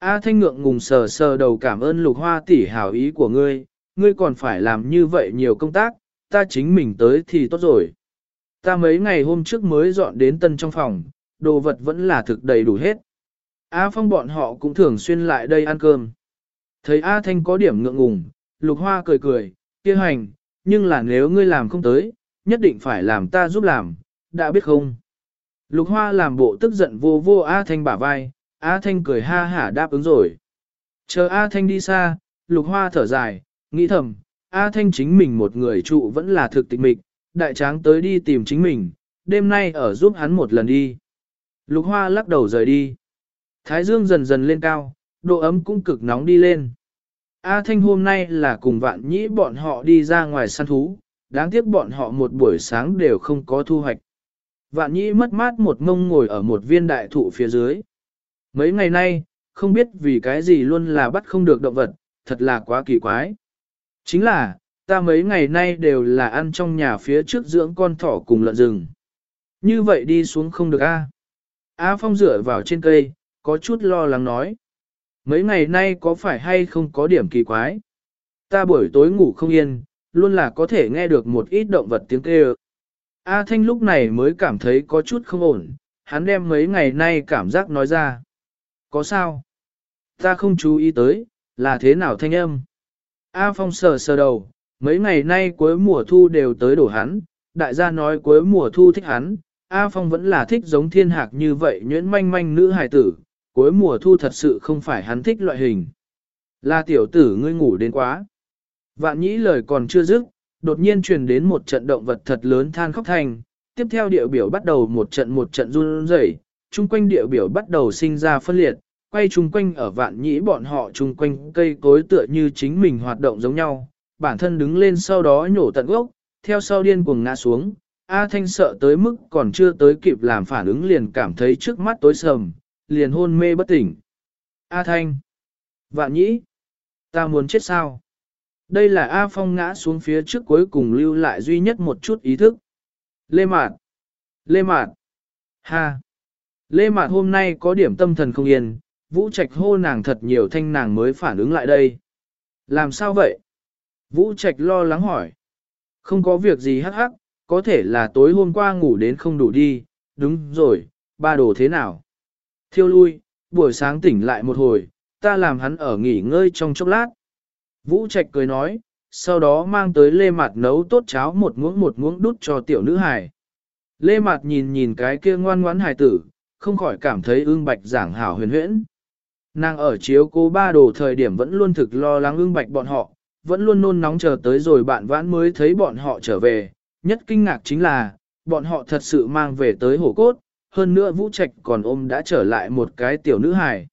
A Thanh ngượng ngùng sờ sờ đầu cảm ơn lục hoa tỷ hảo ý của ngươi, ngươi còn phải làm như vậy nhiều công tác, ta chính mình tới thì tốt rồi. Ta mấy ngày hôm trước mới dọn đến tân trong phòng, đồ vật vẫn là thực đầy đủ hết. A Phong bọn họ cũng thường xuyên lại đây ăn cơm. Thấy A Thanh có điểm ngượng ngùng, lục hoa cười cười, kia hành, nhưng là nếu ngươi làm không tới, nhất định phải làm ta giúp làm, đã biết không? Lục hoa làm bộ tức giận vô vô A Thanh bả vai, A Thanh cười ha hả đáp ứng rồi. Chờ A Thanh đi xa, lục hoa thở dài, nghĩ thầm, A Thanh chính mình một người trụ vẫn là thực tịch mịch, đại tráng tới đi tìm chính mình, đêm nay ở giúp hắn một lần đi. Lục hoa lắc đầu rời đi. Thái dương dần dần lên cao, độ ấm cũng cực nóng đi lên. A Thanh hôm nay là cùng vạn nhĩ bọn họ đi ra ngoài săn thú, đáng tiếc bọn họ một buổi sáng đều không có thu hoạch. Vạn nhĩ mất mát một mông ngồi ở một viên đại thụ phía dưới. Mấy ngày nay, không biết vì cái gì luôn là bắt không được động vật, thật là quá kỳ quái. Chính là, ta mấy ngày nay đều là ăn trong nhà phía trước dưỡng con thỏ cùng lợn rừng. Như vậy đi xuống không được a. A Phong dựa vào trên cây, có chút lo lắng nói. Mấy ngày nay có phải hay không có điểm kỳ quái? Ta buổi tối ngủ không yên, luôn là có thể nghe được một ít động vật tiếng kêu. A Thanh lúc này mới cảm thấy có chút không ổn, hắn đem mấy ngày nay cảm giác nói ra. Có sao? Ta không chú ý tới, là thế nào thanh âm? A Phong sờ sờ đầu, mấy ngày nay cuối mùa thu đều tới đổ hắn, đại gia nói cuối mùa thu thích hắn, A Phong vẫn là thích giống thiên hạc như vậy nhuyễn manh manh nữ hài tử, cuối mùa thu thật sự không phải hắn thích loại hình. Là tiểu tử ngươi ngủ đến quá. Vạn nhĩ lời còn chưa dứt, đột nhiên truyền đến một trận động vật thật lớn than khóc thành, tiếp theo địa biểu bắt đầu một trận một trận run rẩy, chung quanh địa biểu bắt đầu sinh ra phân liệt, quay chung quanh ở vạn nhĩ bọn họ chung quanh cây cối tựa như chính mình hoạt động giống nhau, bản thân đứng lên sau đó nhổ tận gốc, theo sau điên cuồng ngã xuống, A Thanh sợ tới mức còn chưa tới kịp làm phản ứng liền cảm thấy trước mắt tối sầm, liền hôn mê bất tỉnh. A Thanh! Vạn nhĩ! Ta muốn chết sao? Đây là A Phong ngã xuống phía trước cuối cùng lưu lại duy nhất một chút ý thức. Lê Mạt! Lê Mạt! Ha! Lê Mạt hôm nay có điểm tâm thần không yên, Vũ Trạch hô nàng thật nhiều thanh nàng mới phản ứng lại đây. Làm sao vậy? Vũ Trạch lo lắng hỏi. Không có việc gì hắc hắc, có thể là tối hôm qua ngủ đến không đủ đi, đúng rồi, ba đồ thế nào? Thiêu lui, buổi sáng tỉnh lại một hồi, ta làm hắn ở nghỉ ngơi trong chốc lát. Vũ Trạch cười nói, sau đó mang tới lê Mạt nấu tốt cháo một muỗng một muỗng đút cho tiểu nữ hài. Lê Mạt nhìn nhìn cái kia ngoan ngoãn hài tử, không khỏi cảm thấy ương bạch giảng hảo huyền huyễn. Nàng ở chiếu cố ba đồ thời điểm vẫn luôn thực lo lắng ương bạch bọn họ, vẫn luôn nôn nóng chờ tới rồi bạn vãn mới thấy bọn họ trở về. Nhất kinh ngạc chính là, bọn họ thật sự mang về tới hổ cốt, hơn nữa Vũ Trạch còn ôm đã trở lại một cái tiểu nữ hài.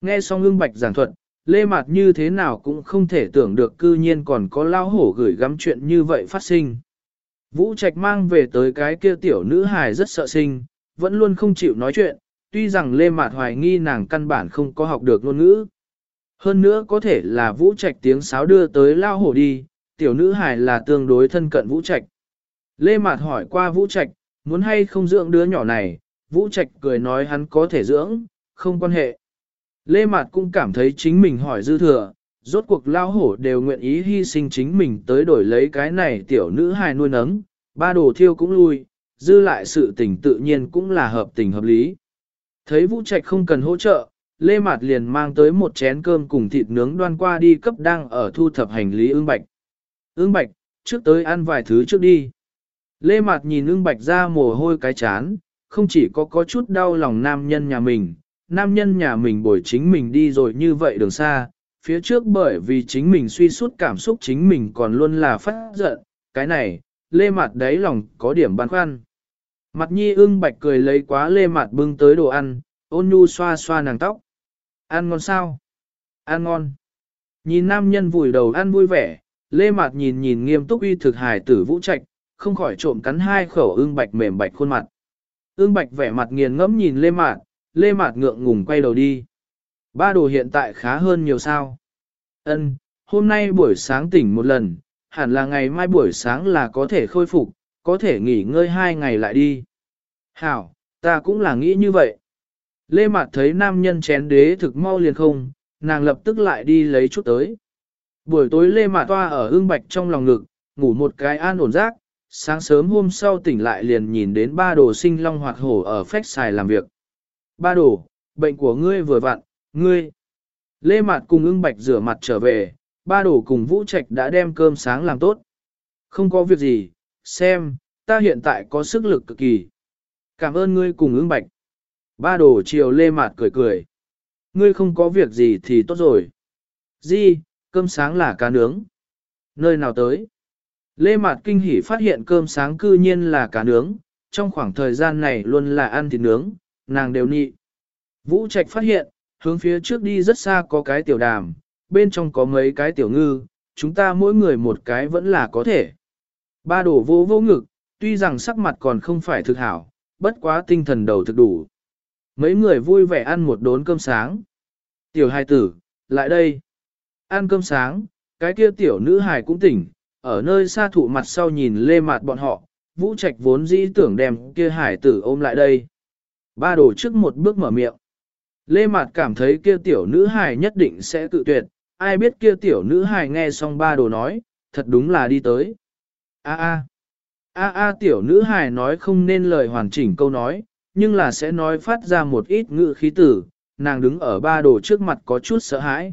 Nghe xong ương bạch giảng thuật, lê mặt như thế nào cũng không thể tưởng được cư nhiên còn có lao hổ gửi gắm chuyện như vậy phát sinh. Vũ Trạch mang về tới cái kia tiểu nữ hài rất sợ sinh, vẫn luôn không chịu nói chuyện, tuy rằng lê mạt hoài nghi nàng căn bản không có học được ngôn ngữ. Hơn nữa có thể là Vũ Trạch tiếng sáo đưa tới lao hổ đi, tiểu nữ hài là tương đối thân cận Vũ Trạch. Lê Mạt hỏi qua Vũ Trạch, muốn hay không dưỡng đứa nhỏ này, Vũ Trạch cười nói hắn có thể dưỡng, không quan hệ. Lê Mạt cũng cảm thấy chính mình hỏi dư thừa, rốt cuộc lao hổ đều nguyện ý hy sinh chính mình tới đổi lấy cái này tiểu nữ hài nuôi nấng, ba đồ thiêu cũng lui, dư lại sự tình tự nhiên cũng là hợp tình hợp lý. Thấy Vũ Trạch không cần hỗ trợ, Lê Mạt liền mang tới một chén cơm cùng thịt nướng đoan qua đi cấp đang ở thu thập hành lý ương bạch. Ương bạch, trước tới ăn vài thứ trước đi. Lê Mạt nhìn ương bạch ra mồ hôi cái chán, không chỉ có có chút đau lòng nam nhân nhà mình, nam nhân nhà mình bồi chính mình đi rồi như vậy đường xa, phía trước bởi vì chính mình suy suốt cảm xúc chính mình còn luôn là phát giận, cái này, lê mạt đáy lòng có điểm băn khoăn. Mặt nhi ưng bạch cười lấy quá lê mặt bưng tới đồ ăn, ôn nhu xoa xoa nàng tóc. Ăn ngon sao? Ăn ngon. Nhìn nam nhân vùi đầu ăn vui vẻ, lê mặt nhìn nhìn nghiêm túc uy thực hài tử vũ trạch, không khỏi trộm cắn hai khẩu ưng bạch mềm bạch khuôn mặt. Ưng bạch vẻ mặt nghiền ngẫm nhìn lê mạt, lê mạt ngượng ngùng quay đầu đi. Ba đồ hiện tại khá hơn nhiều sao. Ân, hôm nay buổi sáng tỉnh một lần, hẳn là ngày mai buổi sáng là có thể khôi phục, có thể nghỉ ngơi hai ngày lại đi. Hảo, ta cũng là nghĩ như vậy. Lê Mạt thấy nam nhân chén đế thực mau liền không, nàng lập tức lại đi lấy chút tới. Buổi tối Lê Mạt toa ở ương bạch trong lòng ngực, ngủ một cái an ổn giấc. sáng sớm hôm sau tỉnh lại liền nhìn đến ba đồ sinh long hoạt hổ ở phách xài làm việc. Ba đồ, bệnh của ngươi vừa vặn, ngươi. Lê Mạt cùng ưng bạch rửa mặt trở về, ba đồ cùng Vũ Trạch đã đem cơm sáng làm tốt. Không có việc gì, xem, ta hiện tại có sức lực cực kỳ. Cảm ơn ngươi cùng ứng bạch. Ba đồ chiều Lê Mạt cười cười. Ngươi không có việc gì thì tốt rồi. Di, cơm sáng là cá nướng. Nơi nào tới? Lê Mạt kinh hỉ phát hiện cơm sáng cư nhiên là cá nướng, trong khoảng thời gian này luôn là ăn thịt nướng, nàng đều nị. Vũ Trạch phát hiện, hướng phía trước đi rất xa có cái tiểu đàm, bên trong có mấy cái tiểu ngư, chúng ta mỗi người một cái vẫn là có thể. Ba đổ vô vô ngực, tuy rằng sắc mặt còn không phải thực hảo, bất quá tinh thần đầu thực đủ. Mấy người vui vẻ ăn một đốn cơm sáng. Tiểu hài tử, lại đây. Ăn cơm sáng, cái kia tiểu nữ hài cũng tỉnh, ở nơi xa thụ mặt sau nhìn lê mặt bọn họ, vũ trạch vốn dĩ tưởng đem kia hải tử ôm lại đây. Ba đổ trước một bước mở miệng. Lê Mạt cảm thấy kia tiểu nữ hài nhất định sẽ tự tuyệt, ai biết kia tiểu nữ hài nghe xong ba đồ nói, thật đúng là đi tới. A a, a a tiểu nữ hài nói không nên lời hoàn chỉnh câu nói, nhưng là sẽ nói phát ra một ít ngữ khí tử, nàng đứng ở ba đồ trước mặt có chút sợ hãi.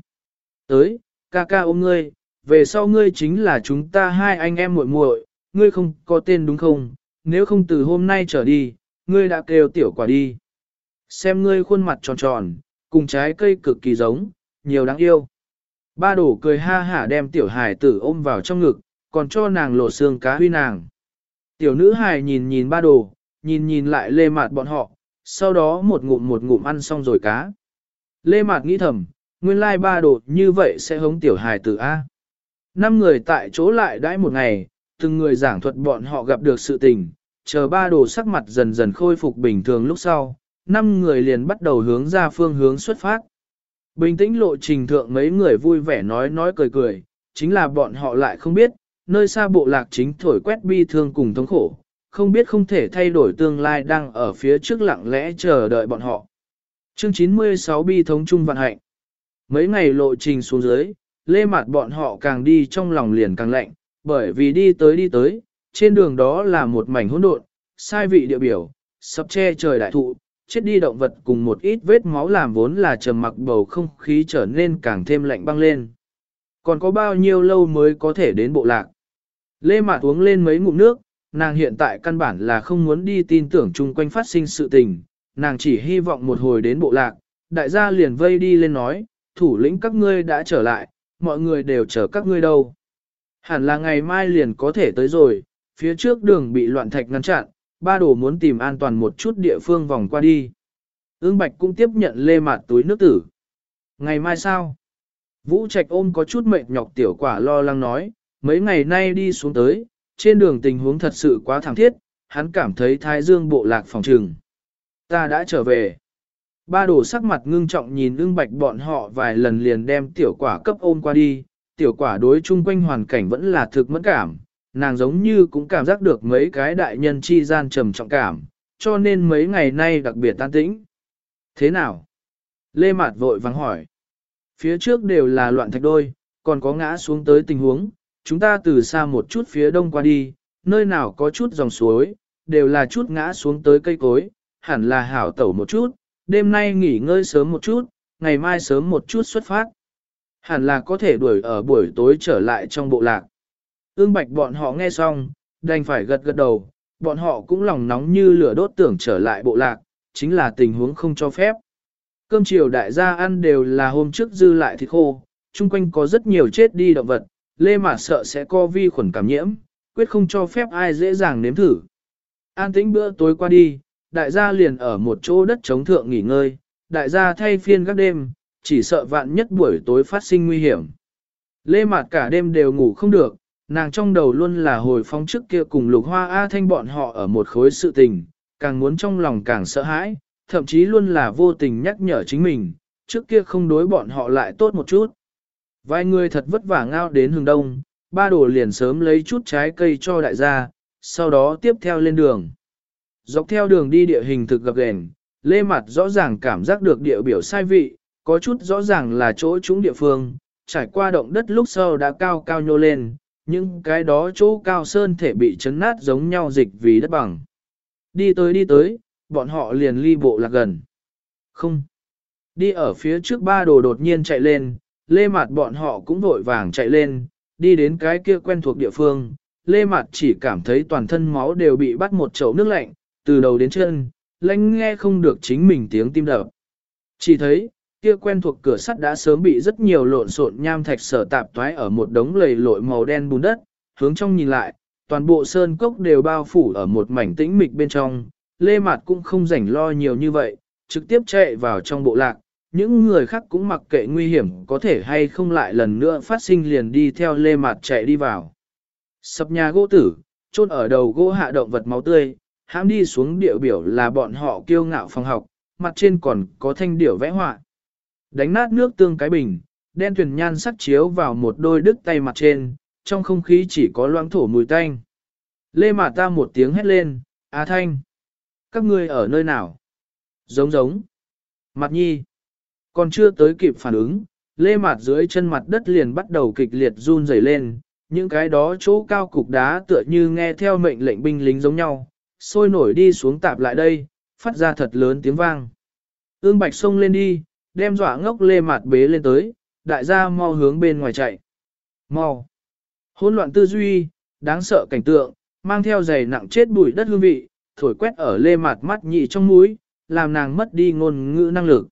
Tới, ca ca ôm ngươi, về sau ngươi chính là chúng ta hai anh em muội muội, ngươi không có tên đúng không, nếu không từ hôm nay trở đi, ngươi đã kêu tiểu quả đi. Xem ngươi khuôn mặt tròn tròn, cùng trái cây cực kỳ giống, nhiều đáng yêu. Ba đổ cười ha hả đem tiểu hài tử ôm vào trong ngực, còn cho nàng lột xương cá huy nàng. Tiểu nữ hài nhìn nhìn ba đồ, nhìn nhìn lại lê mạt bọn họ, sau đó một ngụm một ngụm ăn xong rồi cá. Lê mạt nghĩ thầm, nguyên lai ba đồ như vậy sẽ hống tiểu hài tử A. Năm người tại chỗ lại đãi một ngày, từng người giảng thuật bọn họ gặp được sự tình, chờ ba đồ sắc mặt dần dần khôi phục bình thường lúc sau, năm người liền bắt đầu hướng ra phương hướng xuất phát. Bình tĩnh lộ trình thượng mấy người vui vẻ nói nói cười cười, chính là bọn họ lại không biết, nơi xa bộ lạc chính thổi quét bi thương cùng thống khổ, không biết không thể thay đổi tương lai đang ở phía trước lặng lẽ chờ đợi bọn họ. Chương 96 bi thống trung vạn hạnh. Mấy ngày lộ trình xuống dưới, lê mặt bọn họ càng đi trong lòng liền càng lạnh, bởi vì đi tới đi tới, trên đường đó là một mảnh hỗn độn, sai vị địa biểu, sập che trời đại thụ, chết đi động vật cùng một ít vết máu làm vốn là trầm mặc bầu không khí trở nên càng thêm lạnh băng lên. Còn có bao nhiêu lâu mới có thể đến bộ lạc? Lê Mạt uống lên mấy ngụm nước, nàng hiện tại căn bản là không muốn đi tin tưởng chung quanh phát sinh sự tình, nàng chỉ hy vọng một hồi đến bộ lạc, đại gia liền vây đi lên nói, thủ lĩnh các ngươi đã trở lại, mọi người đều chờ các ngươi đâu. Hẳn là ngày mai liền có thể tới rồi, phía trước đường bị loạn thạch ngăn chặn, ba đồ muốn tìm an toàn một chút địa phương vòng qua đi. Ưng Bạch cũng tiếp nhận lê mạt túi nước tử. Ngày mai sao? Vũ Trạch ôm có chút mệt nhọc tiểu quả lo lắng nói, mấy ngày nay đi xuống tới, trên đường tình huống thật sự quá thảm thiết, hắn cảm thấy thái dương bộ lạc phòng trừng. Ta đã trở về. Ba đồ sắc mặt ngưng trọng nhìn ưng bạch bọn họ vài lần liền đem tiểu quả cấp ôm qua đi, tiểu quả đối chung quanh hoàn cảnh vẫn là thực mẫn cảm, nàng giống như cũng cảm giác được mấy cái đại nhân chi gian trầm trọng cảm, cho nên mấy ngày nay đặc biệt tan tĩnh. Thế nào? Lê Mạt vội vắng hỏi. Phía trước đều là loạn thạch đôi, còn có ngã xuống tới tình huống, chúng ta từ xa một chút phía đông qua đi, nơi nào có chút dòng suối, đều là chút ngã xuống tới cây cối, hẳn là hảo tẩu một chút, đêm nay nghỉ ngơi sớm một chút, ngày mai sớm một chút xuất phát. Hẳn là có thể đuổi ở buổi tối trở lại trong bộ lạc. Ương bạch bọn họ nghe xong, đành phải gật gật đầu, bọn họ cũng lòng nóng như lửa đốt tưởng trở lại bộ lạc, chính là tình huống không cho phép. Cơm chiều đại gia ăn đều là hôm trước dư lại thịt khô, chung quanh có rất nhiều chết đi động vật, lê mà sợ sẽ có vi khuẩn cảm nhiễm, quyết không cho phép ai dễ dàng nếm thử. An tĩnh bữa tối qua đi, đại gia liền ở một chỗ đất chống thượng nghỉ ngơi, đại gia thay phiên các đêm, chỉ sợ vạn nhất buổi tối phát sinh nguy hiểm. Lê Mạt cả đêm đều ngủ không được, nàng trong đầu luôn là hồi phóng trước kia cùng lục hoa A thanh bọn họ ở một khối sự tình, càng muốn trong lòng càng sợ hãi, thậm chí luôn là vô tình nhắc nhở chính mình, trước kia không đối bọn họ lại tốt một chút. Vài người thật vất vả ngao đến hướng đông, ba đồ liền sớm lấy chút trái cây cho đại gia, sau đó tiếp theo lên đường. Dọc theo đường đi địa hình thực gập ghềnh, lê mặt rõ ràng cảm giác được địa biểu sai vị, có chút rõ ràng là chỗ trúng địa phương, trải qua động đất lúc sau đã cao cao nhô lên, nhưng cái đó chỗ cao sơn thể bị chấn nát giống nhau dịch vì đất bằng. Đi tới đi tới, bọn họ liền ly bộ lạc gần. Không. Đi ở phía trước ba đồ đột nhiên chạy lên, lê mặt bọn họ cũng vội vàng chạy lên, đi đến cái kia quen thuộc địa phương. Lê mặt chỉ cảm thấy toàn thân máu đều bị bắt một chậu nước lạnh, từ đầu đến chân, lãnh nghe không được chính mình tiếng tim đập. Chỉ thấy, kia quen thuộc cửa sắt đã sớm bị rất nhiều lộn xộn nham thạch sở tạp toái ở một đống lầy lội màu đen bùn đất, hướng trong nhìn lại, toàn bộ sơn cốc đều bao phủ ở một mảnh tĩnh mịch bên trong, lê mạt cũng không rảnh lo nhiều như vậy, trực tiếp chạy vào trong bộ lạc, những người khác cũng mặc kệ nguy hiểm có thể hay không lại lần nữa phát sinh liền đi theo lê mạt chạy đi vào. Sập nhà gỗ tử, chôn ở đầu gỗ hạ động vật máu tươi, hãm đi xuống địa biểu là bọn họ kiêu ngạo phòng học, mặt trên còn có thanh điểu vẽ họa. Đánh nát nước tương cái bình, đen thuyền nhan sắc chiếu vào một đôi đứt tay mặt trên, trong không khí chỉ có loãng thổ mùi tanh. Lê Mạt ta một tiếng hét lên, A Thanh, các ngươi ở nơi nào? Giống giống. Mặt nhi. Còn chưa tới kịp phản ứng, Lê Mạt dưới chân mặt đất liền bắt đầu kịch liệt run rẩy lên, những cái đó chỗ cao cục đá tựa như nghe theo mệnh lệnh binh lính giống nhau, sôi nổi đi xuống tạp lại đây, phát ra thật lớn tiếng vang. Ương Bạch xông lên đi, đem dọa ngốc Lê Mạt bế lên tới, đại gia mau hướng bên ngoài chạy. Mau. Hỗn loạn tư duy, đáng sợ cảnh tượng, mang theo giày nặng chết bụi đất hương vị, thổi quét ở Lê Mạt mắt nhị trong mũi, làm nàng mất đi ngôn ngữ năng lực.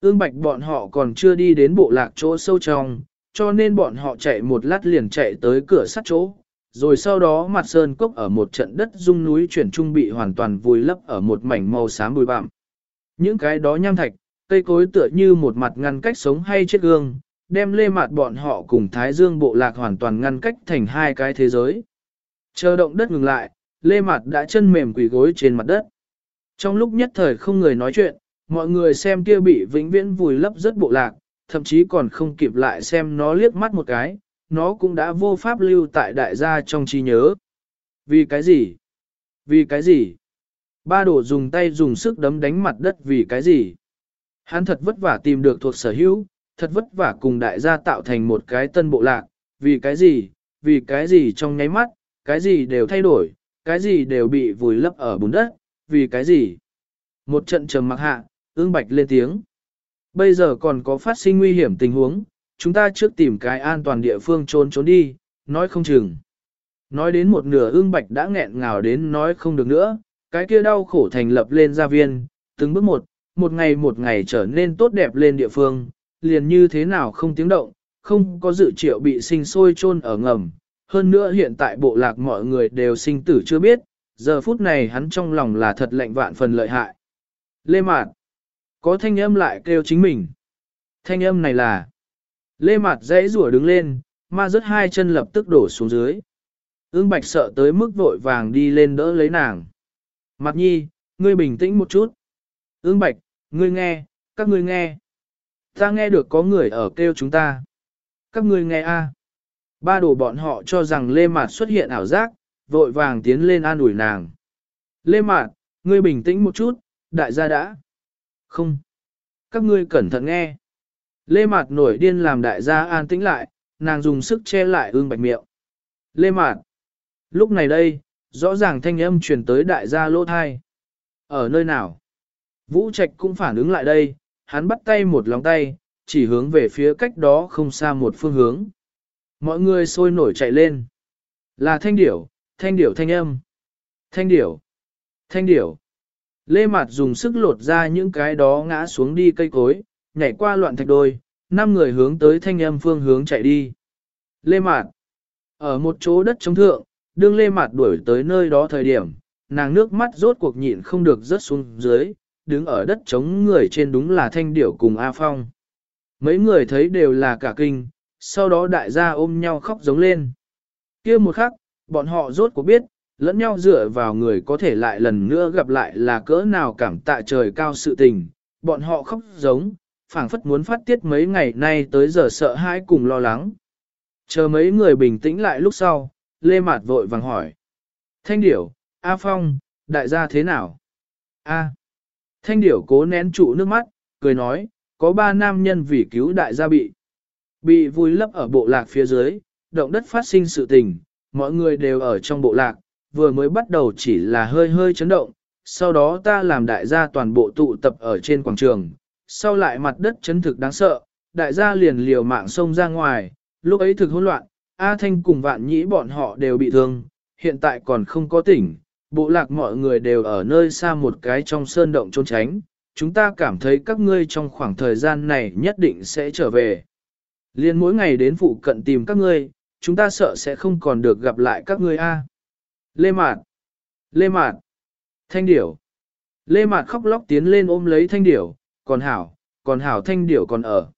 Ương Bạch bọn họ còn chưa đi đến bộ lạc chỗ sâu trong, cho nên bọn họ chạy một lát liền chạy tới cửa sắt chỗ. Rồi sau đó mặt sơn cốc ở một trận đất dung núi chuyển trung bị hoàn toàn vùi lấp ở một mảnh màu xám bụi bặm. Những cái đó nham thạch, cây cối tựa như một mặt ngăn cách sống hay chết gương, đem lê mặt bọn họ cùng Thái Dương bộ lạc hoàn toàn ngăn cách thành hai cái thế giới. Chờ động đất ngừng lại, lê Mạt đã chân mềm quỳ gối trên mặt đất. Trong lúc nhất thời không người nói chuyện, mọi người xem kia bị vĩnh viễn vùi lấp rất bộ lạc, thậm chí còn không kịp lại xem nó liếc mắt một cái, nó cũng đã vô pháp lưu tại đại gia trong trí nhớ. Vì cái gì? Vì cái gì? Ba đổ dùng tay dùng sức đấm đánh mặt đất vì cái gì? Hắn thật vất vả tìm được thuộc sở hữu, thật vất vả cùng đại gia tạo thành một cái tân bộ lạc, vì cái gì? Vì cái gì trong nháy mắt, cái gì đều thay đổi, cái gì đều bị vùi lấp ở bùn đất, vì cái gì? Một trận trầm mặc hạ, ương bạch lên tiếng. Bây giờ còn có phát sinh nguy hiểm tình huống, chúng ta trước tìm cái an toàn địa phương trốn trốn đi, nói không chừng. Nói đến một nửa ương bạch đã nghẹn ngào đến nói không được nữa, cái kia đau khổ thành lập lên gia viên, từng bước một, một ngày một ngày trở nên tốt đẹp lên địa phương, liền như thế nào không tiếng động, không có dự triệu bị sinh sôi chôn ở ngầm. Hơn nữa hiện tại bộ lạc mọi người đều sinh tử chưa biết, giờ phút này hắn trong lòng là thật lạnh vạn phần lợi hại. Lê Mạt. Có thanh âm lại kêu chính mình. Thanh âm này là. Lê Mạt dãy rủa đứng lên, ma rớt hai chân lập tức đổ xuống dưới. Ưng Bạch sợ tới mức vội vàng đi lên đỡ lấy nàng. Mặt nhi, ngươi bình tĩnh một chút. Ưng Bạch, ngươi nghe, các ngươi nghe. Ta nghe được có người ở kêu chúng ta. Các ngươi nghe a. Ba đồ bọn họ cho rằng Lê Mạt xuất hiện ảo giác, vội vàng tiến lên an ủi nàng. Lê Mạt, ngươi bình tĩnh một chút, đại gia đã. Không. Các ngươi cẩn thận nghe. Lê Mạt nổi điên làm đại gia an tĩnh lại, nàng dùng sức che lại ương bạch miệng. Lê Mạt. Lúc này đây, rõ ràng thanh âm truyền tới đại gia lỗ thai. Ở nơi nào? Vũ Trạch cũng phản ứng lại đây, hắn bắt tay một lòng tay, chỉ hướng về phía cách đó không xa một phương hướng. Mọi người sôi nổi chạy lên. Là thanh điểu, thanh điểu thanh âm. Thanh điểu, thanh điểu. Lê Mạt dùng sức lột ra những cái đó ngã xuống đi cây cối, nhảy qua loạn thạch đôi, năm người hướng tới thanh âm phương hướng chạy đi. Lê Mạt, ở một chỗ đất trống thượng, đương Lê Mạt đuổi tới nơi đó thời điểm, nàng nước mắt rốt cuộc nhịn không được rớt xuống dưới, đứng ở đất trống người trên đúng là thanh điểu cùng A Phong. Mấy người thấy đều là cả kinh, sau đó đại gia ôm nhau khóc giống lên. kia một khắc, bọn họ rốt cuộc biết, lẫn nhau dựa vào người có thể lại lần nữa gặp lại là cỡ nào cảm tạ trời cao sự tình, bọn họ khóc giống, phảng phất muốn phát tiết mấy ngày nay tới giờ sợ hãi cùng lo lắng. Chờ mấy người bình tĩnh lại lúc sau, Lê Mạt vội vàng hỏi. Thanh điểu, A Phong, đại gia thế nào? A. Thanh điểu cố nén trụ nước mắt, cười nói, có ba nam nhân vì cứu đại gia bị. Bị vùi lấp ở bộ lạc phía dưới, động đất phát sinh sự tình, mọi người đều ở trong bộ lạc, vừa mới bắt đầu chỉ là hơi hơi chấn động, sau đó ta làm đại gia toàn bộ tụ tập ở trên quảng trường, sau lại mặt đất chấn thực đáng sợ, đại gia liền liều mạng xông ra ngoài, lúc ấy thực hỗn loạn, A Thanh cùng vạn nhĩ bọn họ đều bị thương, hiện tại còn không có tỉnh, bộ lạc mọi người đều ở nơi xa một cái trong sơn động trốn tránh, chúng ta cảm thấy các ngươi trong khoảng thời gian này nhất định sẽ trở về. Liên mỗi ngày đến phụ cận tìm các ngươi, chúng ta sợ sẽ không còn được gặp lại các ngươi a. Lê Mạt, Lê Mạt, Thanh Điểu. Lê Mạt khóc lóc tiến lên ôm lấy Thanh Điểu, còn hảo, còn hảo Thanh Điểu còn ở.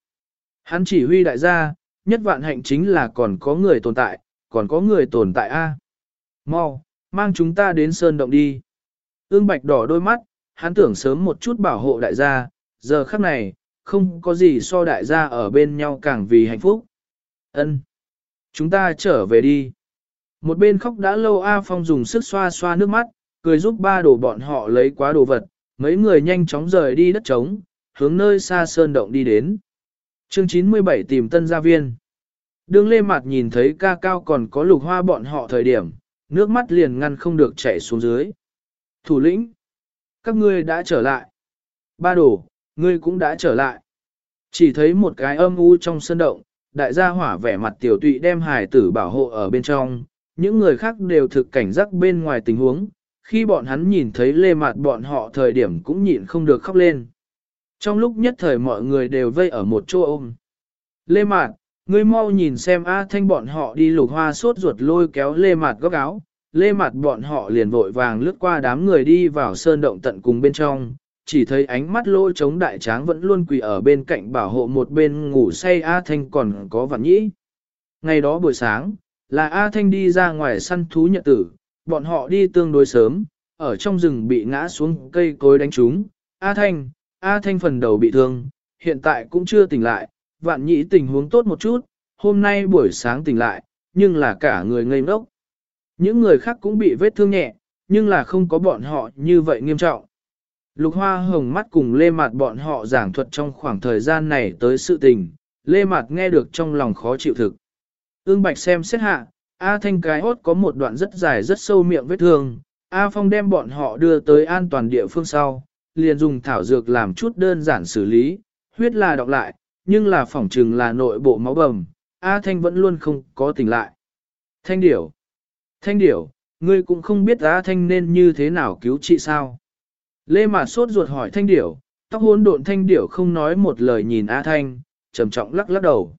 Hắn chỉ huy đại gia, nhất vạn hạnh chính là còn có người tồn tại, còn có người tồn tại a. Mau, mang chúng ta đến sơn động đi. Ương Bạch đỏ đôi mắt, hắn tưởng sớm một chút bảo hộ đại gia, giờ khắc này, không có gì so đại gia ở bên nhau càng vì hạnh phúc. Ân, Chúng ta trở về đi. Một bên khóc đã lâu A Phong dùng sức xoa xoa nước mắt, cười giúp ba đồ bọn họ lấy quá đồ vật, mấy người nhanh chóng rời đi đất trống, hướng nơi xa sơn động đi đến. Chương 97 tìm tân gia viên. Đương Lê Mạt nhìn thấy ca cao còn có lục hoa bọn họ thời điểm, nước mắt liền ngăn không được chảy xuống dưới. Thủ lĩnh, các ngươi đã trở lại. Ba đồ, ngươi cũng đã trở lại. Chỉ thấy một cái âm u trong sân động, đại gia hỏa vẻ mặt tiểu tụy đem hài tử bảo hộ ở bên trong, những người khác đều thực cảnh giác bên ngoài tình huống, khi bọn hắn nhìn thấy lê mặt bọn họ thời điểm cũng nhịn không được khóc lên. Trong lúc nhất thời mọi người đều vây ở một chỗ ôm. Lê Mạt, ngươi mau nhìn xem A Thanh bọn họ đi lục hoa sốt ruột lôi kéo Lê Mạt góc áo. Lê Mạt bọn họ liền vội vàng lướt qua đám người đi vào sơn động tận cùng bên trong, chỉ thấy ánh mắt lỗ trống đại tráng vẫn luôn quỳ ở bên cạnh bảo hộ một bên ngủ say A Thanh còn có vạn nhĩ. Ngày đó buổi sáng, là A Thanh đi ra ngoài săn thú nhật tử, bọn họ đi tương đối sớm, ở trong rừng bị ngã xuống cây cối đánh trúng. A Thanh, A Thanh phần đầu bị thương, hiện tại cũng chưa tỉnh lại, vạn nhĩ tình huống tốt một chút, hôm nay buổi sáng tỉnh lại, nhưng là cả người ngây ngốc. Những người khác cũng bị vết thương nhẹ, nhưng là không có bọn họ như vậy nghiêm trọng. Lục hoa hồng mắt cùng lê Mạt bọn họ giảng thuật trong khoảng thời gian này tới sự tình, lê Mạt nghe được trong lòng khó chịu thực. Ương bạch xem xét hạ, A thanh cái hốt có một đoạn rất dài rất sâu miệng vết thương, A phong đem bọn họ đưa tới an toàn địa phương sau, liền dùng thảo dược làm chút đơn giản xử lý, huyết là đọc lại, nhưng là phỏng trừng là nội bộ máu bầm, A thanh vẫn luôn không có tỉnh lại. Thanh điểu, thanh điểu, ngươi cũng không biết A thanh nên như thế nào cứu trị sao. Lê Mạt sốt ruột hỏi thanh điểu, tóc hôn độn thanh điểu không nói một lời nhìn A Thanh, trầm trọng lắc lắc đầu.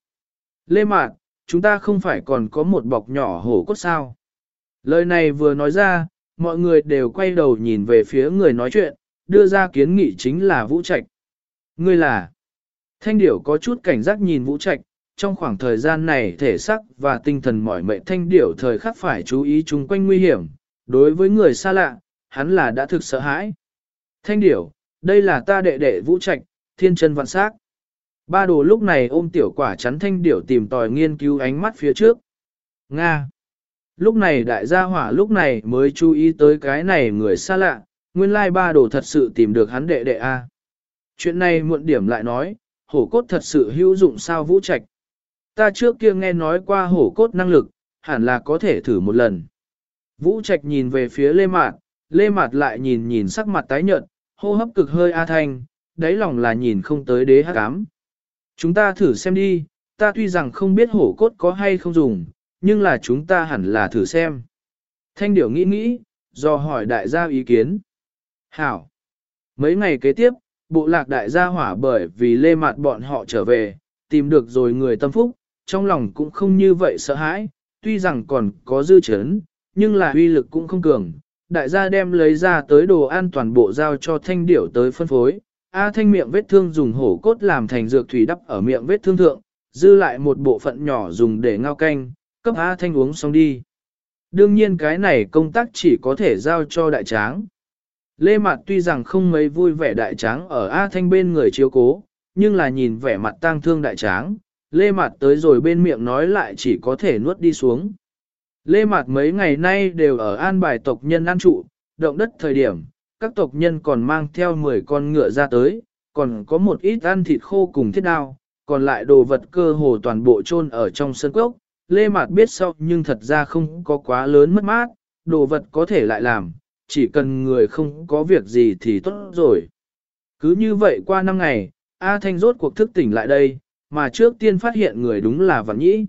Lê Mạt, chúng ta không phải còn có một bọc nhỏ hổ cốt sao. Lời này vừa nói ra, mọi người đều quay đầu nhìn về phía người nói chuyện, đưa ra kiến nghị chính là Vũ Trạch. Ngươi là, thanh điểu có chút cảnh giác nhìn Vũ Trạch, trong khoảng thời gian này thể sắc và tinh thần mỏi mệt thanh điểu thời khắc phải chú ý chung quanh nguy hiểm, đối với người xa lạ, hắn là đã thực sợ hãi. Thanh điểu, đây là ta đệ đệ vũ trạch, thiên chân vạn sắc. Ba đồ lúc này ôm tiểu quả chắn thanh điểu tìm tòi nghiên cứu ánh mắt phía trước. Nga. Lúc này đại gia hỏa lúc này mới chú ý tới cái này người xa lạ, nguyên lai ba đồ thật sự tìm được hắn đệ đệ A. Chuyện này muộn điểm lại nói, hổ cốt thật sự hữu dụng sao vũ trạch. Ta trước kia nghe nói qua hổ cốt năng lực, hẳn là có thể thử một lần. Vũ trạch nhìn về phía lê mạn, lê mạt lại nhìn nhìn sắc mặt tái nhợt, hô hấp cực hơi a thanh, đáy lòng là nhìn không tới đế hát cám. Chúng ta thử xem đi, ta tuy rằng không biết hổ cốt có hay không dùng, nhưng là chúng ta hẳn là thử xem. Thanh điểu nghĩ nghĩ, do hỏi đại gia ý kiến. Hảo! Mấy ngày kế tiếp, bộ lạc đại gia hỏa bởi vì lê mặt bọn họ trở về, tìm được rồi người tâm phúc, trong lòng cũng không như vậy sợ hãi, tuy rằng còn có dư chấn, nhưng là uy lực cũng không cường, đại gia đem lấy ra tới đồ ăn toàn bộ giao cho thanh điểu tới phân phối. A thanh miệng vết thương dùng hổ cốt làm thành dược thủy đắp ở miệng vết thương thượng, dư lại một bộ phận nhỏ dùng để ngao canh, cấp A thanh uống xong đi. Đương nhiên cái này công tác chỉ có thể giao cho đại tráng. Lê Mạt tuy rằng không mấy vui vẻ đại tráng ở A thanh bên người chiếu cố, nhưng là nhìn vẻ mặt tang thương đại tráng, Lê Mạt tới rồi bên miệng nói lại chỉ có thể nuốt đi xuống. Lê Mạt mấy ngày nay đều ở an bài tộc nhân an trụ, động đất thời điểm, các tộc nhân còn mang theo 10 con ngựa ra tới, còn có một ít ăn thịt khô cùng thiết đao, còn lại đồ vật cơ hồ toàn bộ chôn ở trong sân cốc. Lê Mạt biết sau nhưng thật ra không có quá lớn mất mát, đồ vật có thể lại làm, chỉ cần người không có việc gì thì tốt rồi. Cứ như vậy qua năm ngày, A Thanh rốt cuộc thức tỉnh lại đây, mà trước tiên phát hiện người đúng là Vạn Nhĩ.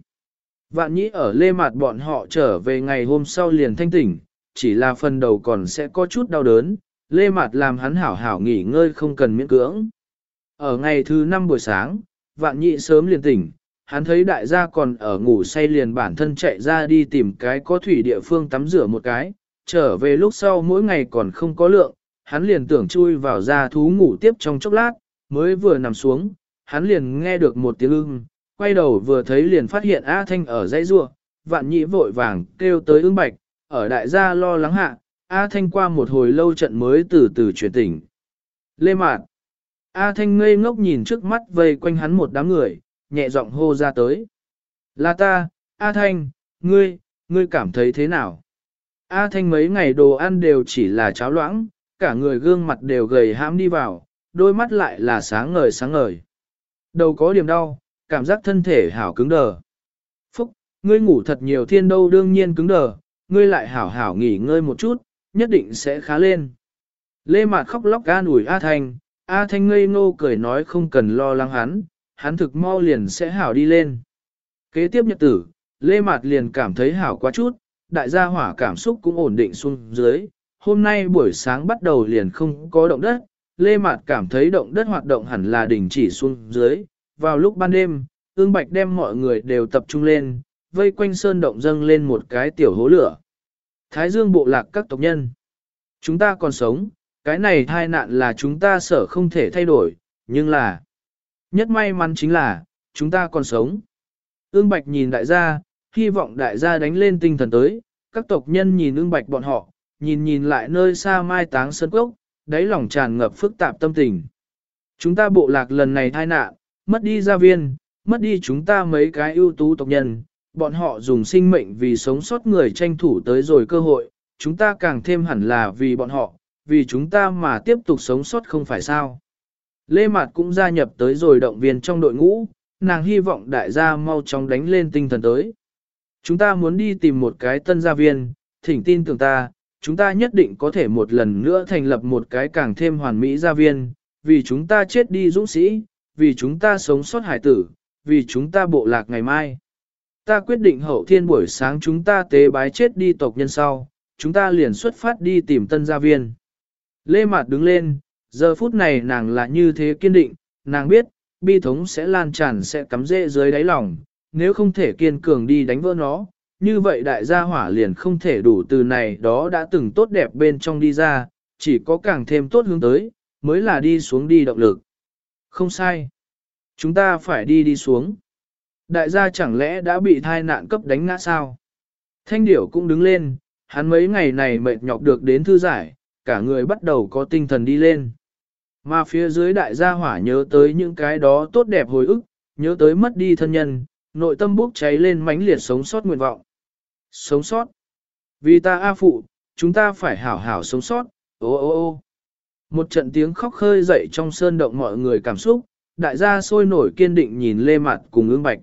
Vạn Nhĩ ở Lê Mạt bọn họ trở về ngày hôm sau liền thanh tỉnh, chỉ là phần đầu còn sẽ có chút đau đớn, Lê Mạt làm hắn hảo hảo nghỉ ngơi không cần miễn cưỡng. Ở ngày thứ năm buổi sáng, Vạn Nhĩ sớm liền tỉnh, hắn thấy đại gia còn ở ngủ say liền bản thân chạy ra đi tìm cái có thủy địa phương tắm rửa một cái, trở về lúc sau mỗi ngày còn không có lượng, hắn liền tưởng chui vào ra thú ngủ tiếp trong chốc lát, mới vừa nằm xuống, hắn liền nghe được một tiếng ưng, quay đầu vừa thấy liền phát hiện A Thanh ở dãy rua, vạn nhị vội vàng kêu tới ưng bạch, ở đại gia lo lắng hạ, A Thanh qua một hồi lâu trận mới từ từ chuyển tỉnh. Lê mạn A Thanh ngây ngốc nhìn trước mắt vây quanh hắn một đám người, nhẹ giọng hô ra tới. Là ta, A Thanh, ngươi, ngươi cảm thấy thế nào? A Thanh mấy ngày đồ ăn đều chỉ là cháo loãng, cả người gương mặt đều gầy hãm đi vào, đôi mắt lại là sáng ngời sáng ngời. Đầu có điểm đau, cảm giác thân thể hảo cứng đờ. Phúc, ngươi ngủ thật nhiều thiên đâu đương nhiên cứng đờ, ngươi lại hảo hảo nghỉ ngơi một chút, nhất định sẽ khá lên. Lê Mạt khóc lóc gan ủi A Thanh, A Thanh ngây ngô cười nói không cần lo lắng hắn, hắn thực mau liền sẽ hảo đi lên. Kế tiếp nhật tử, Lê Mạt liền cảm thấy hảo quá chút, đại gia hỏa cảm xúc cũng ổn định xuống dưới. Hôm nay buổi sáng bắt đầu liền không có động đất, Lê Mạt cảm thấy động đất hoạt động hẳn là đình chỉ xuống dưới. Vào lúc ban đêm, ương bạch đem mọi người đều tập trung lên, vây quanh sơn động dâng lên một cái tiểu hố lửa. Thái dương bộ lạc các tộc nhân. Chúng ta còn sống, cái này thai nạn là chúng ta sợ không thể thay đổi, nhưng là... Nhất may mắn chính là, chúng ta còn sống. Ương Bạch nhìn đại gia, hy vọng đại gia đánh lên tinh thần tới, các tộc nhân nhìn ương Bạch bọn họ, nhìn nhìn lại nơi xa mai táng sơn cốc, đáy lòng tràn ngập phức tạp tâm tình. Chúng ta bộ lạc lần này thai nạn, mất đi gia viên, mất đi chúng ta mấy cái ưu tú tộc nhân, bọn họ dùng sinh mệnh vì sống sót người tranh thủ tới rồi cơ hội, chúng ta càng thêm hẳn là vì bọn họ, vì chúng ta mà tiếp tục sống sót không phải sao. Lê Mạt cũng gia nhập tới rồi động viên trong đội ngũ, nàng hy vọng đại gia mau chóng đánh lên tinh thần tới. Chúng ta muốn đi tìm một cái tân gia viên, thỉnh tin tưởng ta, chúng ta nhất định có thể một lần nữa thành lập một cái càng thêm hoàn mỹ gia viên, vì chúng ta chết đi dũng sĩ, vì chúng ta sống sót hải tử, vì chúng ta bộ lạc ngày mai. Ta quyết định hậu thiên buổi sáng chúng ta tế bái chết đi tộc nhân sau, chúng ta liền xuất phát đi tìm tân gia viên. Lê Mạt đứng lên, giờ phút này nàng là như thế kiên định, nàng biết, bi thống sẽ lan tràn sẽ cắm rễ dưới đáy lòng, nếu không thể kiên cường đi đánh vỡ nó, như vậy đại gia hỏa liền không thể đủ từ này đó đã từng tốt đẹp bên trong đi ra, chỉ có càng thêm tốt hướng tới, mới là đi xuống đi động lực. Không sai. Chúng ta phải đi đi xuống. Đại gia chẳng lẽ đã bị thai nạn cấp đánh ngã sao? Thanh điểu cũng đứng lên, hắn mấy ngày này mệt nhọc được đến thư giải, cả người bắt đầu có tinh thần đi lên. Mà phía dưới đại gia hỏa nhớ tới những cái đó tốt đẹp hồi ức, nhớ tới mất đi thân nhân, nội tâm bốc cháy lên mãnh liệt sống sót nguyện vọng. Sống sót. Vì ta A phụ, chúng ta phải hảo hảo sống sót, ô ô ô. Một trận tiếng khóc khơi dậy trong sơn động mọi người cảm xúc, đại gia sôi nổi kiên định nhìn lê Mạt cùng ương bạch.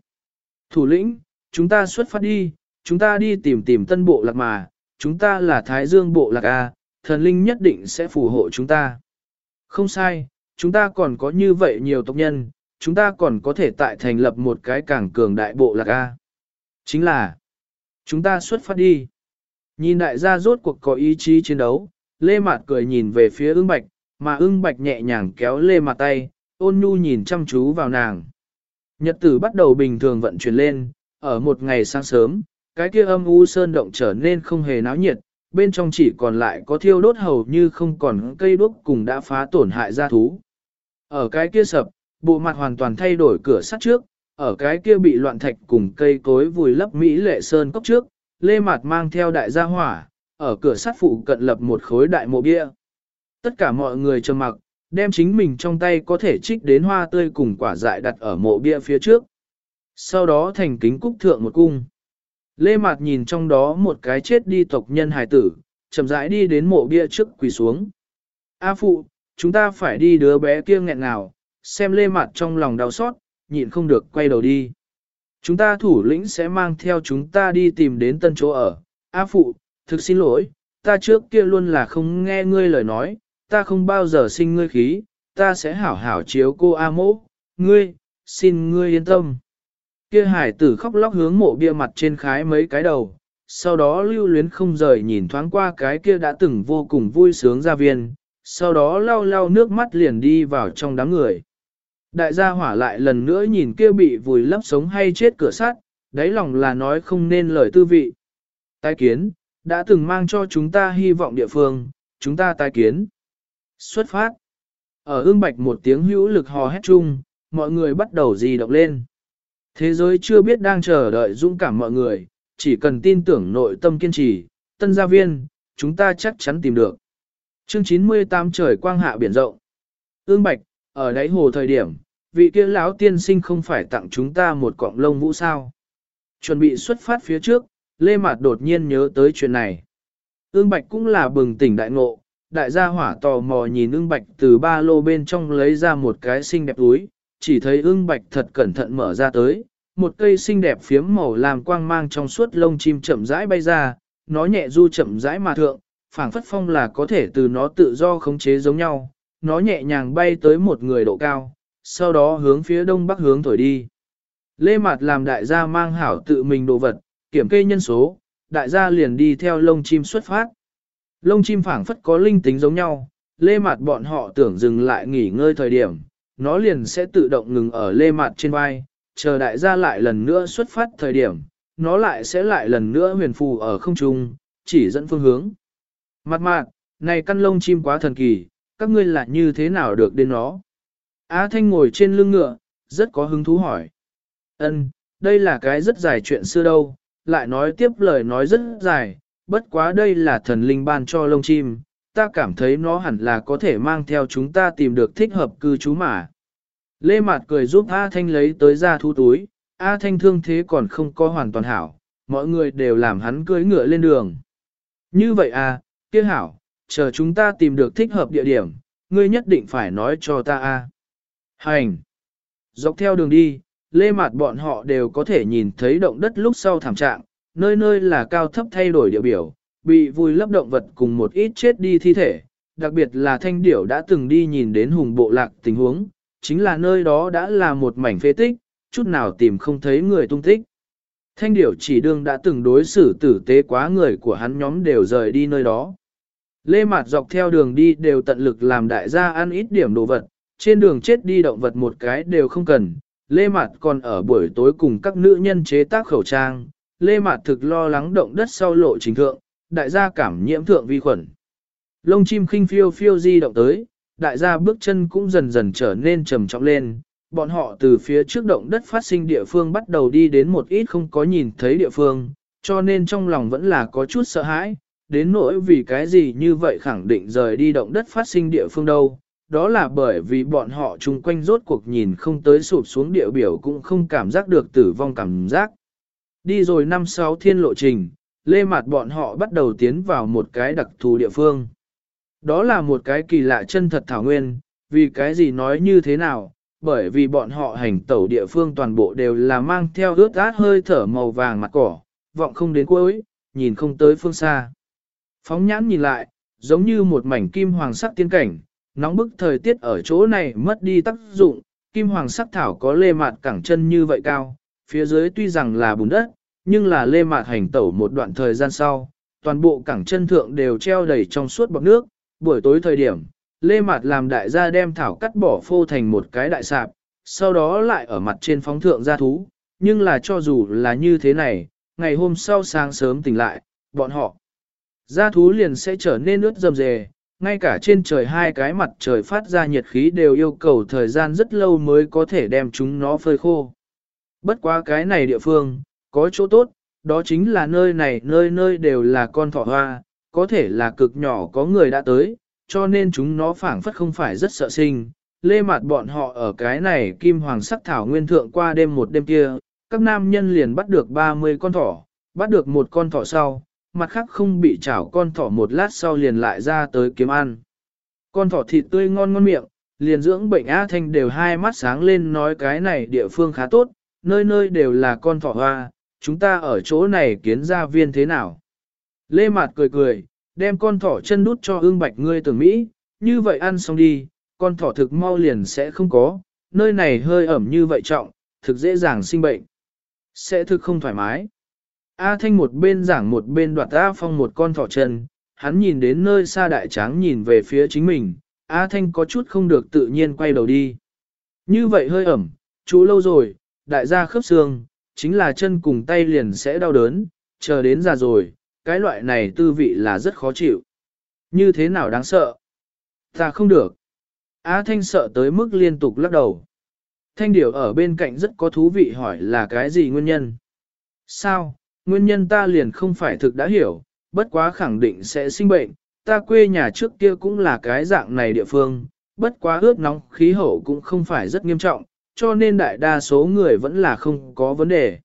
Thủ lĩnh, chúng ta xuất phát đi, chúng ta đi tìm tìm tân bộ lạc mà, chúng ta là Thái Dương bộ lạc A, thần linh nhất định sẽ phù hộ chúng ta. Không sai, chúng ta còn có như vậy nhiều tộc nhân, chúng ta còn có thể tại thành lập một cái cảng cường đại bộ lạc A. Chính là, chúng ta xuất phát đi. Nhìn đại gia rốt cuộc có ý chí chiến đấu, Lê Mạt cười nhìn về phía ương bạch, mà ưng bạch nhẹ nhàng kéo Lê mặt tay, ôn nhu nhìn chăm chú vào nàng. Nhật tử bắt đầu bình thường vận chuyển lên, ở một ngày sáng sớm, cái kia âm u sơn động trở nên không hề náo nhiệt, bên trong chỉ còn lại có thiêu đốt hầu như không còn cây đuốc cùng đã phá tổn hại gia thú. Ở cái kia sập, bộ mặt hoàn toàn thay đổi cửa sắt trước, ở cái kia bị loạn thạch cùng cây cối vùi lấp Mỹ lệ sơn cốc trước, lê mặt mang theo đại gia hỏa, ở cửa sắt phụ cận lập một khối đại mộ bia. Tất cả mọi người trầm mặc, đem chính mình trong tay có thể trích đến hoa tươi cùng quả dại đặt ở mộ bia phía trước. Sau đó thành kính cúc thượng một cung. Lê Mạt nhìn trong đó một cái chết đi tộc nhân hài tử, chậm rãi đi đến mộ bia trước quỳ xuống. A phụ, chúng ta phải đi đứa bé kia nghẹn nào, xem lê Mạt trong lòng đau xót, nhịn không được quay đầu đi. Chúng ta thủ lĩnh sẽ mang theo chúng ta đi tìm đến tân chỗ ở. A phụ, thực xin lỗi, ta trước kia luôn là không nghe ngươi lời nói, ta không bao giờ sinh ngươi khí, ta sẽ hảo hảo chiếu cô A mỗ, ngươi, xin ngươi yên tâm. Kia hải tử khóc lóc hướng mộ bia mặt trên khái mấy cái đầu, sau đó lưu luyến không rời nhìn thoáng qua cái kia đã từng vô cùng vui sướng ra viên, sau đó lau lau nước mắt liền đi vào trong đám người. Đại gia hỏa lại lần nữa nhìn kia bị vùi lấp sống hay chết cửa sắt, đáy lòng là nói không nên lời tư vị. Tái kiến, đã từng mang cho chúng ta hy vọng địa phương, chúng ta tái kiến. Xuất phát. Ở ương bạch một tiếng hữu lực hò hét chung, mọi người bắt đầu di động lên. Thế giới chưa biết đang chờ đợi dũng cảm mọi người, chỉ cần tin tưởng nội tâm kiên trì, tân gia viên, chúng ta chắc chắn tìm được. Chương 98 trời quang hạ biển rộng. Ương Bạch, ở đáy hồ thời điểm, vị kia lão tiên sinh không phải tặng chúng ta một cọng lông vũ sao. Chuẩn bị xuất phát phía trước, Lê Mạt đột nhiên nhớ tới chuyện này. Ương Bạch cũng là bừng tỉnh đại ngộ, đại gia hỏa tò mò nhìn ương Bạch từ ba lô bên trong lấy ra một cái xinh đẹp túi, chỉ thấy ương Bạch thật cẩn thận mở ra tới, một cây xinh đẹp phiếm màu làm quang mang trong suốt lông chim chậm rãi bay ra, nó nhẹ du chậm rãi mà thượng, phảng phất phong là có thể từ nó tự do khống chế giống nhau, nó nhẹ nhàng bay tới một người độ cao, sau đó hướng phía đông bắc hướng thổi đi. Lê Mạt làm đại gia mang hảo tự mình đồ vật, kiểm kê nhân số, đại gia liền đi theo lông chim xuất phát. Lông chim phảng phất có linh tính giống nhau, Lê mặt bọn họ tưởng dừng lại nghỉ ngơi thời điểm, nó liền sẽ tự động ngừng ở Lê mặt trên vai, chờ đại gia lại lần nữa xuất phát thời điểm, nó lại sẽ lại lần nữa huyền phù ở không trung, chỉ dẫn phương hướng. Mặt mạc, này căn lông chim quá thần kỳ, các ngươi là như thế nào được đến nó? Á Thanh ngồi trên lưng ngựa, rất có hứng thú hỏi. Ân, đây là cái rất dài chuyện xưa đâu, lại nói tiếp lời nói rất dài, bất quá đây là thần linh ban cho lông chim, ta cảm thấy nó hẳn là có thể mang theo chúng ta tìm được thích hợp cư trú mà. Lê Mạt cười giúp A Thanh lấy tới ra thú túi, A Thanh thương thế còn không có hoàn toàn hảo, mọi người đều làm hắn cưỡi ngựa lên đường. Như vậy à, kia hảo, chờ chúng ta tìm được thích hợp địa điểm, ngươi nhất định phải nói cho ta a. Hành! Dọc theo đường đi, lê Mạt bọn họ đều có thể nhìn thấy động đất lúc sau thảm trạng, nơi nơi là cao thấp thay đổi địa biểu, bị vùi lấp động vật cùng một ít chết đi thi thể, đặc biệt là thanh điểu đã từng đi nhìn đến hùng bộ lạc tình huống, chính là nơi đó đã là một mảnh phế tích, chút nào tìm không thấy người tung tích. Thanh điểu chỉ đương đã từng đối xử tử tế quá người của hắn nhóm đều rời đi nơi đó. Lê Mạt dọc theo đường đi đều tận lực làm đại gia ăn ít điểm đồ vật, trên đường chết đi động vật một cái đều không cần. Lê Mạt còn ở buổi tối cùng các nữ nhân chế tác khẩu trang. Lê Mạt thực lo lắng động đất sau lộ trình thượng, đại gia cảm nhiễm thượng vi khuẩn. Lông chim khinh phiêu phiêu di động tới, đại gia bước chân cũng dần dần trở nên trầm trọng lên, bọn họ từ phía trước động đất phát sinh địa phương bắt đầu đi đến một ít không có nhìn thấy địa phương, cho nên trong lòng vẫn là có chút sợ hãi, đến nỗi vì cái gì như vậy khẳng định rời đi động đất phát sinh địa phương đâu. Đó là bởi vì bọn họ chung quanh rốt cuộc nhìn không tới sụp xuống địa biểu cũng không cảm giác được tử vong cảm giác. Đi rồi năm sáu thiên lộ trình, lê mặt bọn họ bắt đầu tiến vào một cái đặc thù địa phương. Đó là một cái kỳ lạ chân thật thảo nguyên, vì cái gì nói như thế nào, bởi vì bọn họ hành tẩu địa phương toàn bộ đều là mang theo ướt át hơi thở màu vàng mặt cỏ, vọng không đến cuối, nhìn không tới phương xa. Phóng nhãn nhìn lại, giống như một mảnh kim hoàng sắc tiên cảnh, nóng bức thời tiết ở chỗ này mất đi tác dụng, kim hoàng sắc thảo có lê mạt cẳng chân như vậy cao, phía dưới tuy rằng là bùn đất, nhưng là lê mạt hành tẩu một đoạn thời gian sau, toàn bộ cẳng chân thượng đều treo đầy trong suốt bọc nước, buổi tối thời điểm, Lê Mạt làm đại gia đem thảo cắt bỏ phô thành một cái đại sạp, sau đó lại ở mặt trên phóng thượng gia thú, nhưng là cho dù là như thế này, ngày hôm sau sáng sớm tỉnh lại, bọn họ gia thú liền sẽ trở nên ướt dầm dề, ngay cả trên trời hai cái mặt trời phát ra nhiệt khí đều yêu cầu thời gian rất lâu mới có thể đem chúng nó phơi khô. Bất quá cái này địa phương, có chỗ tốt, đó chính là nơi này nơi nơi đều là con thỏ hoa, có thể là cực nhỏ có người đã tới, cho nên chúng nó phảng phất không phải rất sợ sinh. Lê mặt bọn họ ở cái này kim hoàng sắc thảo nguyên thượng qua đêm một đêm kia, các nam nhân liền bắt được 30 con thỏ, bắt được một con thỏ sau, mặt khác không bị chảo con thỏ một lát sau liền lại ra tới kiếm ăn. Con thỏ thịt tươi ngon ngon miệng, liền dưỡng bệnh A Thanh đều hai mắt sáng lên nói cái này địa phương khá tốt, nơi nơi đều là con thỏ hoa, chúng ta ở chỗ này kiến gia viên thế nào. Lê Mạt cười cười, đem con thỏ chân đút cho ương bạch ngươi tưởng Mỹ, như vậy ăn xong đi, con thỏ thực mau liền sẽ không có, nơi này hơi ẩm như vậy trọng, thực dễ dàng sinh bệnh. Sẽ thực không thoải mái. A Thanh một bên giảng một bên đoạt A Phong một con thỏ chân, hắn nhìn đến nơi xa đại tráng nhìn về phía chính mình, A Thanh có chút không được tự nhiên quay đầu đi. Như vậy hơi ẩm, chú lâu rồi, đại gia khớp xương, chính là chân cùng tay liền sẽ đau đớn, chờ đến già rồi, cái loại này tư vị là rất khó chịu. Như thế nào đáng sợ? Ta không được. Á Thanh sợ tới mức liên tục lắc đầu. Thanh điểu ở bên cạnh rất có thú vị hỏi là cái gì nguyên nhân? Sao, nguyên nhân ta liền không phải thực đã hiểu, bất quá khẳng định sẽ sinh bệnh, ta quê nhà trước kia cũng là cái dạng này địa phương, bất quá ướt nóng khí hậu cũng không phải rất nghiêm trọng, cho nên đại đa số người vẫn là không có vấn đề.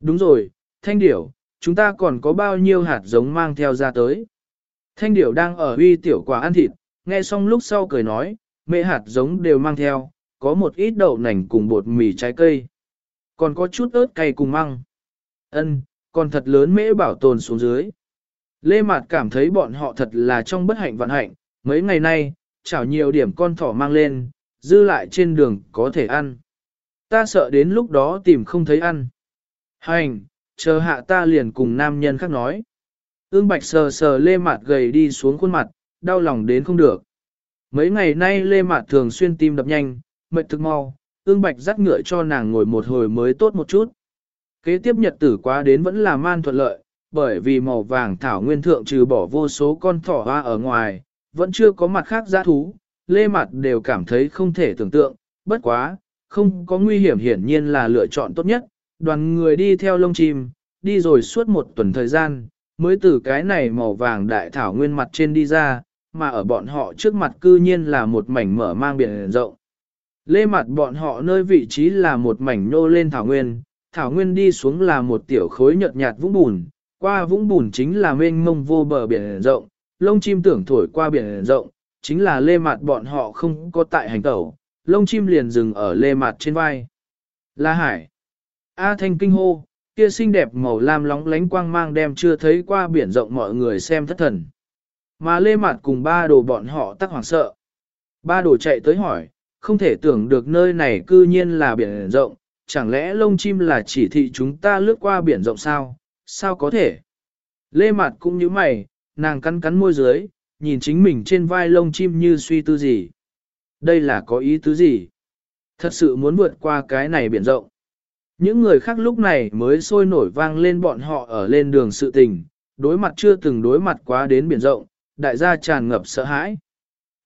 Đúng rồi, thanh điểu, chúng ta còn có bao nhiêu hạt giống mang theo ra tới. Thanh điểu đang ở uy tiểu quả ăn thịt, nghe xong lúc sau cười nói, mẹ hạt giống đều mang theo, có một ít đậu nành cùng bột mì trái cây. Còn có chút ớt cay cùng măng. Ân, còn thật lớn mễ bảo tồn xuống dưới. Lê Mạt cảm thấy bọn họ thật là trong bất hạnh vận hạnh, mấy ngày nay, chảo nhiều điểm con thỏ mang lên, dư lại trên đường có thể ăn. Ta sợ đến lúc đó tìm không thấy ăn. Hành, chờ hạ ta liền cùng nam nhân khác nói. Ương Bạch sờ sờ Lê Mạt gầy đi xuống khuôn mặt, đau lòng đến không được. Mấy ngày nay Lê Mạt thường xuyên tim đập nhanh, mệt thực mau, Ương Bạch dắt ngựa cho nàng ngồi một hồi mới tốt một chút. Kế tiếp nhật tử quá đến vẫn là man thuận lợi, bởi vì màu vàng thảo nguyên thượng trừ bỏ vô số con thỏ hoa ở ngoài, vẫn chưa có mặt khác giá thú, lê mặt đều cảm thấy không thể tưởng tượng, bất quá, không có nguy hiểm hiển nhiên là lựa chọn tốt nhất, đoàn người đi theo lông chim, đi rồi suốt một tuần thời gian, mới từ cái này màu vàng đại thảo nguyên mặt trên đi ra, mà ở bọn họ trước mặt cư nhiên là một mảnh mở mang biển rộng. Lê mặt bọn họ nơi vị trí là một mảnh nô lên thảo nguyên, thảo nguyên đi xuống là một tiểu khối nhợt nhạt vũng bùn, qua vũng bùn chính là mênh mông vô bờ biển rộng, lông chim tưởng thổi qua biển rộng, chính là lê mạt bọn họ không có tại hành tẩu, lông chim liền dừng ở lê mạt trên vai. La Hải. A Thanh kinh hô, kia xinh đẹp màu lam lóng lánh quang mang đem chưa thấy qua biển rộng mọi người xem thất thần. Mà lê mạt cùng ba đồ bọn họ tắc hoảng sợ. Ba đồ chạy tới hỏi, không thể tưởng được nơi này cư nhiên là biển rộng, chẳng lẽ lông chim là chỉ thị chúng ta lướt qua biển rộng sao, sao có thể? Lê Mạt cũng như mày, nàng cắn cắn môi dưới, nhìn chính mình trên vai lông chim như suy tư gì. Đây là có ý tứ gì? Thật sự muốn vượt qua cái này biển rộng. Những người khác lúc này mới sôi nổi vang lên bọn họ ở lên đường sự tình, đối mặt chưa từng đối mặt quá đến biển rộng, đại gia tràn ngập sợ hãi.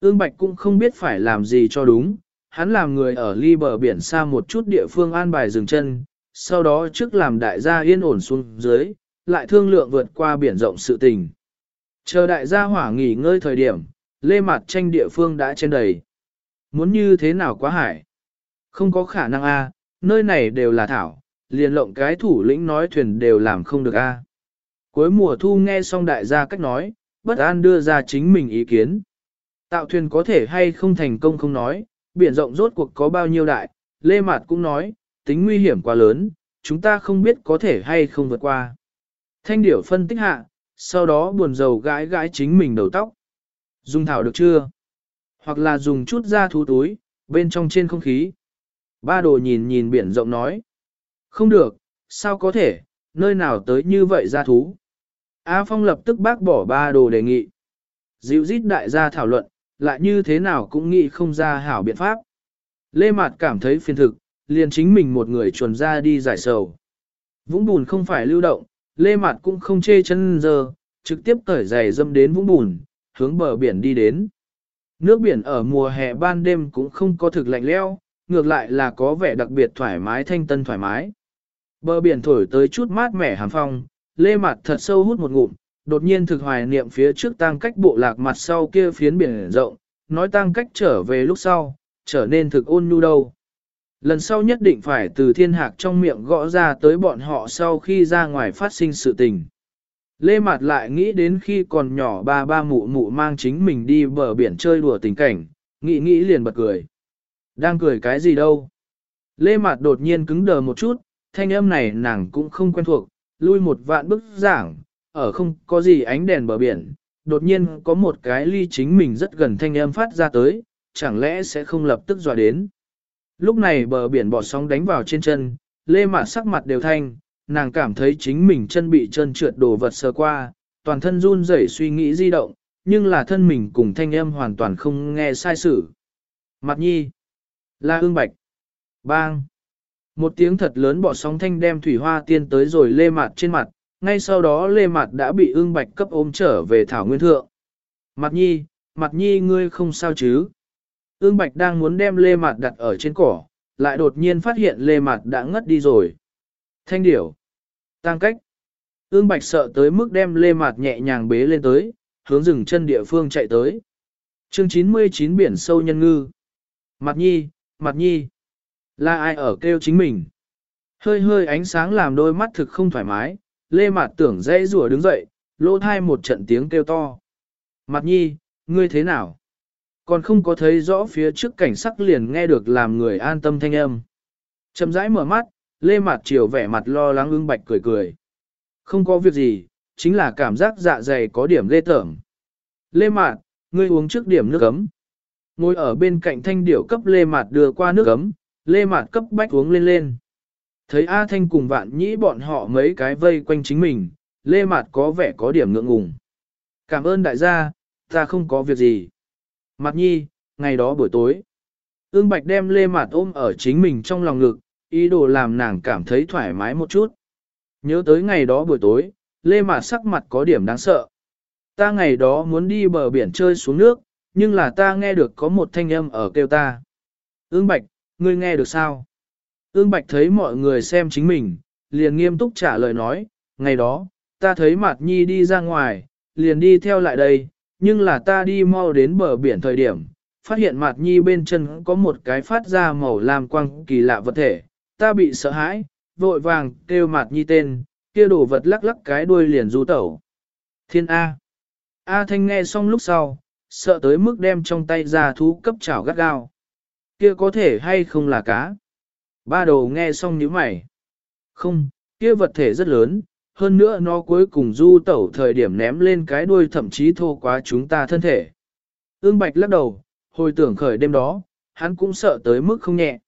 Ương Bạch cũng không biết phải làm gì cho đúng, hắn làm người ở ly bờ biển xa một chút địa phương an bài dừng chân, sau đó trước làm đại gia yên ổn xuống dưới, lại thương lượng vượt qua biển rộng sự tình. Chờ đại gia hỏa nghỉ ngơi thời điểm, lê mặt tranh địa phương đã trên đầy. Muốn như thế nào quá hải? Không có khả năng a, nơi này đều là thảo, liền lộng cái thủ lĩnh nói thuyền đều làm không được a. Cuối mùa thu nghe xong đại gia cách nói, bất an đưa ra chính mình ý kiến. Tạo thuyền có thể hay không thành công không nói, biển rộng rốt cuộc có bao nhiêu đại, Lê Mạt cũng nói, tính nguy hiểm quá lớn, chúng ta không biết có thể hay không vượt qua. Thanh điểu phân tích hạ, sau đó buồn rầu gãi gãi chính mình đầu tóc. Dùng thảo được chưa? Hoặc là dùng chút da thú túi, bên trong trên không khí. Ba đồ nhìn nhìn biển rộng nói. Không được, sao có thể, nơi nào tới như vậy ra thú. A Phong lập tức bác bỏ ba đồ đề nghị. Dịu dít đại gia thảo luận, lại như thế nào cũng nghĩ không ra hảo biện pháp. Lê Mạt cảm thấy phiền thực, liền chính mình một người chuồn ra đi giải sầu. Vũng bùn không phải lưu động, Lê Mạt cũng không chê chân giờ, trực tiếp cởi giày dâm đến vũng bùn, hướng bờ biển đi đến. Nước biển ở mùa hè ban đêm cũng không có thực lạnh leo, ngược lại là có vẻ đặc biệt thoải mái thanh tân thoải mái. Bờ biển thổi tới chút mát mẻ hàm phong, Lê mặt thật sâu hút một ngụm, đột nhiên thực hoài niệm phía trước tăng cách bộ lạc mặt sau kia phiến biển rộng, nói tăng cách trở về lúc sau, trở nên thực ôn nhu đâu. Lần sau nhất định phải từ thiên hạc trong miệng gõ ra tới bọn họ sau khi ra ngoài phát sinh sự tình. Lê Mạt lại nghĩ đến khi còn nhỏ ba ba mụ mụ mang chính mình đi bờ biển chơi đùa tình cảnh, nghĩ nghĩ liền bật cười. Đang cười cái gì đâu? Lê Mạt đột nhiên cứng đờ một chút, thanh âm này nàng cũng không quen thuộc, lui một vạn bức giảng, ở không có gì ánh đèn bờ biển, đột nhiên có một cái ly chính mình rất gần thanh âm phát ra tới, chẳng lẽ sẽ không lập tức dọa đến. Lúc này bờ biển bọt sóng đánh vào trên chân, Lê Mạt sắc mặt đều thanh, nàng cảm thấy chính mình chân bị chân trượt đồ vật sờ qua, toàn thân run rẩy suy nghĩ di động, nhưng là thân mình cùng thanh âm hoàn toàn không nghe sai sự. Mặt nhi, la ương bạch, bang. Một tiếng thật lớn bỏ sóng thanh đem thủy hoa tiên tới rồi lê mặt trên mặt, ngay sau đó lê mặt đã bị ương bạch cấp ôm trở về thảo nguyên thượng. Mặt nhi, mặt nhi ngươi không sao chứ? Ương bạch đang muốn đem lê mặt đặt ở trên cỏ, lại đột nhiên phát hiện lê mặt đã ngất đi rồi. Thanh điểu. Tăng cách. Ương bạch sợ tới mức đem lê mạt nhẹ nhàng bế lên tới, hướng rừng chân địa phương chạy tới. chương 99 biển sâu nhân ngư. Mặt nhi, mặt nhi. Là ai ở kêu chính mình? Hơi hơi ánh sáng làm đôi mắt thực không thoải mái, lê mạt tưởng dễ rùa đứng dậy, lỗ thai một trận tiếng kêu to. Mặt nhi, ngươi thế nào? Còn không có thấy rõ phía trước cảnh sắc liền nghe được làm người an tâm thanh âm. Chậm rãi mở mắt, lê Mạt triều vẻ mặt lo lắng ưng bạch cười cười. Không có việc gì, chính là cảm giác dạ dày có điểm lê tởm. Lê mạt, ngươi uống trước điểm nước ấm. Ngồi ở bên cạnh thanh điểu cấp lê mạt đưa qua nước ấm, lê mạt cấp bách uống lên lên. Thấy A Thanh cùng vạn nhĩ bọn họ mấy cái vây quanh chính mình, lê mạt có vẻ có điểm ngượng ngùng. Cảm ơn đại gia, ta không có việc gì. Mặt nhi, ngày đó buổi tối. Ương Bạch đem lê mạt ôm ở chính mình trong lòng ngực, ý đồ làm nàng cảm thấy thoải mái một chút. Nhớ tới ngày đó buổi tối, lê mạt sắc mặt có điểm đáng sợ. Ta ngày đó muốn đi bờ biển chơi xuống nước, nhưng là ta nghe được có một thanh âm ở kêu ta. Ương Bạch, ngươi nghe được sao? Ương Bạch thấy mọi người xem chính mình, liền nghiêm túc trả lời nói, ngày đó, ta thấy Mạt Nhi đi ra ngoài, liền đi theo lại đây, nhưng là ta đi mau đến bờ biển thời điểm, phát hiện Mạt Nhi bên chân có một cái phát ra màu lam quang kỳ lạ vật thể, ta bị sợ hãi, vội vàng kêu mặt Nhi tên, kia đổ vật lắc lắc cái đuôi liền du tẩu. Thiên A. A Thanh nghe xong lúc sau, sợ tới mức đem trong tay ra thú cấp chảo gắt gao. Kia có thể hay không là cá? Ba đồ nghe xong nhíu mày. Không, kia vật thể rất lớn, hơn nữa nó cuối cùng du tẩu thời điểm ném lên cái đuôi thậm chí thô quá chúng ta thân thể. Ương Bạch lắc đầu, hồi tưởng khởi đêm đó, hắn cũng sợ tới mức không nhẹ.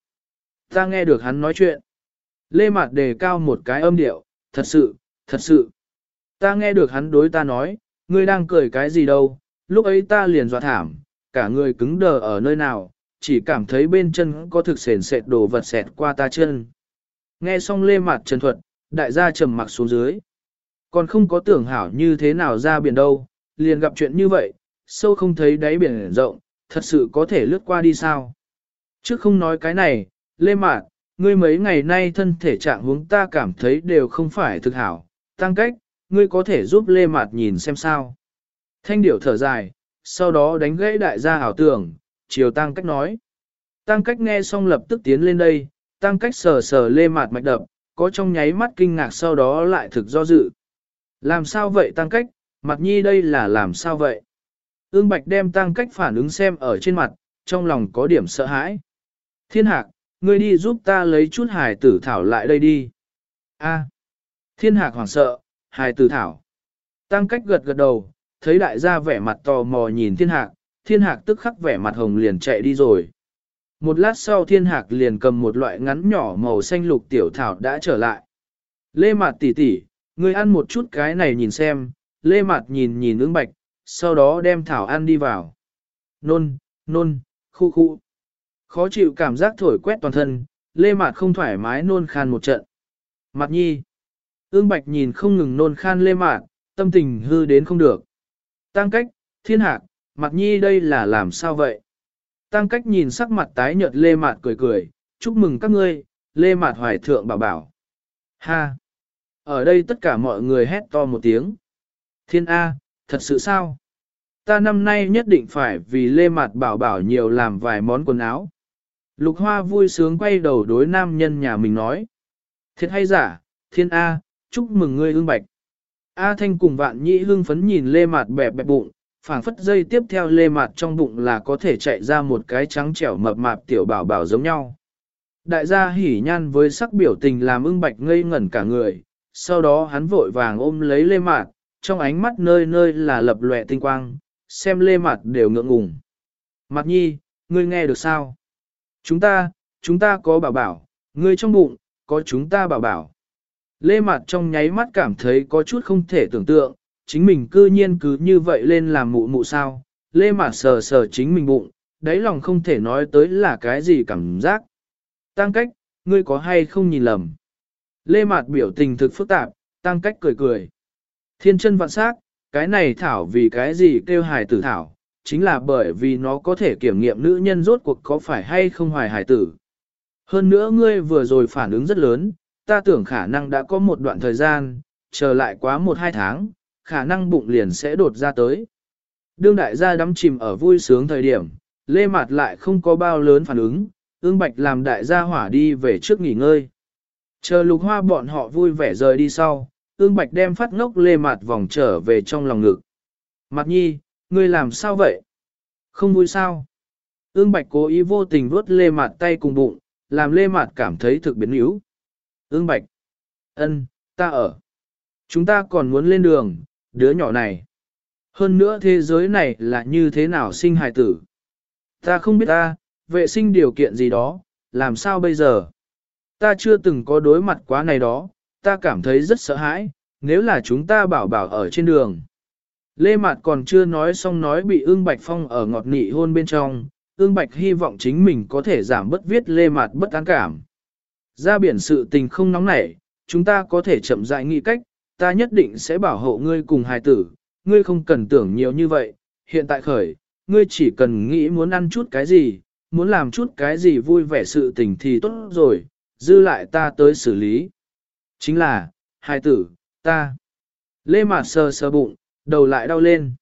Ta nghe được hắn nói chuyện. Lê Mạt đề cao một cái âm điệu, thật sự, thật sự. Ta nghe được hắn đối ta nói, ngươi đang cười cái gì đâu, lúc ấy ta liền dọa thảm, cả người cứng đờ ở nơi nào, chỉ cảm thấy bên chân có thực sền sệt đồ vật sẹt qua ta chân. Nghe xong lê mạt trần thuật, đại gia trầm mặc xuống dưới. Còn không có tưởng hảo như thế nào ra biển đâu, liền gặp chuyện như vậy, sâu không thấy đáy biển rộng, thật sự có thể lướt qua đi sao. Trước không nói cái này, lê Mạc, ngươi mấy ngày nay thân thể trạng huống ta cảm thấy đều không phải thực hảo, tăng cách, ngươi có thể giúp lê mạt nhìn xem sao. Thanh điểu thở dài, sau đó đánh gãy đại gia hảo tưởng, chiều tăng cách nói. Tăng cách nghe xong lập tức tiến lên đây, tăng cách sờ sờ lê mạt mạch đập, có trong nháy mắt kinh ngạc sau đó lại thực do dự. Làm sao vậy tăng cách, mặt nhi đây là làm sao vậy? Ương Bạch đem tăng cách phản ứng xem ở trên mặt, trong lòng có điểm sợ hãi. Thiên hạc, ngươi đi giúp ta lấy chút hài tử thảo lại đây đi. A. À. Thiên hạc hoảng sợ, hài tử thảo. Tăng cách gật gật đầu, thấy đại gia vẻ mặt tò mò nhìn thiên hạc, thiên hạc tức khắc vẻ mặt hồng liền chạy đi rồi. Một lát sau thiên hạc liền cầm một loại ngắn nhỏ màu xanh lục tiểu thảo đã trở lại. Lê Mạt tỷ tỷ, ngươi ăn một chút cái này nhìn xem, Lê Mạt nhìn nhìn ứng bạch, sau đó đem thảo ăn đi vào. Nôn, nôn, khu khu. Khó chịu cảm giác thổi quét toàn thân, Lê Mạt không thoải mái nôn khan một trận. Mặt nhi. Ương bạch nhìn không ngừng nôn khan Lê Mạt, tâm tình hư đến không được. Tăng cách, thiên hạc, mặt nhi đây là làm sao vậy? Tăng cách nhìn sắc mặt tái nhợt lê mạt cười cười, chúc mừng các ngươi, lê mạt hoài thượng bảo bảo. Ha! Ở đây tất cả mọi người hét to một tiếng. Thiên A, thật sự sao? Ta năm nay nhất định phải vì lê mạt bảo bảo nhiều làm vài món quần áo. Lục hoa vui sướng quay đầu đối nam nhân nhà mình nói. Thiệt hay giả, thiên A, chúc mừng ngươi ương bạch. A Thanh cùng vạn nhĩ hương phấn nhìn lê mạt bẹp bẹp bụng, phảng phất dây tiếp theo lê mạt trong bụng là có thể chạy ra một cái trắng trẻo mập mạp tiểu bảo bảo giống nhau. Đại gia hỉ nhan với sắc biểu tình làm ưng bạch ngây ngẩn cả người, sau đó hắn vội vàng ôm lấy lê mạt, trong ánh mắt nơi nơi là lập lòe tinh quang, xem lê mạt đều ngượng ngùng. Mặt nhi, ngươi nghe được sao? Chúng ta, chúng ta có bảo bảo, ngươi trong bụng, có chúng ta bảo bảo. Lê Mạt trong nháy mắt cảm thấy có chút không thể tưởng tượng, chính mình cư nhiên cứ như vậy lên làm mụ mụ sao. Lê Mạt sờ sờ chính mình bụng, đáy lòng không thể nói tới là cái gì cảm giác. Tăng cách, ngươi có hay không nhìn lầm. Lê Mạt biểu tình thực phức tạp, tăng cách cười cười. Thiên chân vạn sắc, cái này thảo vì cái gì kêu hài tử thảo, chính là bởi vì nó có thể kiểm nghiệm nữ nhân rốt cuộc có phải hay không hoài hải tử. Hơn nữa ngươi vừa rồi phản ứng rất lớn, ta tưởng khả năng đã có một đoạn thời gian, chờ lại quá một hai tháng, khả năng bụng liền sẽ đột ra tới. Đương đại gia đắm chìm ở vui sướng thời điểm, lê mặt lại không có bao lớn phản ứng, ương bạch làm đại gia hỏa đi về trước nghỉ ngơi. Chờ lục hoa bọn họ vui vẻ rời đi sau, ương bạch đem phát ngốc lê mặt vòng trở về trong lòng ngực. Mặt nhi, ngươi làm sao vậy? Không vui sao? Ương bạch cố ý vô tình vuốt lê mặt tay cùng bụng, làm lê mặt cảm thấy thực biến yếu. Ương bạch. ân, ta ở. Chúng ta còn muốn lên đường, đứa nhỏ này. Hơn nữa thế giới này là như thế nào sinh hài tử. Ta không biết ta, vệ sinh điều kiện gì đó, làm sao bây giờ? Ta chưa từng có đối mặt quá này đó, ta cảm thấy rất sợ hãi, nếu là chúng ta bảo bảo ở trên đường. Lê Mạt còn chưa nói xong nói bị ương bạch phong ở ngọt nị hôn bên trong, ương bạch hy vọng chính mình có thể giảm bất viết Lê Mạt bất an cảm. Ra biển sự tình không nóng nảy, chúng ta có thể chậm rãi nghĩ cách, ta nhất định sẽ bảo hộ ngươi cùng hài tử, ngươi không cần tưởng nhiều như vậy, hiện tại khởi, ngươi chỉ cần nghĩ muốn ăn chút cái gì, muốn làm chút cái gì vui vẻ sự tình thì tốt rồi, dư lại ta tới xử lý. Chính là, hài tử, ta. Lê Mạt sờ sờ bụng, đầu lại đau lên.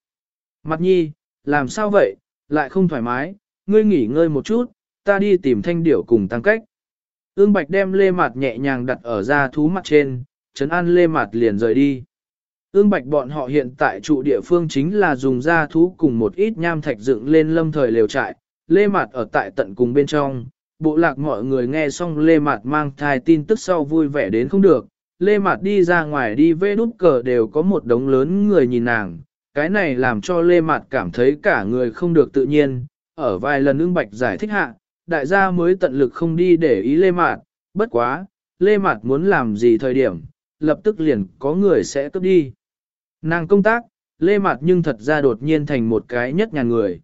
Mặt nhi, làm sao vậy, lại không thoải mái, ngươi nghỉ ngơi một chút, ta đi tìm thanh điểu cùng tăng cách. Ương Bạch đem lê mặt nhẹ nhàng đặt ở da thú mặt trên, chấn an lê mặt liền rời đi. Ương Bạch bọn họ hiện tại trụ địa phương chính là dùng da thú cùng một ít nham thạch dựng lên lâm thời lều trại, lê mặt ở tại tận cùng bên trong. Bộ lạc mọi người nghe xong lê mặt mang thai tin tức sau vui vẻ đến không được, lê Mạt đi ra ngoài đi vê đút cờ đều có một đống lớn người nhìn nàng, cái này làm cho lê Mạt cảm thấy cả người không được tự nhiên, ở vài lần ưng bạch giải thích hạ, đại gia mới tận lực không đi để ý Lê Mạt, bất quá, Lê Mạt muốn làm gì thời điểm, lập tức liền có người sẽ cướp đi. Nàng công tác, Lê Mạt nhưng thật ra đột nhiên thành một cái nhất nhà người.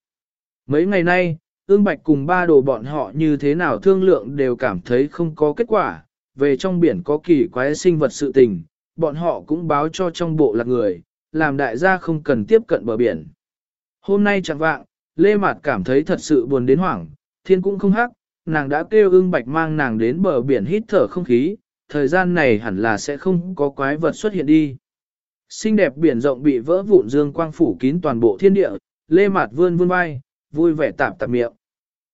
Mấy ngày nay, ương bạch cùng ba đồ bọn họ như thế nào thương lượng đều cảm thấy không có kết quả, về trong biển có kỳ quái sinh vật sự tình, bọn họ cũng báo cho trong bộ lạc người, làm đại gia không cần tiếp cận bờ biển. Hôm nay chẳng vạng, Lê Mạt cảm thấy thật sự buồn đến hoảng, thiên cũng không hắc, nàng đã kêu ưng bạch mang nàng đến bờ biển hít thở không khí, thời gian này hẳn là sẽ không có quái vật xuất hiện đi. Xinh đẹp biển rộng bị vỡ vụn dương quang phủ kín toàn bộ thiên địa, lê mạt vươn vươn vai, vui vẻ tạm tạm miệng.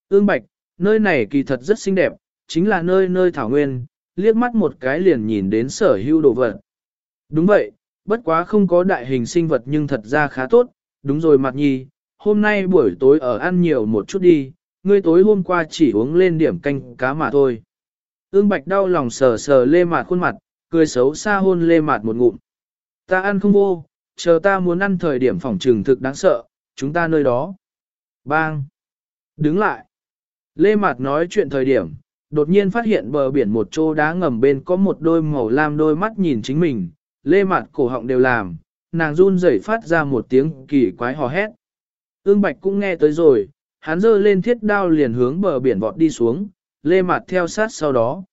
Ương bạch, nơi này kỳ thật rất xinh đẹp, chính là nơi nơi thảo nguyên, liếc mắt một cái liền nhìn đến sở hữu đồ vật. Đúng vậy, bất quá không có đại hình sinh vật nhưng thật ra khá tốt, đúng rồi mặt nhi, hôm nay buổi tối ở ăn nhiều một chút đi, ngươi tối hôm qua chỉ uống lên điểm canh cá mà thôi. Ương Bạch đau lòng sờ sờ lê mạt khuôn mặt, cười xấu xa hôn lê mạt một ngụm. Ta ăn không vô, chờ ta muốn ăn thời điểm phòng trừng thực đáng sợ, chúng ta nơi đó. Bang! Đứng lại! Lê mạt nói chuyện thời điểm, đột nhiên phát hiện bờ biển một chỗ đá ngầm bên có một đôi màu lam đôi mắt nhìn chính mình, lê mặt cổ họng đều làm, nàng run rẩy phát ra một tiếng kỳ quái hò hét. Ương Bạch cũng nghe tới rồi, hắn giơ lên thiết đao liền hướng bờ biển vọt đi xuống, lê mặt theo sát sau đó.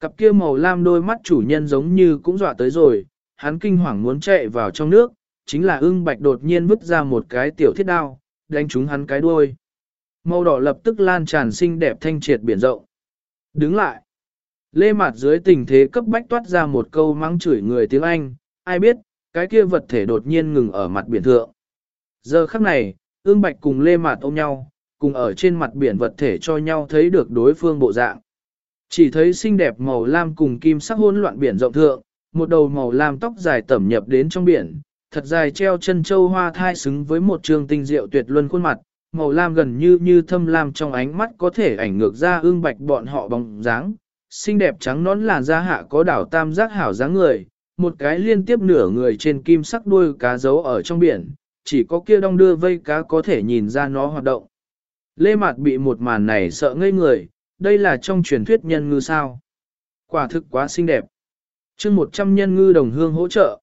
Cặp kia màu lam đôi mắt chủ nhân giống như cũng dọa tới rồi, hắn kinh hoàng muốn chạy vào trong nước, chính là ưng bạch đột nhiên vứt ra một cái tiểu thiết đao, đánh trúng hắn cái đuôi. Màu đỏ lập tức lan tràn xinh đẹp thanh triệt biển rộng. Đứng lại. Lê Mạt dưới tình thế cấp bách toát ra một câu mắng chửi người tiếng Anh, ai biết, cái kia vật thể đột nhiên ngừng ở mặt biển thượng. Giờ khắc này, ương bạch cùng Lê Mạt ôm nhau, cùng ở trên mặt biển vật thể cho nhau thấy được đối phương bộ dạng. Chỉ thấy xinh đẹp màu lam cùng kim sắc hỗn loạn biển rộng thượng, một đầu màu lam tóc dài tẩm nhập đến trong biển, thật dài treo chân châu hoa thai xứng với một trường tinh diệu tuyệt luân khuôn mặt, màu lam gần như như thâm lam trong ánh mắt có thể ảnh ngược ra ương bạch bọn họ bóng dáng, xinh đẹp trắng nón làn da hạ có đảo tam giác hảo dáng người, một cái liên tiếp nửa người trên kim sắc đuôi cá giấu ở trong biển, chỉ có kia đong đưa vây cá có thể nhìn ra nó hoạt động. Lê Mạt bị một màn này sợ ngây người, đây là trong truyền thuyết nhân ngư sao. Quả thực quá xinh đẹp. chương 100 nhân ngư đồng hương hỗ trợ.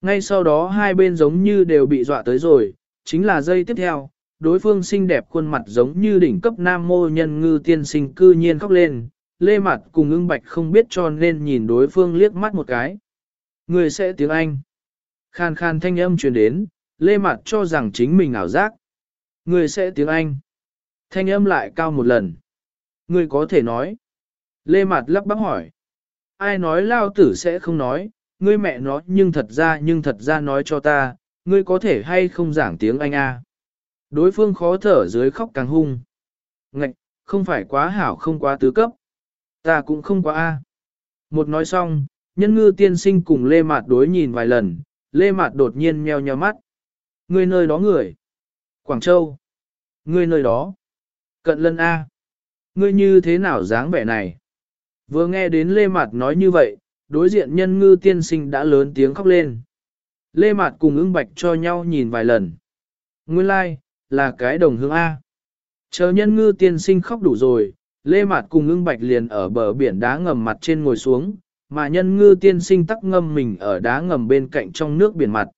Ngay sau đó hai bên giống như đều bị dọa tới rồi, chính là dây tiếp theo, đối phương xinh đẹp khuôn mặt giống như đỉnh cấp nam mô nhân ngư tiên sinh cư nhiên khóc lên, lê mặt cùng ưng bạch không biết cho nên nhìn đối phương liếc mắt một cái. Người sẽ tiếng Anh. Khan khan thanh âm truyền đến, lê mặt cho rằng chính mình ảo giác. Người sẽ tiếng Anh. Thanh âm lại cao một lần. Người có thể nói. Lê mặt lắp bắp hỏi. Ai nói lao tử sẽ không nói, ngươi mẹ nó nhưng thật ra nhưng thật ra nói cho ta, ngươi có thể hay không giảng tiếng Anh a? Đối phương khó thở dưới khóc càng hung. Ngạch, không phải quá hảo không quá tứ cấp. Ta cũng không quá A. Một nói xong, nhân ngư tiên sinh cùng Lê Mạt đối nhìn vài lần, Lê Mạt đột nhiên nheo nheo mắt. Người nơi đó người. Quảng Châu. Người nơi đó. Cận lân A. Ngươi như thế nào dáng vẻ này? Vừa nghe đến Lê Mạt nói như vậy, đối diện nhân ngư tiên sinh đã lớn tiếng khóc lên. Lê Mạt cùng ưng bạch cho nhau nhìn vài lần. Nguyên lai, like, là cái đồng hương A. Chờ nhân ngư tiên sinh khóc đủ rồi, Lê Mạt cùng ưng bạch liền ở bờ biển đá ngầm mặt trên ngồi xuống, mà nhân ngư tiên sinh tắc ngâm mình ở đá ngầm bên cạnh trong nước biển mặt.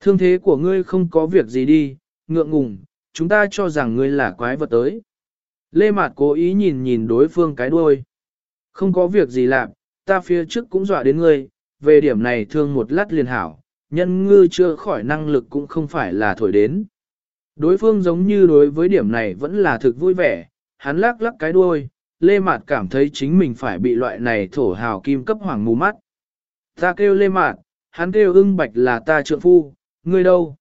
Thương thế của ngươi không có việc gì đi, ngượng ngùng, chúng ta cho rằng ngươi là quái vật tới. Lê Mạt cố ý nhìn nhìn đối phương cái đuôi. Không có việc gì làm, ta phía trước cũng dọa đến ngươi, về điểm này thương một lát liền hảo, nhân ngư chưa khỏi năng lực cũng không phải là thổi đến. Đối phương giống như đối với điểm này vẫn là thực vui vẻ, hắn lắc lắc cái đuôi, Lê Mạt cảm thấy chính mình phải bị loại này thổ hào kim cấp hoàng mù mắt. Ta kêu Lê Mạt, hắn kêu ưng bạch là ta trượng phu, ngươi đâu?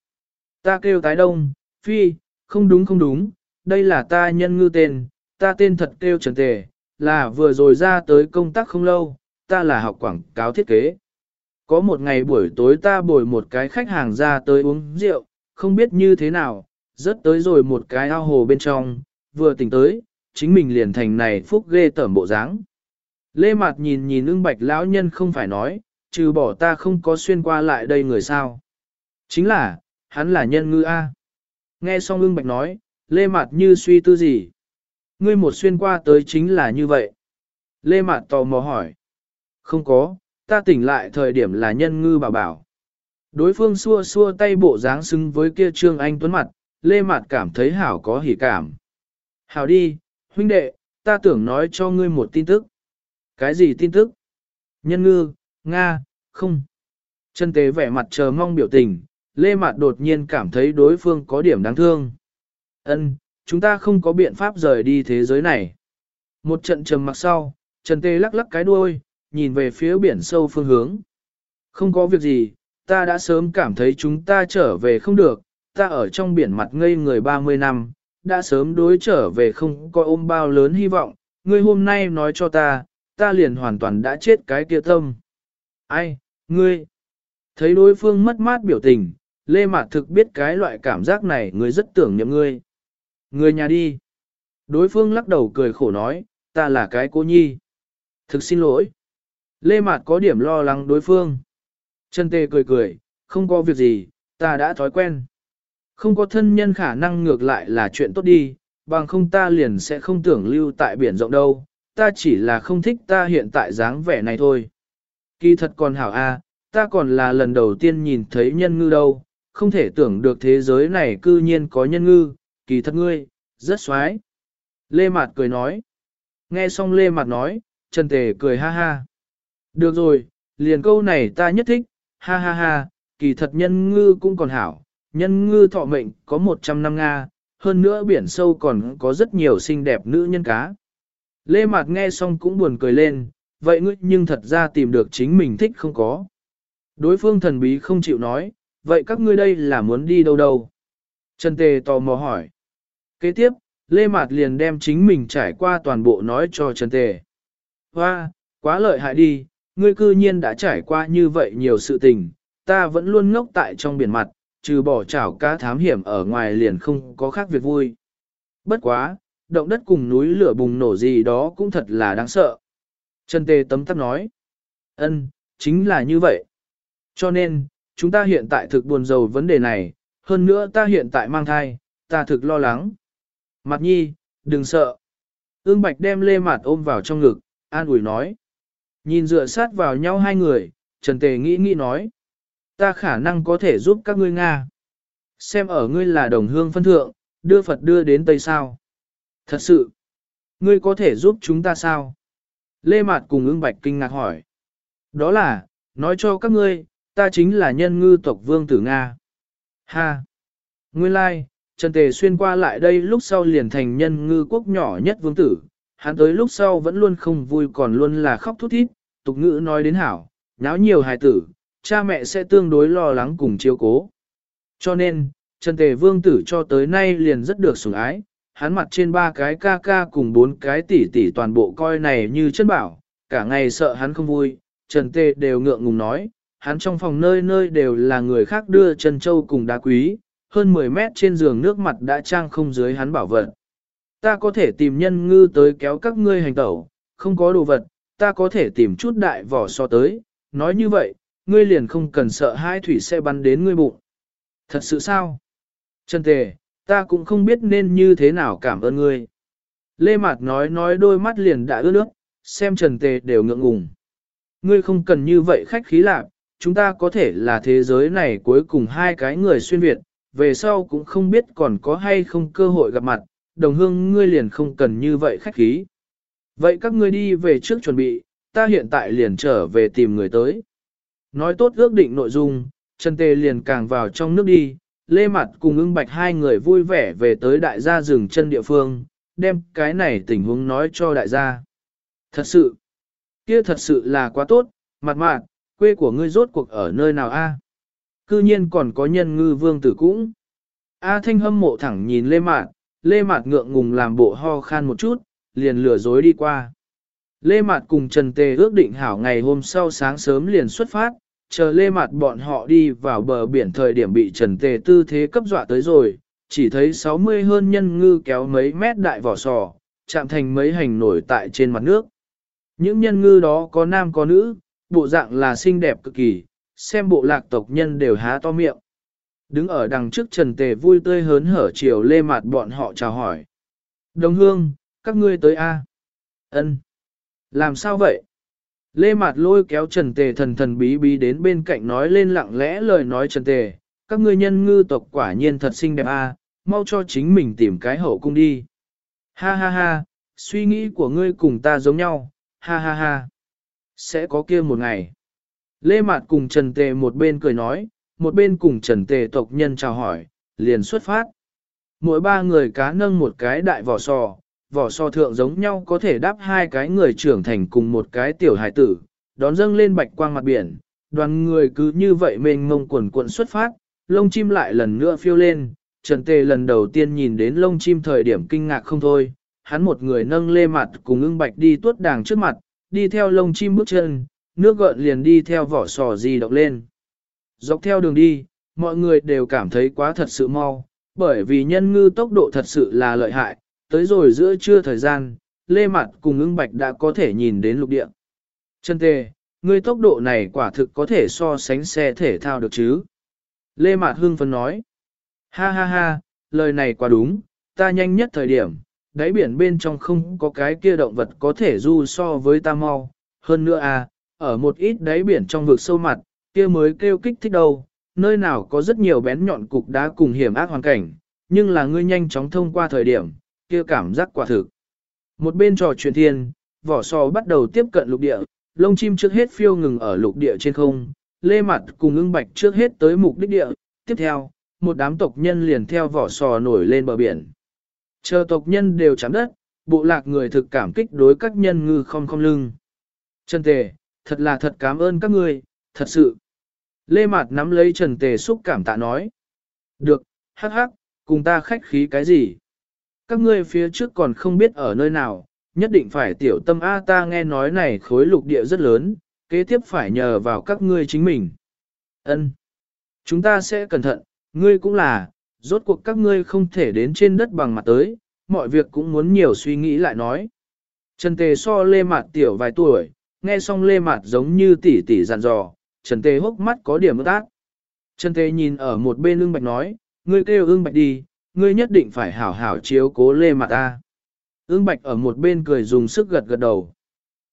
Ta kêu tái đông, phi, không đúng không đúng, đây là ta nhân ngư tên, ta tên thật kêu trần tề, là vừa rồi ra tới công tác không lâu, ta là học quảng cáo thiết kế. Có một ngày buổi tối ta bồi một cái khách hàng ra tới uống rượu, không biết như thế nào, rớt tới rồi một cái ao hồ bên trong, vừa tỉnh tới, chính mình liền thành này phúc ghê tởm bộ dáng. Lê Mạt nhìn nhìn ưng bạch lão nhân không phải nói, trừ bỏ ta không có xuyên qua lại đây người sao. Chính là, hắn là nhân ngư A. Nghe xong ưng bạch nói, Lê Mạt như suy tư gì. Ngươi một xuyên qua tới chính là như vậy. Lê Mạt tò mò hỏi. Không có, ta tỉnh lại thời điểm là nhân ngư bảo bảo. Đối phương xua xua tay bộ dáng xứng với kia trương anh tuấn mặt, Lê Mạt cảm thấy hảo có hỉ cảm. Hảo đi, huynh đệ, ta tưởng nói cho ngươi một tin tức. Cái gì tin tức? Nhân ngư, Nga, không. Chân tế vẻ mặt chờ mong biểu tình, Lê Mạt đột nhiên cảm thấy đối phương có điểm đáng thương. Ân, chúng ta không có biện pháp rời đi thế giới này. Một trận trầm mặc sau, Trần Tê lắc lắc cái đuôi, nhìn về phía biển sâu phương hướng. Không có việc gì, ta đã sớm cảm thấy chúng ta trở về không được, ta ở trong biển mặt ngây người 30 năm, đã sớm đối trở về không có ôm bao lớn hy vọng, ngươi hôm nay nói cho ta, ta liền hoàn toàn đã chết cái kia tâm. Ai, ngươi? Thấy đối phương mất mát biểu tình, Lê Mạt thực biết cái loại cảm giác này ngươi rất tưởng nhậm ngươi. Ngươi nhà đi. Đối phương lắc đầu cười khổ nói, ta là cái cô nhi. Thực xin lỗi. Lê Mạt có điểm lo lắng đối phương. Trần Tê cười cười, không có việc gì, ta đã thói quen. Không có thân nhân khả năng ngược lại là chuyện tốt đi, bằng không ta liền sẽ không tưởng lưu tại biển rộng đâu, ta chỉ là không thích ta hiện tại dáng vẻ này thôi. Kỳ thật còn hảo a, ta còn là lần đầu tiên nhìn thấy nhân ngư đâu, không thể tưởng được thế giới này cư nhiên có nhân ngư, kỳ thật ngươi, rất xoái. Lê Mạt cười nói. Nghe xong Lê Mạt nói, Trần Tề cười ha ha. Được rồi, liền câu này ta nhất thích, ha ha ha, kỳ thật nhân ngư cũng còn hảo, nhân ngư thọ mệnh có 100 năm Nga, hơn nữa biển sâu còn có rất nhiều xinh đẹp nữ nhân cá. Lê Mạt nghe xong cũng buồn cười lên, vậy ngươi nhưng thật ra tìm được chính mình thích không có. Đối phương thần bí không chịu nói, vậy các ngươi đây là muốn đi đâu đâu? Trần Tề tò mò hỏi. Kế tiếp, Lê Mạt liền đem chính mình trải qua toàn bộ nói cho Trần Tề. Hoa, quá lợi hại đi, ngươi cư nhiên đã trải qua như vậy nhiều sự tình, ta vẫn luôn ngốc tại trong biển mặt, trừ bỏ chảo cá thám hiểm ở ngoài liền không có khác việc vui. Bất quá, động đất cùng núi lửa bùng nổ gì đó cũng thật là đáng sợ. Trần Tề tấm tắc nói, ân, chính là như vậy. Cho nên, chúng ta hiện tại thực buồn rầu vấn đề này, hơn nữa ta hiện tại mang thai, ta thực lo lắng. Mặt nhi, đừng sợ. Ương Bạch đem lê mạt ôm vào trong ngực, an ủi nói. Nhìn dựa sát vào nhau hai người, Trần Tề nghĩ nghĩ nói. Ta khả năng có thể giúp các ngươi Nga. Xem ở ngươi là đồng hương phân thượng, đưa Phật đưa đến Tây sao. Thật sự, ngươi có thể giúp chúng ta sao? Lê Mạt cùng ưng bạch kinh ngạc hỏi. Đó là, nói cho các ngươi, ta chính là nhân ngư tộc vương tử Nga. Ha! Nguyên lai, like, Trần Tề xuyên qua lại đây lúc sau liền thành nhân ngư quốc nhỏ nhất vương tử. Hắn tới lúc sau vẫn luôn không vui còn luôn là khóc thút thít, tục ngữ nói đến hảo, nháo nhiều hài tử, cha mẹ sẽ tương đối lo lắng cùng chiếu cố. Cho nên, Trần Tề vương tử cho tới nay liền rất được sủng ái, hắn mặt trên ba cái ca ca cùng bốn cái tỷ tỷ toàn bộ coi này như chân bảo, cả ngày sợ hắn không vui, Trần Tề đều ngượng ngùng nói, hắn trong phòng nơi nơi đều là người khác đưa Trần Châu cùng đá quý, hơn 10 mét trên giường nước mặt đã trang không dưới hắn bảo vật. Ta có thể tìm nhân ngư tới kéo các ngươi hành tẩu, không có đồ vật, ta có thể tìm chút đại vỏ so tới, nói như vậy, ngươi liền không cần sợ hai thủy sẽ bắn đến ngươi bụng. Thật sự sao? Trần Tề, ta cũng không biết nên như thế nào cảm ơn ngươi. Lê Mạt nói nói đôi mắt liền đã ướt nước, xem Trần Tề đều ngượng ngùng. Ngươi không cần như vậy khách khí lạc, chúng ta có thể là thế giới này cuối cùng hai cái người xuyên Việt, về sau cũng không biết còn có hay không cơ hội gặp mặt, đồng hương ngươi liền không cần như vậy khách khí. Vậy các ngươi đi về trước chuẩn bị, ta hiện tại liền trở về tìm người tới. Nói tốt ước định nội dung, Trần Tề liền càng vào trong nước đi, Lê Mặt cùng ưng bạch hai người vui vẻ về tới đại gia rừng chân địa phương, đem cái này tình huống nói cho đại gia. Thật sự, kia thật sự là quá tốt, mặt mạn, quê của ngươi rốt cuộc ở nơi nào a? Cư nhiên còn có nhân ngư vương tử cũng. A thanh hâm mộ thẳng nhìn Lê Mạt, Lê Mạt ngượng ngùng làm bộ ho khan một chút, liền lừa dối đi qua. Lê Mạt cùng Trần Tề ước định hảo ngày hôm sau sáng sớm liền xuất phát, chờ Lê Mạt bọn họ đi vào bờ biển thời điểm bị Trần Tề tư thế cấp dọa tới rồi, chỉ thấy 60 hơn nhân ngư kéo mấy mét đại vỏ sò, chạm thành mấy hành nổi tại trên mặt nước. Những nhân ngư đó có nam có nữ, bộ dạng là xinh đẹp cực kỳ, xem bộ lạc tộc nhân đều há to miệng. Đứng ở đằng trước Trần Tề vui tươi hớn hở chiều lê Mạt bọn họ chào hỏi. Đồng hương, các ngươi tới A. ân làm sao vậy? Lê Mạt lôi kéo Trần Tề thần thần bí bí đến bên cạnh nói lên lặng lẽ lời nói Trần Tề, các ngươi nhân ngư tộc quả nhiên thật xinh đẹp a, mau cho chính mình tìm cái hậu cung đi. Ha ha ha, suy nghĩ của ngươi cùng ta giống nhau, ha ha ha. Sẽ có kia một ngày. Lê Mạt cùng Trần Tề một bên cười nói, một bên cùng Trần Tề tộc nhân chào hỏi, liền xuất phát. Mỗi ba người cá nâng một cái đại vỏ sò, vỏ sò thượng giống nhau có thể đáp hai cái người trưởng thành cùng một cái tiểu hải tử, đón dâng lên bạch quang mặt biển, đoàn người cứ như vậy mênh mông quần cuộn xuất phát, lông chim lại lần nữa phiêu lên, Trần Tề lần đầu tiên nhìn đến lông chim thời điểm kinh ngạc không thôi, hắn một người nâng lê mặt cùng ưng bạch đi tuốt đàng trước mặt, đi theo lông chim bước chân, nước gợn liền đi theo vỏ sò di động lên. Dọc theo đường đi, mọi người đều cảm thấy quá thật sự mau, bởi vì nhân ngư tốc độ thật sự là lợi hại, tới rồi giữa trưa thời gian, Lê Mạt cùng ưng bạch đã có thể nhìn đến lục địa. Chân tề, ngươi tốc độ này quả thực có thể so sánh xe thể thao được chứ? Lê Mạt hưng phấn nói. Ha ha ha, lời này quá đúng, ta nhanh nhất thời điểm, đáy biển bên trong không có cái kia động vật có thể du so với ta mau. Hơn nữa à, ở một ít đáy biển trong vực sâu mặt, kia mới kêu kích thích đâu, nơi nào có rất nhiều bén nhọn cục đá cùng hiểm ác hoàn cảnh, nhưng là ngươi nhanh chóng thông qua thời điểm, kia cảm giác quả thực. Một bên trò chuyện thiên, vỏ sò bắt đầu tiếp cận lục địa, lông chim trước hết phiêu ngừng ở lục địa trên không, lê mặt cùng ưng bạch trước hết tới mục đích địa, tiếp theo, một đám tộc nhân liền theo vỏ sò nổi lên bờ biển. Chờ tộc nhân đều chạm đất, bộ lạc người thực cảm kích đối các nhân ngư không không lưng. Trần Tề, thật là thật cảm ơn các ngươi, thật sự. Lê Mạt nắm lấy Trần Tề xúc cảm tạ nói. Được, hắc hắc, cùng ta khách khí cái gì? Các ngươi phía trước còn không biết ở nơi nào, nhất định phải tiểu tâm A ta nghe nói này khối lục địa rất lớn, kế tiếp phải nhờ vào các ngươi chính mình. Ân, Chúng ta sẽ cẩn thận, ngươi cũng là, rốt cuộc các ngươi không thể đến trên đất bằng mặt tới, mọi việc cũng muốn nhiều suy nghĩ lại nói. Trần Tề so lê mạt tiểu vài tuổi, nghe xong lê mạt giống như tỷ tỷ dặn dò, Trần Tề hốc mắt có điểm ướt át. Trần Tề nhìn ở một bên ương bạch nói, ngươi kêu ương bạch đi, ngươi nhất định phải hảo hảo chiếu cố lê mạt ta. Ương bạch ở một bên cười dùng sức gật gật đầu.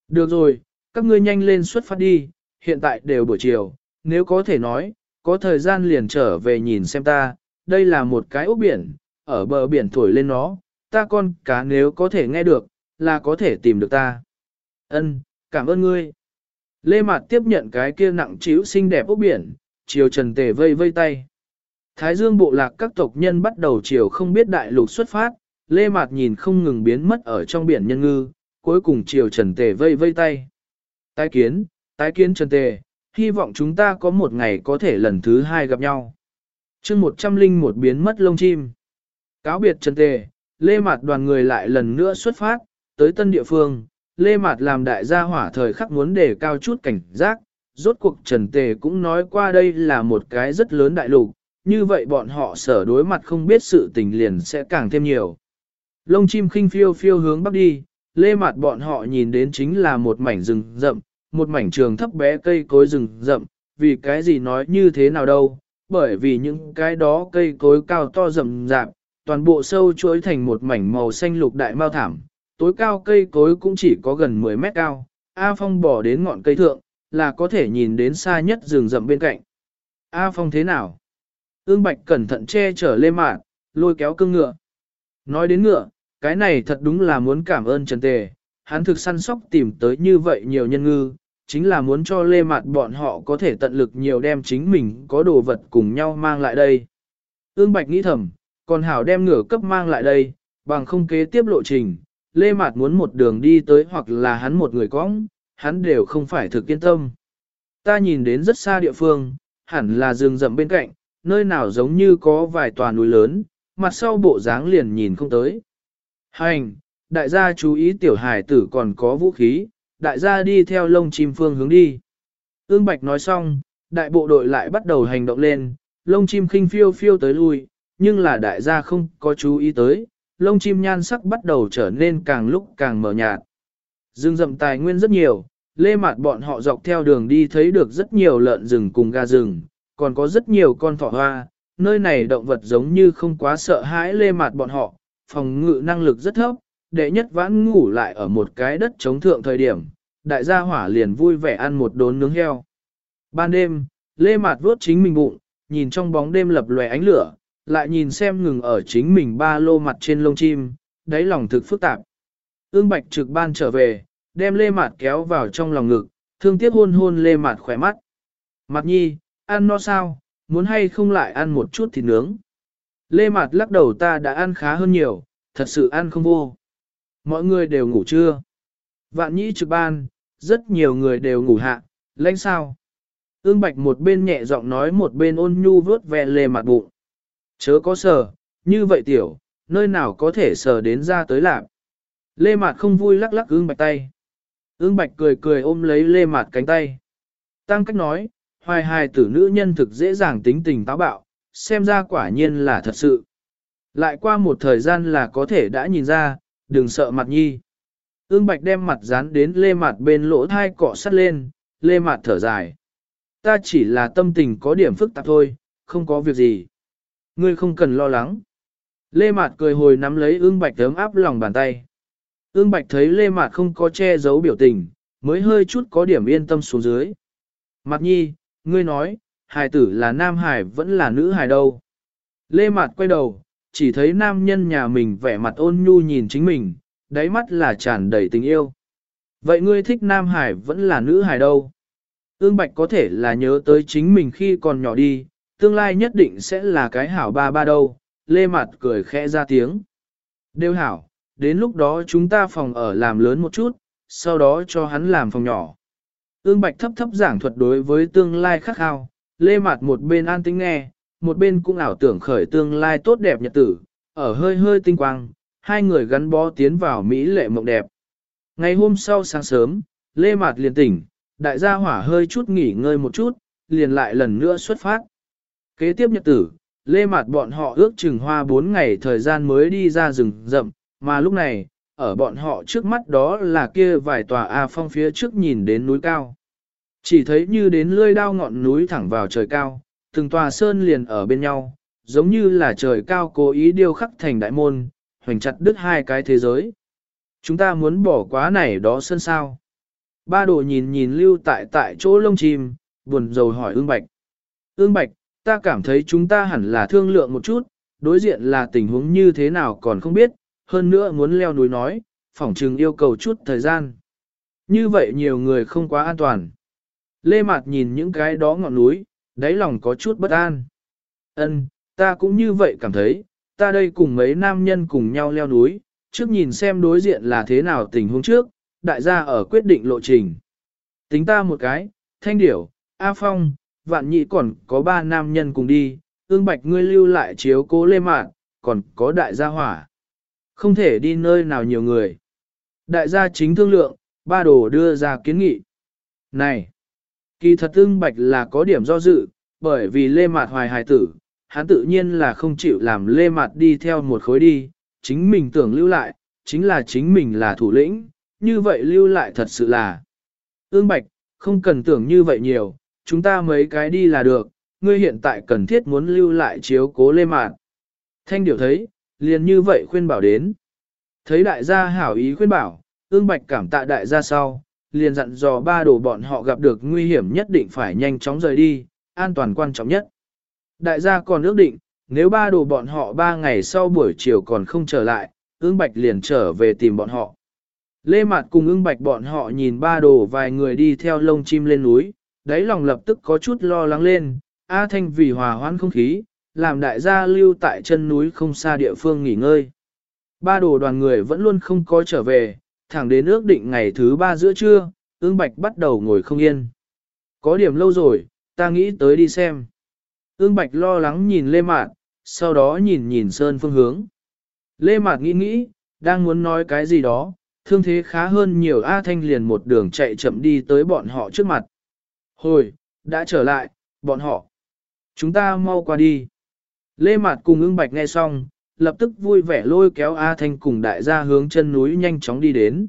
Được rồi, các ngươi nhanh lên xuất phát đi, hiện tại đều buổi chiều, nếu có thể nói, có thời gian liền trở về nhìn xem ta, đây là một cái ốc biển, ở bờ biển thổi lên nó, ta con cá nếu có thể nghe được, là có thể tìm được ta. Ân, cảm ơn ngươi. Lê Mạt tiếp nhận cái kia nặng trĩu xinh đẹp ốc biển, chiều trần tề vây vây tay. Thái dương bộ lạc các tộc nhân bắt đầu chiều không biết đại lục xuất phát, Lê Mạt nhìn không ngừng biến mất ở trong biển nhân ngư, cuối cùng chiều trần tề vây vây tay. Tái kiến, tái kiến trần tề, hy vọng chúng ta có một ngày có thể lần thứ hai gặp nhau. chương một trăm linh một biến mất lông chim. Cáo biệt trần tề, Lê Mạt đoàn người lại lần nữa xuất phát, tới tân địa phương, Lê Mạt làm đại gia hỏa thời khắc muốn đề cao chút cảnh giác, rốt cuộc Trần Tề cũng nói qua đây là một cái rất lớn đại lục, như vậy bọn họ sở đối mặt không biết sự tình liền sẽ càng thêm nhiều. Lông chim khinh phiêu phiêu hướng bắc đi, Lê mặt bọn họ nhìn đến chính là một mảnh rừng rậm, một mảnh trường thấp bé cây cối rừng rậm, vì cái gì nói như thế nào đâu, bởi vì những cái đó cây cối cao to rậm rạp, toàn bộ sâu chuỗi thành một mảnh màu xanh lục đại mao thảm, tối cao cây cối cũng chỉ có gần 10 mét cao, A Phong bỏ đến ngọn cây thượng, là có thể nhìn đến xa nhất rừng rậm bên cạnh. A Phong thế nào? Ương Bạch cẩn thận che chở lê mạn, lôi kéo cương ngựa. Nói đến ngựa, cái này thật đúng là muốn cảm ơn Trần Tề, hắn thực săn sóc tìm tới như vậy nhiều nhân ngư, chính là muốn cho lê mạt bọn họ có thể tận lực nhiều đem chính mình có đồ vật cùng nhau mang lại đây. Ương Bạch nghĩ thầm, còn Hảo đem ngựa cấp mang lại đây, bằng không kế tiếp lộ trình, Lê Mạt muốn một đường đi tới hoặc là hắn một người cõng, hắn đều không phải thực yên tâm. Ta nhìn đến rất xa địa phương, hẳn là rừng rậm bên cạnh, nơi nào giống như có vài tòa núi lớn, mặt sau bộ dáng liền nhìn không tới. Hành, đại gia chú ý tiểu hải tử còn có vũ khí, đại gia đi theo lông chim phương hướng đi. Ương Bạch nói xong, đại bộ đội lại bắt đầu hành động lên, lông chim khinh phiêu phiêu tới lui, nhưng là đại gia không có chú ý tới, lông chim nhan sắc bắt đầu trở nên càng lúc càng mờ nhạt. Dương rậm tài nguyên rất nhiều, lê mạt bọn họ dọc theo đường đi thấy được rất nhiều lợn rừng cùng gà rừng, còn có rất nhiều con thỏ hoa, nơi này động vật giống như không quá sợ hãi lê mạt bọn họ, phòng ngự năng lực rất thấp, đệ nhất vãn ngủ lại ở một cái đất chống thượng thời điểm, đại gia hỏa liền vui vẻ ăn một đốn nướng heo. Ban đêm, lê mạt vuốt chính mình bụng, nhìn trong bóng đêm lập lòe ánh lửa, lại nhìn xem ngừng ở chính mình ba lô mặt trên lông chim, đáy lòng thực phức tạp. Ương Bạch trực ban trở về, đem Lê Mạt kéo vào trong lòng ngực, thương tiếc hôn hôn Lê Mạt khỏe mắt. Mặt nhi, ăn no sao, muốn hay không lại ăn một chút thịt nướng. Lê Mạt lắc đầu ta đã ăn khá hơn nhiều, thật sự ăn không vô. Mọi người đều ngủ chưa? Vạn nhĩ trực ban, rất nhiều người đều ngủ hạ, lãnh sao? Ương Bạch một bên nhẹ giọng nói một bên ôn nhu vớt ve Lê Mạt bụng. Chớ có sờ, như vậy tiểu, nơi nào có thể sờ đến ra tới lạc. Lê Mạt không vui lắc lắc ương bạch tay. Ương bạch cười cười ôm lấy Lê Mạt cánh tay. Tăng cách nói, hoài hài tử nữ nhân thực dễ dàng tính tình táo bạo, xem ra quả nhiên là thật sự. Lại qua một thời gian là có thể đã nhìn ra, đừng sợ mặt nhi. Ương bạch đem mặt dán đến Lê mặt bên lỗ thai cọ sắt lên, Lê mặt thở dài. Ta chỉ là tâm tình có điểm phức tạp thôi, không có việc gì. Ngươi không cần lo lắng. Lê Mạt cười hồi nắm lấy ương bạch ấm áp lòng bàn tay. Ương bạch thấy Lê Mạt không có che giấu biểu tình, mới hơi chút có điểm yên tâm xuống dưới. Mặt nhi, ngươi nói, hài tử là nam hài vẫn là nữ hài đâu. Lê Mạt quay đầu, chỉ thấy nam nhân nhà mình vẻ mặt ôn nhu nhìn chính mình, đáy mắt là tràn đầy tình yêu. Vậy ngươi thích nam hải vẫn là nữ hải đâu? Ương Bạch có thể là nhớ tới chính mình khi còn nhỏ đi, tương lai nhất định sẽ là cái hảo ba ba đâu, lê Mạt cười khẽ ra tiếng. Đều hảo, đến lúc đó chúng ta phòng ở làm lớn một chút, sau đó cho hắn làm phòng nhỏ. Ương Bạch thấp thấp giảng thuật đối với tương lai khắc khao, lê mặt một bên an tĩnh nghe, một bên cũng ảo tưởng khởi tương lai tốt đẹp nhật tử, ở hơi hơi tinh quang, hai người gắn bó tiến vào Mỹ lệ mộng đẹp. Ngày hôm sau sáng sớm, Lê Mạt liền tỉnh, đại gia hỏa hơi chút nghỉ ngơi một chút, liền lại lần nữa xuất phát. Kế tiếp nhật tử, lê mặt bọn họ ước chừng hoa 4 ngày thời gian mới đi ra rừng rậm, mà lúc này, ở bọn họ trước mắt đó là kia vài tòa A phong phía trước nhìn đến núi cao. Chỉ thấy như đến lưỡi đao ngọn núi thẳng vào trời cao, từng tòa sơn liền ở bên nhau, giống như là trời cao cố ý điêu khắc thành đại môn, hoành chặt đứt hai cái thế giới. Chúng ta muốn bỏ quá này đó sơn sao. Ba đồ nhìn nhìn lưu tại tại chỗ lông chim, buồn rầu hỏi ương bạch. Ương bạch, ta cảm thấy chúng ta hẳn là thương lượng một chút, đối diện là tình huống như thế nào còn không biết, hơn nữa muốn leo núi nói, phỏng trừng yêu cầu chút thời gian. Như vậy nhiều người không quá an toàn. Lê Mạt nhìn những cái đó ngọn núi, đáy lòng có chút bất an. Ân, ta cũng như vậy cảm thấy, ta đây cùng mấy nam nhân cùng nhau leo núi, trước nhìn xem đối diện là thế nào tình huống trước, đại gia ở quyết định lộ trình. Tính ta một cái, thanh điểu, A Phong, vạn nhị còn có ba nam nhân cùng đi, ương bạch ngươi lưu lại chiếu cố lê mạn, còn có đại gia hỏa. Không thể đi nơi nào nhiều người. Đại gia chính thương lượng, ba đồ đưa ra kiến nghị. Này! Kỳ thật ưng bạch là có điểm do dự, bởi vì lê mạt hoài hài tử, hắn tự nhiên là không chịu làm lê mạt đi theo một khối đi, chính mình tưởng lưu lại, chính là chính mình là thủ lĩnh, như vậy lưu lại thật sự là. Ưng bạch, không cần tưởng như vậy nhiều, chúng ta mấy cái đi là được, ngươi hiện tại cần thiết muốn lưu lại chiếu cố lê mạt. Thanh điều thấy, liền như vậy khuyên bảo đến. Thấy đại gia hảo ý khuyên bảo, ương bạch cảm tạ đại gia sau, liền dặn dò ba đồ bọn họ gặp được nguy hiểm nhất định phải nhanh chóng rời đi, an toàn quan trọng nhất. Đại gia còn ước định, nếu ba đồ bọn họ ba ngày sau buổi chiều còn không trở lại, ương bạch liền trở về tìm bọn họ. Lê Mạt cùng ưng bạch bọn họ nhìn ba đồ vài người đi theo lông chim lên núi, đáy lòng lập tức có chút lo lắng lên, A Thanh vì hòa hoãn không khí, làm đại gia lưu tại chân núi không xa địa phương nghỉ ngơi. Ba đồ đoàn người vẫn luôn không có trở về, thẳng đến ước định ngày thứ ba giữa trưa, ương bạch bắt đầu ngồi không yên. Có điểm lâu rồi, ta nghĩ tới đi xem. Ương bạch lo lắng nhìn Lê Mạt, sau đó nhìn nhìn Sơn phương hướng. Lê Mạt nghĩ nghĩ, đang muốn nói cái gì đó, thương thế khá hơn nhiều A Thanh liền một đường chạy chậm đi tới bọn họ trước mặt. Hồi, đã trở lại, bọn họ. Chúng ta mau qua đi. Lê Mạt cùng ưng bạch nghe xong, lập tức vui vẻ lôi kéo A Thanh cùng đại gia hướng chân núi nhanh chóng đi đến.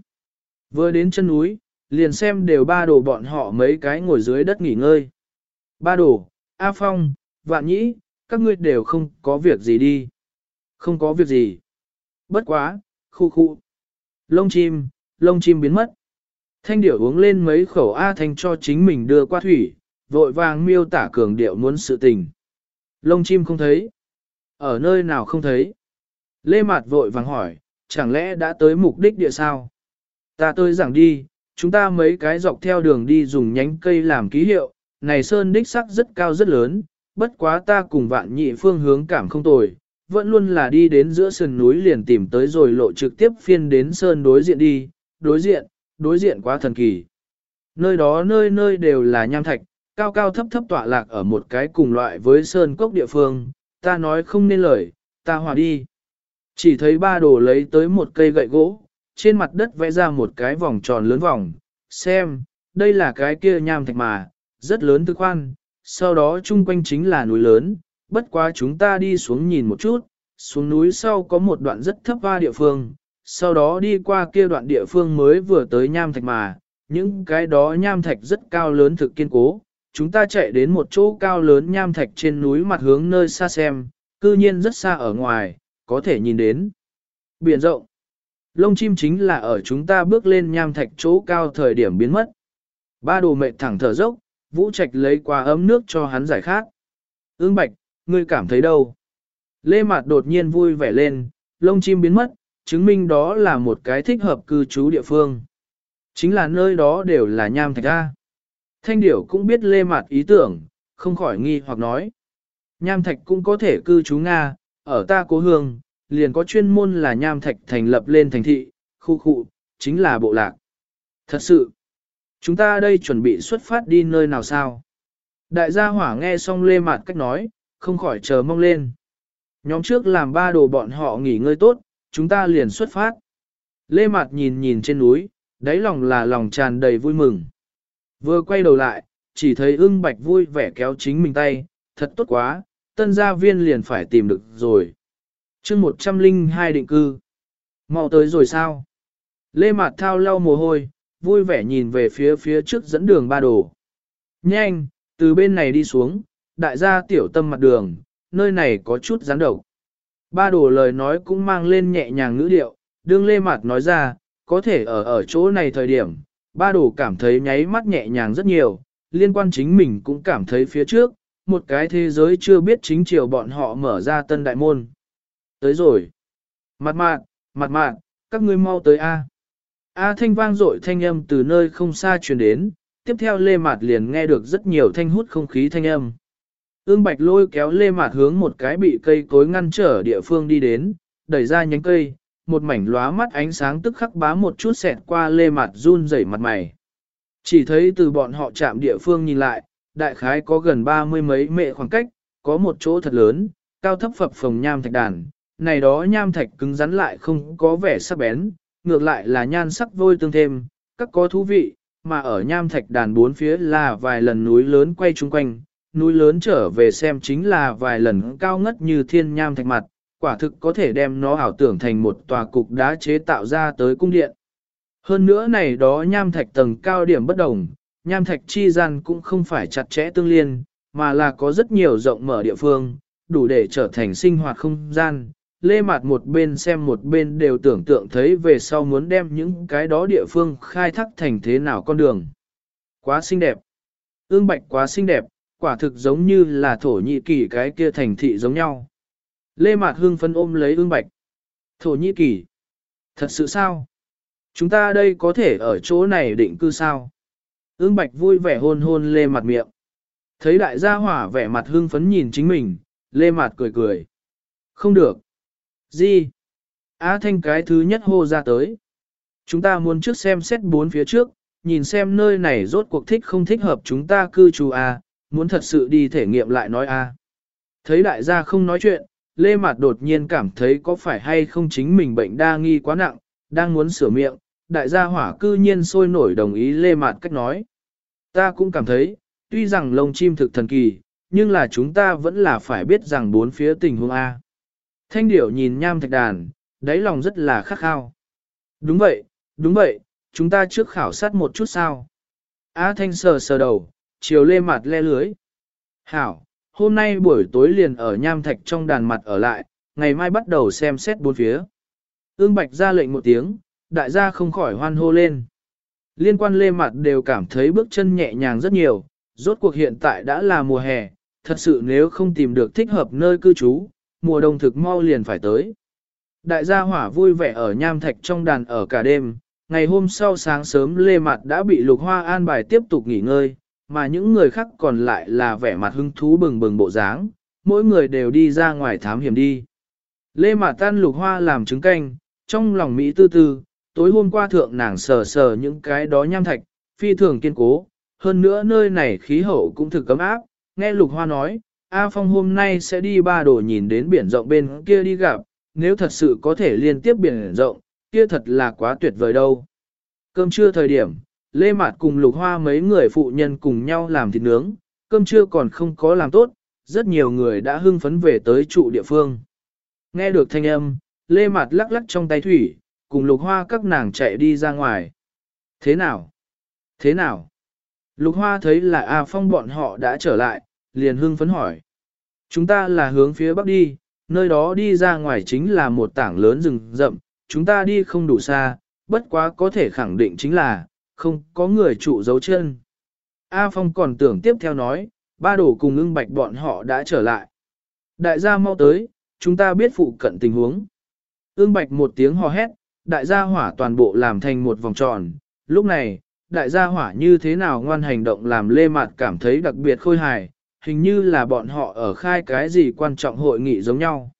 Vừa đến chân núi, liền xem đều ba đồ bọn họ mấy cái ngồi dưới đất nghỉ ngơi. Ba đồ, A Phong, Vạn Nhĩ, các ngươi đều không có việc gì đi. Không có việc gì. Bất quá, khu khu. Lông chim, lông chim biến mất. Thanh điểu uống lên mấy khẩu A Thanh cho chính mình đưa qua thủy, vội vàng miêu tả cường điệu muốn sự tình. Lông chim không thấy. Ở nơi nào không thấy? Lê Mạt vội vàng hỏi, chẳng lẽ đã tới mục đích địa sao? Ta tới giảng đi, chúng ta mấy cái dọc theo đường đi dùng nhánh cây làm ký hiệu, này sơn đích sắc rất cao rất lớn, bất quá ta cùng vạn nhị phương hướng cảm không tồi, vẫn luôn là đi đến giữa sườn núi liền tìm tới rồi lộ trực tiếp phiên đến sơn đối diện đi, đối diện, đối diện quá thần kỳ. Nơi đó nơi nơi đều là nham thạch, cao cao thấp thấp tọa lạc ở một cái cùng loại với sơn cốc địa phương, ta nói không nên lời, ta hòa đi. Chỉ thấy ba đồ lấy tới một cây gậy gỗ, trên mặt đất vẽ ra một cái vòng tròn lớn vòng, xem, đây là cái kia nham thạch mà, rất lớn tư khoan, sau đó chung quanh chính là núi lớn, bất quá chúng ta đi xuống nhìn một chút, xuống núi sau có một đoạn rất thấp va địa phương, sau đó đi qua kia đoạn địa phương mới vừa tới nham thạch mà, những cái đó nham thạch rất cao lớn thực kiên cố. Chúng ta chạy đến một chỗ cao lớn nham thạch trên núi mặt hướng nơi xa xem, cư nhiên rất xa ở ngoài, có thể nhìn đến. Biển rộng. Lông chim chính là ở chúng ta bước lên nham thạch chỗ cao thời điểm biến mất. Ba đồ mệt thẳng thở dốc, Vũ Trạch lấy qua ấm nước cho hắn giải khát. Ưng Bạch, ngươi cảm thấy đâu? Lê Mạt đột nhiên vui vẻ lên, lông chim biến mất, chứng minh đó là một cái thích hợp cư trú địa phương. Chính là nơi đó đều là nham thạch A. Thanh điểu cũng biết Lê Mạt ý tưởng, không khỏi nghi hoặc nói. Nham thạch cũng có thể cư trú Nga, ở ta cố hương, liền có chuyên môn là nham thạch thành lập lên thành thị, khu khu, chính là bộ lạc. Thật sự, chúng ta đây chuẩn bị xuất phát đi nơi nào sao? Đại gia hỏa nghe xong Lê Mạt cách nói, không khỏi chờ mong lên. Nhóm trước làm ba đồ bọn họ nghỉ ngơi tốt, chúng ta liền xuất phát. Lê Mạt nhìn nhìn trên núi, đáy lòng là lòng tràn đầy vui mừng. Vừa quay đầu lại, chỉ thấy ưng bạch vui vẻ kéo chính mình tay, thật tốt quá, tân gia viên liền phải tìm được rồi. chương 102 định cư. mau tới rồi sao? Lê Mạt Thao lau mồ hôi, vui vẻ nhìn về phía phía trước dẫn đường ba đồ. Nhanh, từ bên này đi xuống, đại gia tiểu tâm mặt đường, nơi này có chút rắn độc. Ba đồ lời nói cũng mang lên nhẹ nhàng ngữ điệu, đương Lê Mạt nói ra, có thể ở ở chỗ này thời điểm, ba đồ cảm thấy nháy mắt nhẹ nhàng rất nhiều, liên quan chính mình cũng cảm thấy phía trước, một cái thế giới chưa biết chính triều bọn họ mở ra tân đại môn. Tới rồi. Mặt mạn, mặt mạn, các ngươi mau tới A. A thanh vang dội thanh âm từ nơi không xa truyền đến, tiếp theo Lê Mạt liền nghe được rất nhiều thanh hút không khí thanh âm. Ương Bạch lôi kéo Lê Mạt hướng một cái bị cây cối ngăn trở địa phương đi đến, đẩy ra nhánh cây, một mảnh lóa mắt ánh sáng tức khắc bá một chút xẹt qua Lê Mạt run rẩy mặt mày. Chỉ thấy từ bọn họ chạm địa phương nhìn lại, đại khái có gần ba mươi mấy mệ khoảng cách, có một chỗ thật lớn, cao thấp phập phồng nham thạch đàn, này đó nham thạch cứng rắn lại không có vẻ sắc bén, ngược lại là nhan sắc vôi tương thêm, các có thú vị, mà ở nham thạch đàn bốn phía là vài lần núi lớn quay chung quanh, núi lớn trở về xem chính là vài lần cao ngất như thiên nham thạch mặt, quả thực có thể đem nó ảo tưởng thành một tòa cục đá chế tạo ra tới cung điện. Hơn nữa này đó nham thạch tầng cao điểm bất đồng, nham thạch chi gian cũng không phải chặt chẽ tương liên, mà là có rất nhiều rộng mở địa phương, đủ để trở thành sinh hoạt không gian. Lê Mạt một bên xem một bên đều tưởng tượng thấy về sau muốn đem những cái đó địa phương khai thác thành thế nào con đường. Quá xinh đẹp. Ương bạch quá xinh đẹp, quả thực giống như là thổ nhị kỳ cái kia thành thị giống nhau. Lê Mạt hương phân ôm lấy ương bạch. Thổ nhị kỳ. Thật sự sao? Chúng ta đây có thể ở chỗ này định cư sao? Ương Bạch vui vẻ hôn hôn Lê Mặt miệng. Thấy đại gia hỏa vẻ mặt hưng phấn nhìn chính mình, Lê Mặt cười cười. Không được. Gì? Á Thanh cái thứ nhất hô ra tới. Chúng ta muốn trước xem xét bốn phía trước, nhìn xem nơi này rốt cuộc thích không thích hợp chúng ta cư trú à, muốn thật sự đi thể nghiệm lại nói à. Thấy đại gia không nói chuyện, Lê Mạt đột nhiên cảm thấy có phải hay không chính mình bệnh đa nghi quá nặng, đang muốn sửa miệng, đại gia hỏa cư nhiên sôi nổi đồng ý lê mạt cách nói. Ta cũng cảm thấy, tuy rằng lông chim thực thần kỳ, nhưng là chúng ta vẫn là phải biết rằng bốn phía tình huống A. Thanh điểu nhìn nham thạch đàn, đáy lòng rất là khắc khao. Đúng vậy, đúng vậy, chúng ta trước khảo sát một chút sao. A thanh sờ sờ đầu, chiều lê mặt le lưới. Hảo, hôm nay buổi tối liền ở nham thạch trong đàn mặt ở lại, ngày mai bắt đầu xem xét bốn phía. Ương Bạch ra lệnh một tiếng, đại gia không khỏi hoan hô lên. Liên quan lê mặt đều cảm thấy bước chân nhẹ nhàng rất nhiều, rốt cuộc hiện tại đã là mùa hè, thật sự nếu không tìm được thích hợp nơi cư trú, mùa đông thực mau liền phải tới. Đại gia hỏa vui vẻ ở nham thạch trong đàn ở cả đêm, ngày hôm sau sáng sớm lê mặt đã bị lục hoa an bài tiếp tục nghỉ ngơi, mà những người khác còn lại là vẻ mặt hứng thú bừng bừng bộ dáng, mỗi người đều đi ra ngoài thám hiểm đi. Lê mặt tan lục hoa làm trứng canh, trong lòng Mỹ tư tư, tối hôm qua thượng nàng sờ sờ những cái đó nham thạch, phi thường kiên cố, hơn nữa nơi này khí hậu cũng thực cấm áp, nghe Lục Hoa nói, A Phong hôm nay sẽ đi ba đồ nhìn đến biển rộng bên kia đi gặp, nếu thật sự có thể liên tiếp biển rộng, kia thật là quá tuyệt vời đâu. Cơm trưa thời điểm, Lê Mạt cùng Lục Hoa mấy người phụ nhân cùng nhau làm thịt nướng, cơm trưa còn không có làm tốt, rất nhiều người đã hưng phấn về tới trụ địa phương. Nghe được thanh âm, Lê Mạt lắc lắc trong tay thủy, cùng lục hoa các nàng chạy đi ra ngoài. Thế nào? Thế nào? Lục hoa thấy là A Phong bọn họ đã trở lại, liền hưng phấn hỏi. Chúng ta là hướng phía bắc đi, nơi đó đi ra ngoài chính là một tảng lớn rừng rậm, chúng ta đi không đủ xa, bất quá có thể khẳng định chính là, không có người trụ dấu chân. A Phong còn tưởng tiếp theo nói, ba đổ cùng ưng bạch bọn họ đã trở lại. Đại gia mau tới, chúng ta biết phụ cận tình huống. Ưng bạch một tiếng hò hét, đại gia hỏa toàn bộ làm thành một vòng tròn. Lúc này, đại gia hỏa như thế nào ngoan hành động làm lê mạt cảm thấy đặc biệt khôi hài, hình như là bọn họ ở khai cái gì quan trọng hội nghị giống nhau.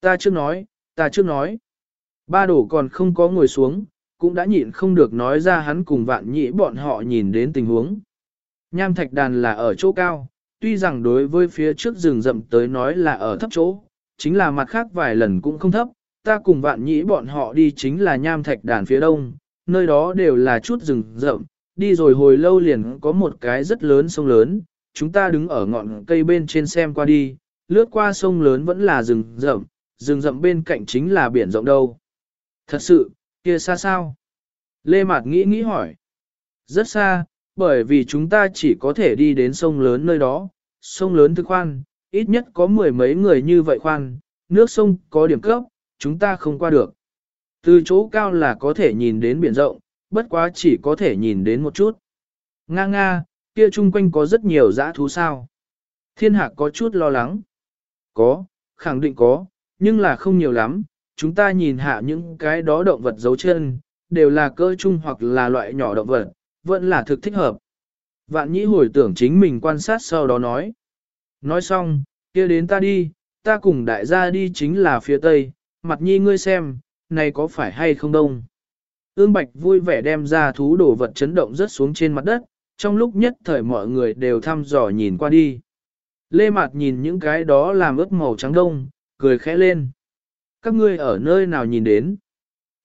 Ta chưa nói, ta chưa nói. Ba đổ còn không có ngồi xuống, cũng đã nhịn không được nói ra hắn cùng vạn nhĩ bọn họ nhìn đến tình huống. Nham thạch đàn là ở chỗ cao, tuy rằng đối với phía trước rừng rậm tới nói là ở thấp chỗ, chính là mặt khác vài lần cũng không thấp, ta cùng vạn nhĩ bọn họ đi chính là nham thạch đàn phía đông, nơi đó đều là chút rừng rậm, Đi rồi hồi lâu liền có một cái rất lớn sông lớn, chúng ta đứng ở ngọn cây bên trên xem qua đi, lướt qua sông lớn vẫn là rừng rậm, rừng rậm bên cạnh chính là biển rộng đâu. Thật sự, kia xa sao? Lê Mạt nghĩ nghĩ hỏi. Rất xa, bởi vì chúng ta chỉ có thể đi đến sông lớn nơi đó, sông lớn thức khoan, ít nhất có mười mấy người như vậy khoan, nước sông có điểm cấp, chúng ta không qua được. Từ chỗ cao là có thể nhìn đến biển rộng, bất quá chỉ có thể nhìn đến một chút. Nga nga, kia chung quanh có rất nhiều dã thú sao. Thiên hạc có chút lo lắng. Có, khẳng định có, nhưng là không nhiều lắm. Chúng ta nhìn hạ những cái đó động vật dấu chân, đều là cơ chung hoặc là loại nhỏ động vật, vẫn là thực thích hợp. Vạn nhĩ hồi tưởng chính mình quan sát sau đó nói. Nói xong, kia đến ta đi, ta cùng đại gia đi chính là phía tây, mặt nhi ngươi xem, này có phải hay không đông. Ương Bạch vui vẻ đem ra thú đồ vật chấn động rất xuống trên mặt đất, trong lúc nhất thời mọi người đều thăm dò nhìn qua đi. Lê Mạt nhìn những cái đó làm ướt màu trắng đông, cười khẽ lên. Các ngươi ở nơi nào nhìn đến?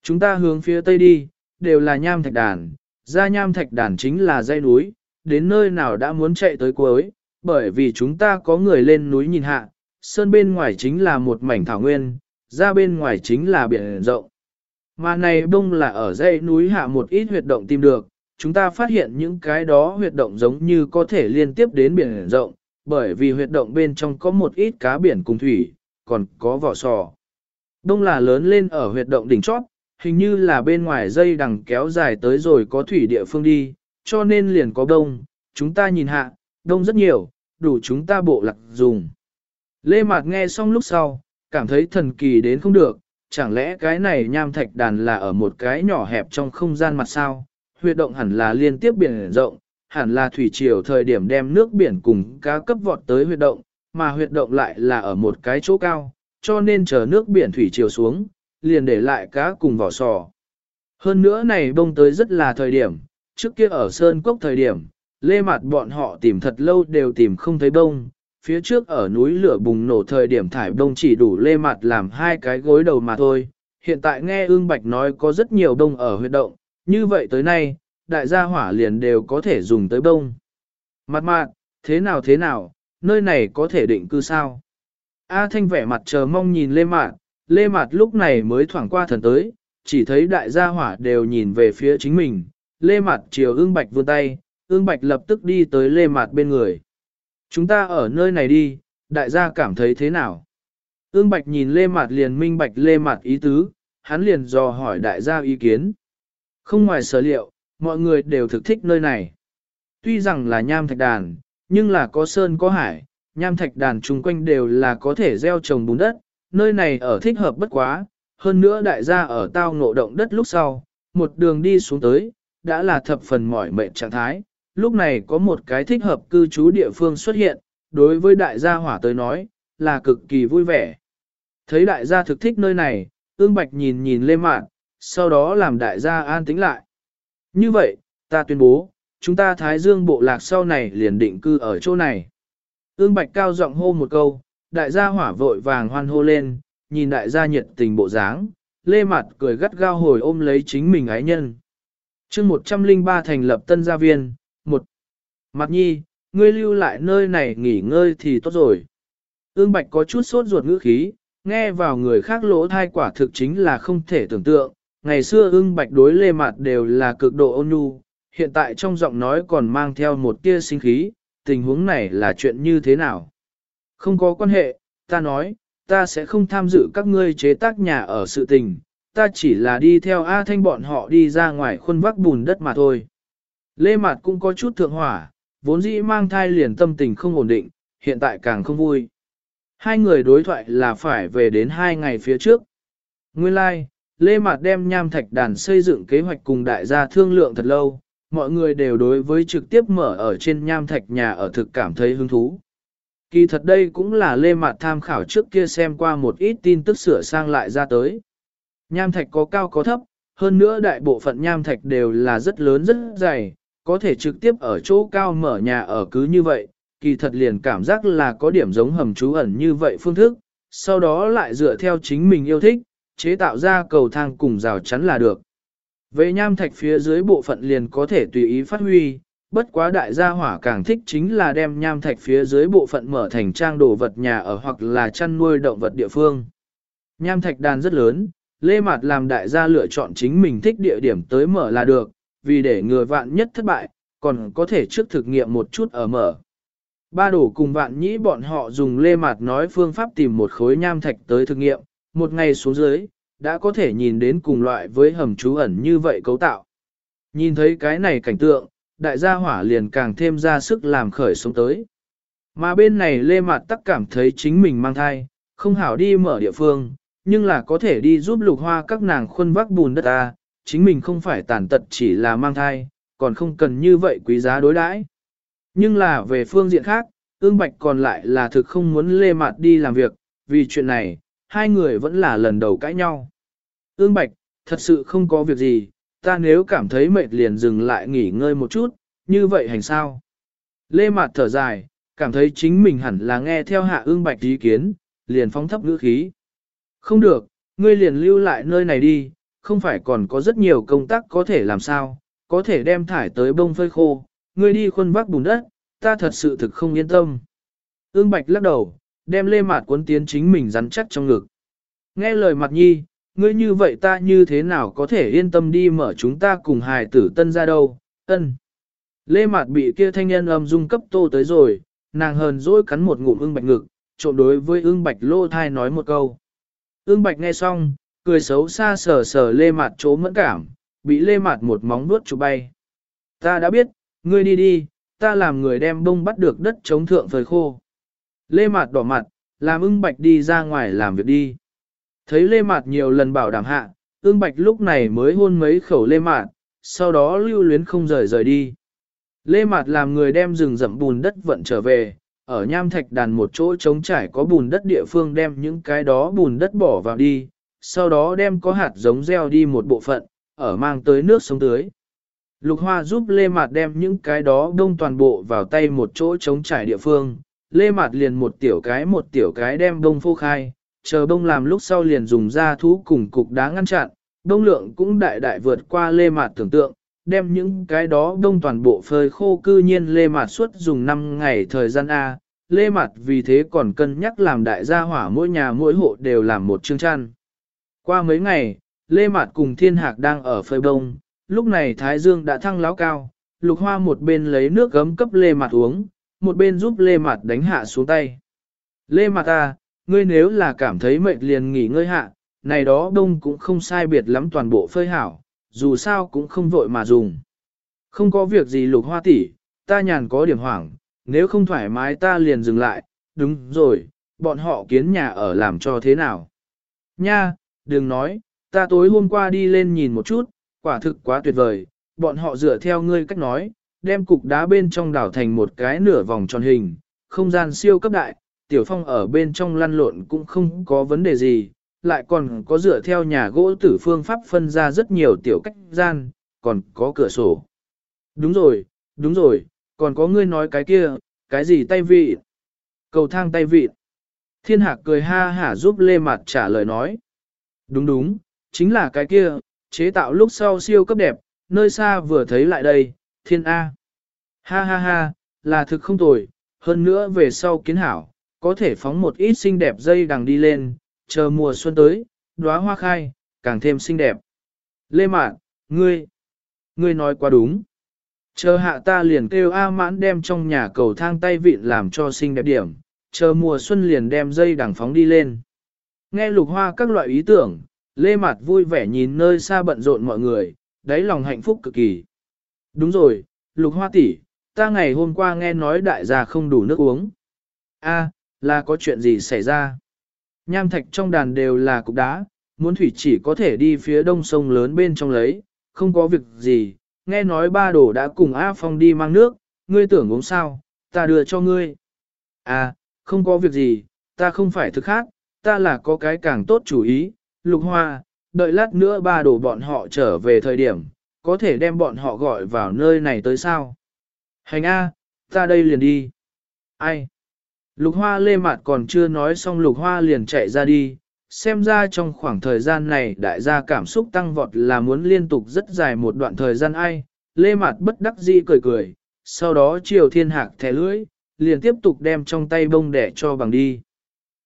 Chúng ta hướng phía tây đi, đều là nham thạch đàn, ra nham thạch đàn chính là dãy núi, đến nơi nào đã muốn chạy tới cuối, bởi vì chúng ta có người lên núi nhìn hạ, sơn bên ngoài chính là một mảnh thảo nguyên, ra bên ngoài chính là biển rộng. Mà này bông là ở dãy núi hạ một ít huyệt động tìm được, chúng ta phát hiện những cái đó huyệt động giống như có thể liên tiếp đến biển rộng, bởi vì huyệt động bên trong có một ít cá biển cùng thủy, còn có vỏ sò. Đông là lớn lên ở huyệt động đỉnh chót, hình như là bên ngoài dây đằng kéo dài tới rồi có thủy địa phương đi, cho nên liền có đông, chúng ta nhìn hạ, đông rất nhiều, đủ chúng ta bộ lạc dùng. Lê Mạc nghe xong lúc sau, cảm thấy thần kỳ đến không được, chẳng lẽ cái này nham thạch đàn là ở một cái nhỏ hẹp trong không gian mặt sao, huyệt động hẳn là liên tiếp biển rộng, hẳn là thủy triều thời điểm đem nước biển cùng cá cấp vọt tới huyệt động, mà huyệt động lại là ở một cái chỗ cao, cho nên chờ nước biển thủy triều xuống, liền để lại cá cùng vỏ sò. Hơn nữa này bông tới rất là thời điểm, trước kia ở Sơn Cốc thời điểm, lê mặt bọn họ tìm thật lâu đều tìm không thấy bông, phía trước ở núi lửa bùng nổ thời điểm thải đông chỉ đủ lê mặt làm hai cái gối đầu mà thôi. Hiện tại nghe ương bạch nói có rất nhiều đông ở huyệt động, như vậy tới nay, đại gia hỏa liền đều có thể dùng tới đông Mặt mạn, thế nào thế nào, nơi này có thể định cư sao? A Thanh vẻ mặt chờ mong nhìn Lê Mạt, Lê Mạt lúc này mới thoảng qua thần tới, chỉ thấy đại gia hỏa đều nhìn về phía chính mình. Lê Mạt chiều ương bạch vươn tay, ương bạch lập tức đi tới Lê Mạt bên người. Chúng ta ở nơi này đi, đại gia cảm thấy thế nào? Ương bạch nhìn Lê Mạt liền minh bạch Lê Mạt ý tứ, hắn liền dò hỏi đại gia ý kiến. Không ngoài sở liệu, mọi người đều thực thích nơi này. Tuy rằng là nham thạch đàn, nhưng là có sơn có hải, nham thạch đàn chung quanh đều là có thể gieo trồng bùn đất, nơi này ở thích hợp bất quá, hơn nữa đại gia ở tao ngộ động đất lúc sau, một đường đi xuống tới, đã là thập phần mỏi mệt trạng thái, lúc này có một cái thích hợp cư trú địa phương xuất hiện, đối với đại gia hỏa tới nói, là cực kỳ vui vẻ. Thấy đại gia thực thích nơi này, ương bạch nhìn nhìn lê mạn, sau đó làm đại gia an tĩnh lại. Như vậy, ta tuyên bố, chúng ta Thái Dương bộ lạc sau này liền định cư ở chỗ này. Ương Bạch cao giọng hô một câu, đại gia hỏa vội vàng hoan hô lên, nhìn đại gia nhiệt tình bộ dáng, lê mặt cười gắt gao hồi ôm lấy chính mình ái nhân. chương 103 thành lập tân gia viên, Mạc nhi, ngươi lưu lại nơi này nghỉ ngơi thì tốt rồi. Ương Bạch có chút sốt ruột ngữ khí, nghe vào người khác lỗ thai quả thực chính là không thể tưởng tượng, ngày xưa ưng bạch đối lê mạt đều là cực độ ôn nhu, hiện tại trong giọng nói còn mang theo một tia sinh khí, tình huống này là chuyện như thế nào? Không có quan hệ, ta nói, ta sẽ không tham dự các ngươi chế tác nhà ở sự tình, ta chỉ là đi theo A Thanh bọn họ đi ra ngoài khuôn vác bùn đất mà thôi. Lê Mạt cũng có chút thượng hỏa, vốn dĩ mang thai liền tâm tình không ổn định, hiện tại càng không vui. Hai người đối thoại là phải về đến hai ngày phía trước. Nguyên lai, like, Lê Mạt đem nham thạch đàn xây dựng kế hoạch cùng đại gia thương lượng thật lâu, mọi người đều đối với trực tiếp mở ở trên nham thạch nhà ở thực cảm thấy hứng thú. Kỳ thật đây cũng là Lê Mạt tham khảo trước kia xem qua một ít tin tức sửa sang lại ra tới. Nham thạch có cao có thấp, hơn nữa đại bộ phận nham thạch đều là rất lớn rất dày, có thể trực tiếp ở chỗ cao mở nhà ở cứ như vậy, kỳ thật liền cảm giác là có điểm giống hầm trú ẩn như vậy phương thức, sau đó lại dựa theo chính mình yêu thích, chế tạo ra cầu thang cùng rào chắn là được. Về nham thạch phía dưới bộ phận liền có thể tùy ý phát huy, bất quá đại gia hỏa càng thích chính là đem nham thạch phía dưới bộ phận mở thành trang đồ vật nhà ở hoặc là chăn nuôi động vật địa phương. Nham thạch đàn rất lớn, Lê Mạt làm đại gia lựa chọn chính mình thích địa điểm tới mở là được, vì để ngừa vạn nhất thất bại, còn có thể trước thực nghiệm một chút ở mở. Ba đổ cùng vạn nhĩ bọn họ dùng Lê Mạt nói phương pháp tìm một khối nham thạch tới thực nghiệm, một ngày xuống dưới, đã có thể nhìn đến cùng loại với hầm trú ẩn như vậy cấu tạo. Nhìn thấy cái này cảnh tượng, đại gia hỏa liền càng thêm ra sức làm khởi sống tới. Mà bên này Lê Mạt tắc cảm thấy chính mình mang thai, không hảo đi mở địa phương, nhưng là có thể đi giúp lục hoa các nàng khuân vác bùn đất ta, chính mình không phải tàn tật chỉ là mang thai, còn không cần như vậy quý giá đối đãi. Nhưng là về phương diện khác, ương bạch còn lại là thực không muốn Lê Mạt đi làm việc, vì chuyện này, hai người vẫn là lần đầu cãi nhau. Ương bạch, thật sự không có việc gì, ta nếu cảm thấy mệt liền dừng lại nghỉ ngơi một chút, như vậy hành sao? Lê Mạt thở dài, cảm thấy chính mình hẳn là nghe theo hạ ương bạch ý kiến, liền phóng thấp ngữ khí. Không được, ngươi liền lưu lại nơi này đi, không phải còn có rất nhiều công tác có thể làm sao, có thể đem thải tới bông phơi khô, ngươi đi khuân vác bùn đất, ta thật sự thực không yên tâm. Ương bạch lắc đầu, đem lê mạt cuốn tiến chính mình rắn chắc trong ngực. Nghe lời mặt nhi, ngươi như vậy ta như thế nào có thể yên tâm đi mở chúng ta cùng hài tử tân ra đâu, ân. Lê Mạt bị kia thanh nhân âm dung cấp tô tới rồi, nàng hờn dỗi cắn một ngụm ương bạch ngực, trộn đối với ương bạch lô thai nói một câu. Ương bạch nghe xong, cười xấu xa sờ sờ Lê Mạt chỗ mẫn cảm, bị Lê Mạt một móng vuốt chụp bay. Ta đã biết, ngươi đi đi, ta làm người đem bông bắt được đất chống thượng phơi khô. Lê Mạt đỏ mặt, làm ưng bạch đi ra ngoài làm việc đi. Thấy Lê Mạt nhiều lần bảo đảm hạ, ương bạch lúc này mới hôn mấy khẩu Lê Mạt, sau đó lưu luyến không rời rời đi. Lê Mạt làm người đem rừng rậm bùn đất vận trở về, ở nham thạch đàn một chỗ trống trải có bùn đất địa phương đem những cái đó bùn đất bỏ vào đi, sau đó đem có hạt giống gieo đi một bộ phận, ở mang tới nước sống tưới. Lục Hoa giúp Lê Mạt đem những cái đó đông toàn bộ vào tay một chỗ trống trải địa phương, Lê Mạt liền một tiểu cái một tiểu cái đem đông phô khai, chờ đông làm lúc sau liền dùng ra thú cùng cục đá ngăn chặn, đông lượng cũng đại đại vượt qua lê mạt tưởng tượng, đem những cái đó đông toàn bộ phơi khô cư nhiên lê mạt suốt dùng 5 ngày thời gian A, lê mạt vì thế còn cân nhắc làm đại gia hỏa mỗi nhà mỗi hộ đều làm một chương chăn. Qua mấy ngày, lê mạt cùng thiên hạc đang ở phơi bông, lúc này thái dương đã thăng láo cao, lục hoa một bên lấy nước gấm cấp lê mạt uống, một bên giúp lê mạt đánh hạ xuống tay. Lê mạt à, ngươi nếu là cảm thấy mệt liền nghỉ ngơi hạ, này đó đông cũng không sai biệt lắm toàn bộ phơi hảo, dù sao cũng không vội mà dùng. Không có việc gì lục hoa tỷ, ta nhàn có điểm hoảng, nếu không thoải mái ta liền dừng lại, đúng rồi, bọn họ kiến nhà ở làm cho thế nào. Nha, đừng nói, ta tối hôm qua đi lên nhìn một chút, quả thực quá tuyệt vời, bọn họ dựa theo ngươi cách nói, đem cục đá bên trong đảo thành một cái nửa vòng tròn hình, không gian siêu cấp đại, Tiểu Phong ở bên trong lăn lộn cũng không có vấn đề gì, lại còn có dựa theo nhà gỗ tử phương pháp phân ra rất nhiều tiểu cách gian, còn có cửa sổ. Đúng rồi, đúng rồi, còn có ngươi nói cái kia, cái gì tay vị? Cầu thang tay vị. Thiên Hạc cười ha hả giúp Lê Mạt trả lời nói. Đúng đúng, chính là cái kia, chế tạo lúc sau siêu cấp đẹp, nơi xa vừa thấy lại đây, thiên A. Ha ha ha, là thực không tồi, hơn nữa về sau kiến hảo, có thể phóng một ít xinh đẹp dây đằng đi lên, chờ mùa xuân tới, đóa hoa khai, càng thêm xinh đẹp. Lê Mạn, ngươi, ngươi nói quá đúng. Chờ hạ ta liền kêu A mãn đem trong nhà cầu thang tay vịn làm cho xinh đẹp điểm, chờ mùa xuân liền đem dây đằng phóng đi lên. Nghe lục hoa các loại ý tưởng, Lê Mạt vui vẻ nhìn nơi xa bận rộn mọi người, đáy lòng hạnh phúc cực kỳ. Đúng rồi, lục hoa tỷ, ta ngày hôm qua nghe nói đại gia không đủ nước uống. A, là có chuyện gì xảy ra? Nham thạch trong đàn đều là cục đá, muốn thủy chỉ có thể đi phía đông sông lớn bên trong lấy, không có việc gì, nghe nói ba đồ đã cùng A Phong đi mang nước, ngươi tưởng uống sao, ta đưa cho ngươi. À, không có việc gì, ta không phải thực khác, ta là có cái càng tốt chủ ý, lục hoa, đợi lát nữa ba đồ bọn họ trở về thời điểm, có thể đem bọn họ gọi vào nơi này tới sao. Hành A, ta đây liền đi. Ai? Lục hoa lê mạt còn chưa nói xong lục hoa liền chạy ra đi, xem ra trong khoảng thời gian này đại gia cảm xúc tăng vọt là muốn liên tục rất dài một đoạn thời gian ai, lê mặt bất đắc dĩ cười cười, sau đó triều thiên hạc thẻ lưỡi, liền tiếp tục đem trong tay bông đẻ cho bằng đi.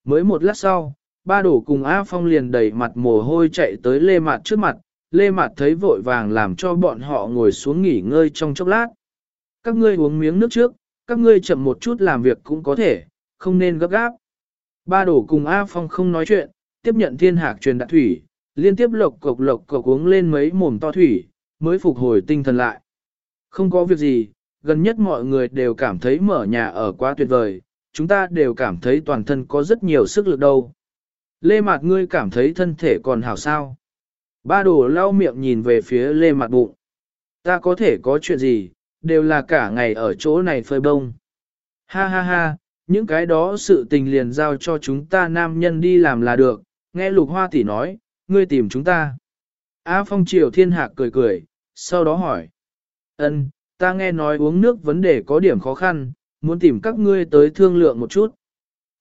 Mới một lát sau, ba đổ cùng A Phong liền đầy mặt mồ hôi chạy tới lê Mạt trước mặt, lê Mạt thấy vội vàng làm cho bọn họ ngồi xuống nghỉ ngơi trong chốc lát. Các ngươi uống miếng nước trước, các ngươi chậm một chút làm việc cũng có thể, không nên gấp gáp. Ba đổ cùng A Phong không nói chuyện, tiếp nhận thiên hạc truyền đạt thủy, liên tiếp lộc cộc lộc cộc uống lên mấy mồm to thủy, mới phục hồi tinh thần lại. Không có việc gì, gần nhất mọi người đều cảm thấy mở nhà ở quá tuyệt vời, chúng ta đều cảm thấy toàn thân có rất nhiều sức lực đâu. Lê Mạt ngươi cảm thấy thân thể còn hảo sao? Ba đồ lau miệng nhìn về phía Lê Mạt bụng. Ta có thể có chuyện gì, đều là cả ngày ở chỗ này phơi bông. Ha ha ha, những cái đó sự tình liền giao cho chúng ta nam nhân đi làm là được, nghe lục hoa tỷ nói, ngươi tìm chúng ta. A Phong Triều Thiên Hạc cười cười, sau đó hỏi. ân ta nghe nói uống nước vấn đề có điểm khó khăn, muốn tìm các ngươi tới thương lượng một chút.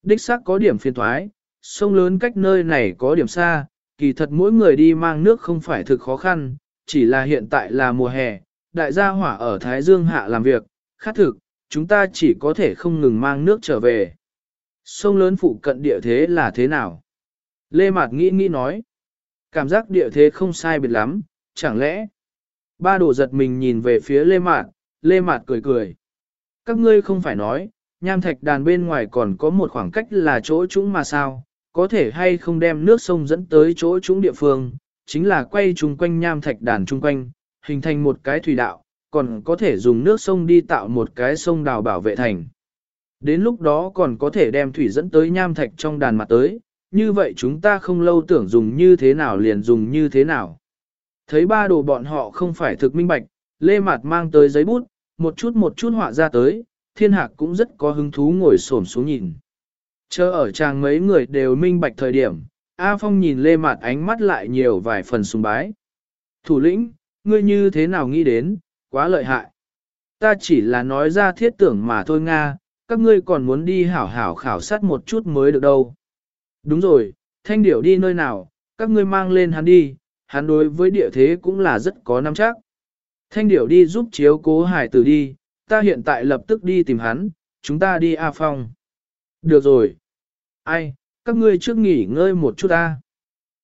Đích xác có điểm phiền thoái, sông lớn cách nơi này có điểm xa, kỳ thật mỗi người đi mang nước không phải thực khó khăn, chỉ là hiện tại là mùa hè, đại gia hỏa ở Thái Dương hạ làm việc, khát thực, chúng ta chỉ có thể không ngừng mang nước trở về. Sông lớn phụ cận địa thế là thế nào? Lê Mạt nghĩ nghĩ nói. Cảm giác địa thế không sai biệt lắm, chẳng lẽ? Ba đồ giật mình nhìn về phía Lê Mạt, Lê Mạt cười cười. Các ngươi không phải nói, nham thạch đàn bên ngoài còn có một khoảng cách là chỗ chúng mà sao, có thể hay không đem nước sông dẫn tới chỗ chúng địa phương, chính là quay chung quanh nham thạch đàn chung quanh, hình thành một cái thủy đạo, còn có thể dùng nước sông đi tạo một cái sông đào bảo vệ thành. Đến lúc đó còn có thể đem thủy dẫn tới nham thạch trong đàn mặt tới, như vậy chúng ta không lâu tưởng dùng như thế nào liền dùng như thế nào. Thấy ba đồ bọn họ không phải thực minh bạch, Lê Mạt mang tới giấy bút, một chút một chút họa ra tới, thiên hạc cũng rất có hứng thú ngồi xổm xuống nhìn. Chờ ở chàng mấy người đều minh bạch thời điểm, A Phong nhìn Lê Mạt ánh mắt lại nhiều vài phần sùng bái. Thủ lĩnh, ngươi như thế nào nghĩ đến, quá lợi hại. Ta chỉ là nói ra thiết tưởng mà thôi Nga, các ngươi còn muốn đi hảo hảo khảo sát một chút mới được đâu. Đúng rồi, thanh điểu đi nơi nào, các ngươi mang lên hắn đi, hắn đối với địa thế cũng là rất có nắm chắc. Thanh điểu đi giúp chiếu cố hải tử đi, ta hiện tại lập tức đi tìm hắn, chúng ta đi A Phong. Được rồi. Ai, các ngươi trước nghỉ ngơi một chút ta.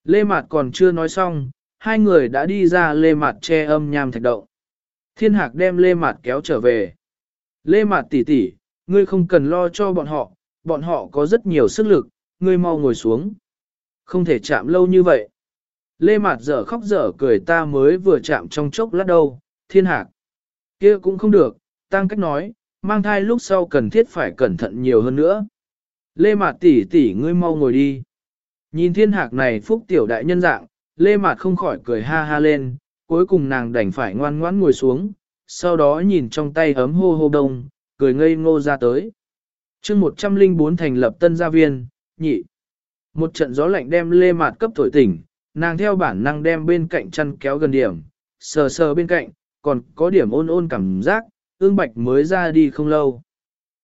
Lê Mạt còn chưa nói xong, hai người đã đi ra Lê Mạt che âm nham thạch động. Thiên Hạc đem Lê Mạt kéo trở về. Lê Mạt tỷ tỷ, ngươi không cần lo cho bọn họ, bọn họ có rất nhiều sức lực, ngươi mau ngồi xuống. Không thể chạm lâu như vậy. Lê Mạt dở khóc dở cười ta mới vừa chạm trong chốc lát đâu, Thiên Hạc. kia cũng không được, tăng cách nói, mang thai lúc sau cần thiết phải cẩn thận nhiều hơn nữa. Lê Mạt tỷ tỷ ngươi mau ngồi đi. Nhìn thiên hạc này phúc tiểu đại nhân dạng, Lê Mạt không khỏi cười ha ha lên, cuối cùng nàng đành phải ngoan ngoãn ngồi xuống, sau đó nhìn trong tay ấm hô hô đông, cười ngây ngô ra tới. chương 104 thành lập tân gia viên, nhị. Một trận gió lạnh đem Lê Mạt cấp thổi tỉnh, nàng theo bản năng đem bên cạnh chăn kéo gần điểm, sờ sờ bên cạnh, còn có điểm ôn ôn cảm giác, ương bạch mới ra đi không lâu.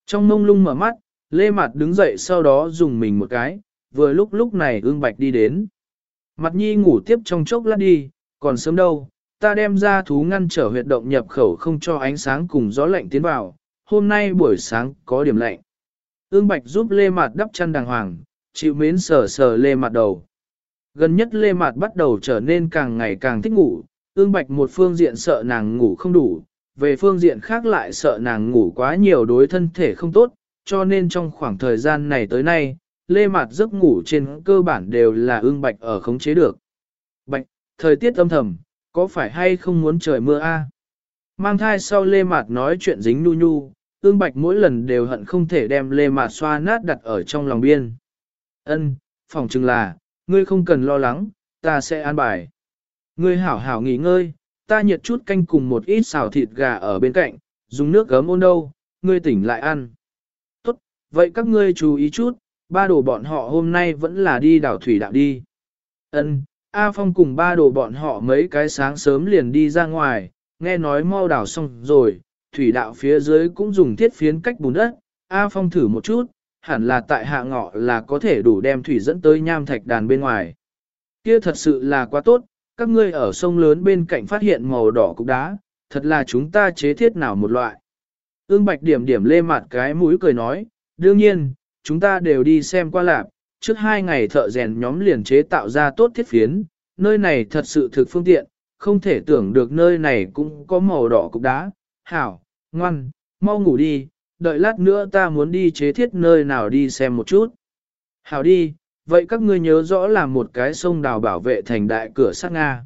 Trong mông lung mở mắt, Lê Mạt đứng dậy sau đó dùng mình một cái, vừa lúc lúc này ương bạch đi đến. Mặt nhi ngủ tiếp trong chốc lát đi, còn sớm đâu, ta đem ra thú ngăn trở huyệt động nhập khẩu không cho ánh sáng cùng gió lạnh tiến vào, hôm nay buổi sáng có điểm lạnh. Ương bạch giúp Lê Mạt đắp chăn đàng hoàng, chịu mến sờ sờ Lê Mạt đầu. Gần nhất Lê Mạt bắt đầu trở nên càng ngày càng thích ngủ, ương bạch một phương diện sợ nàng ngủ không đủ, về phương diện khác lại sợ nàng ngủ quá nhiều đối thân thể không tốt, cho nên trong khoảng thời gian này tới nay, lê mạt giấc ngủ trên cơ bản đều là ương bạch ở khống chế được. Bạch, thời tiết âm thầm, có phải hay không muốn trời mưa a? Mang thai sau lê mạt nói chuyện dính nu nhu, ương bạch mỗi lần đều hận không thể đem lê mạt xoa nát đặt ở trong lòng biên. Ân, phòng chừng là, ngươi không cần lo lắng, ta sẽ an bài. Ngươi hảo hảo nghỉ ngơi, ta nhiệt chút canh cùng một ít xào thịt gà ở bên cạnh, dùng nước gấm ôn đâu, ngươi tỉnh lại ăn. Tốt, vậy các ngươi chú ý chút, ba đồ bọn họ hôm nay vẫn là đi đảo thủy đạo đi. Ân, A Phong cùng ba đồ bọn họ mấy cái sáng sớm liền đi ra ngoài, nghe nói mau đảo xong rồi, thủy đạo phía dưới cũng dùng thiết phiến cách bùn đất, A Phong thử một chút, hẳn là tại hạ ngọ là có thể đủ đem thủy dẫn tới nham thạch đàn bên ngoài. Kia thật sự là quá tốt, các ngươi ở sông lớn bên cạnh phát hiện màu đỏ cục đá, thật là chúng ta chế thiết nào một loại. Ương Bạch điểm điểm lê mặt cái mũi cười nói, đương nhiên, chúng ta đều đi xem qua lạp, trước hai ngày thợ rèn nhóm liền chế tạo ra tốt thiết phiến, nơi này thật sự thực phương tiện, không thể tưởng được nơi này cũng có màu đỏ cục đá. Hảo, ngoan, mau ngủ đi, đợi lát nữa ta muốn đi chế thiết nơi nào đi xem một chút. Hảo đi, vậy các ngươi nhớ rõ làm một cái sông đào bảo vệ thành đại cửa sát Nga.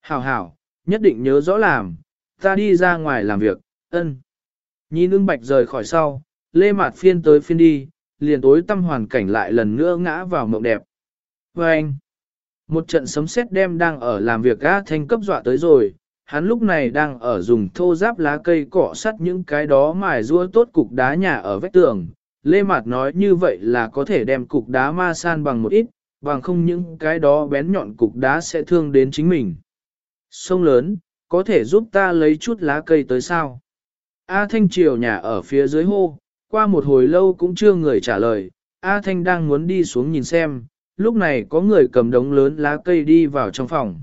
Hảo hảo, nhất định nhớ rõ làm, ta đi ra ngoài làm việc, ân. Nhìn ưng bạch rời khỏi sau, lê mạt phiên tới phiên đi, liền tối tâm hoàn cảnh lại lần nữa ngã vào mộng đẹp. Và anh, một trận sấm sét đem đang ở làm việc A Thanh cấp dọa tới rồi, hắn lúc này đang ở dùng thô giáp lá cây cỏ sắt những cái đó mài rua tốt cục đá nhà ở vách tường. Lê Mạt nói như vậy là có thể đem cục đá ma san bằng một ít, bằng không những cái đó bén nhọn cục đá sẽ thương đến chính mình. Sông lớn, có thể giúp ta lấy chút lá cây tới sao? A Thanh Triều nhà ở phía dưới hô, qua một hồi lâu cũng chưa người trả lời, A Thanh đang muốn đi xuống nhìn xem, lúc này có người cầm đống lớn lá cây đi vào trong phòng.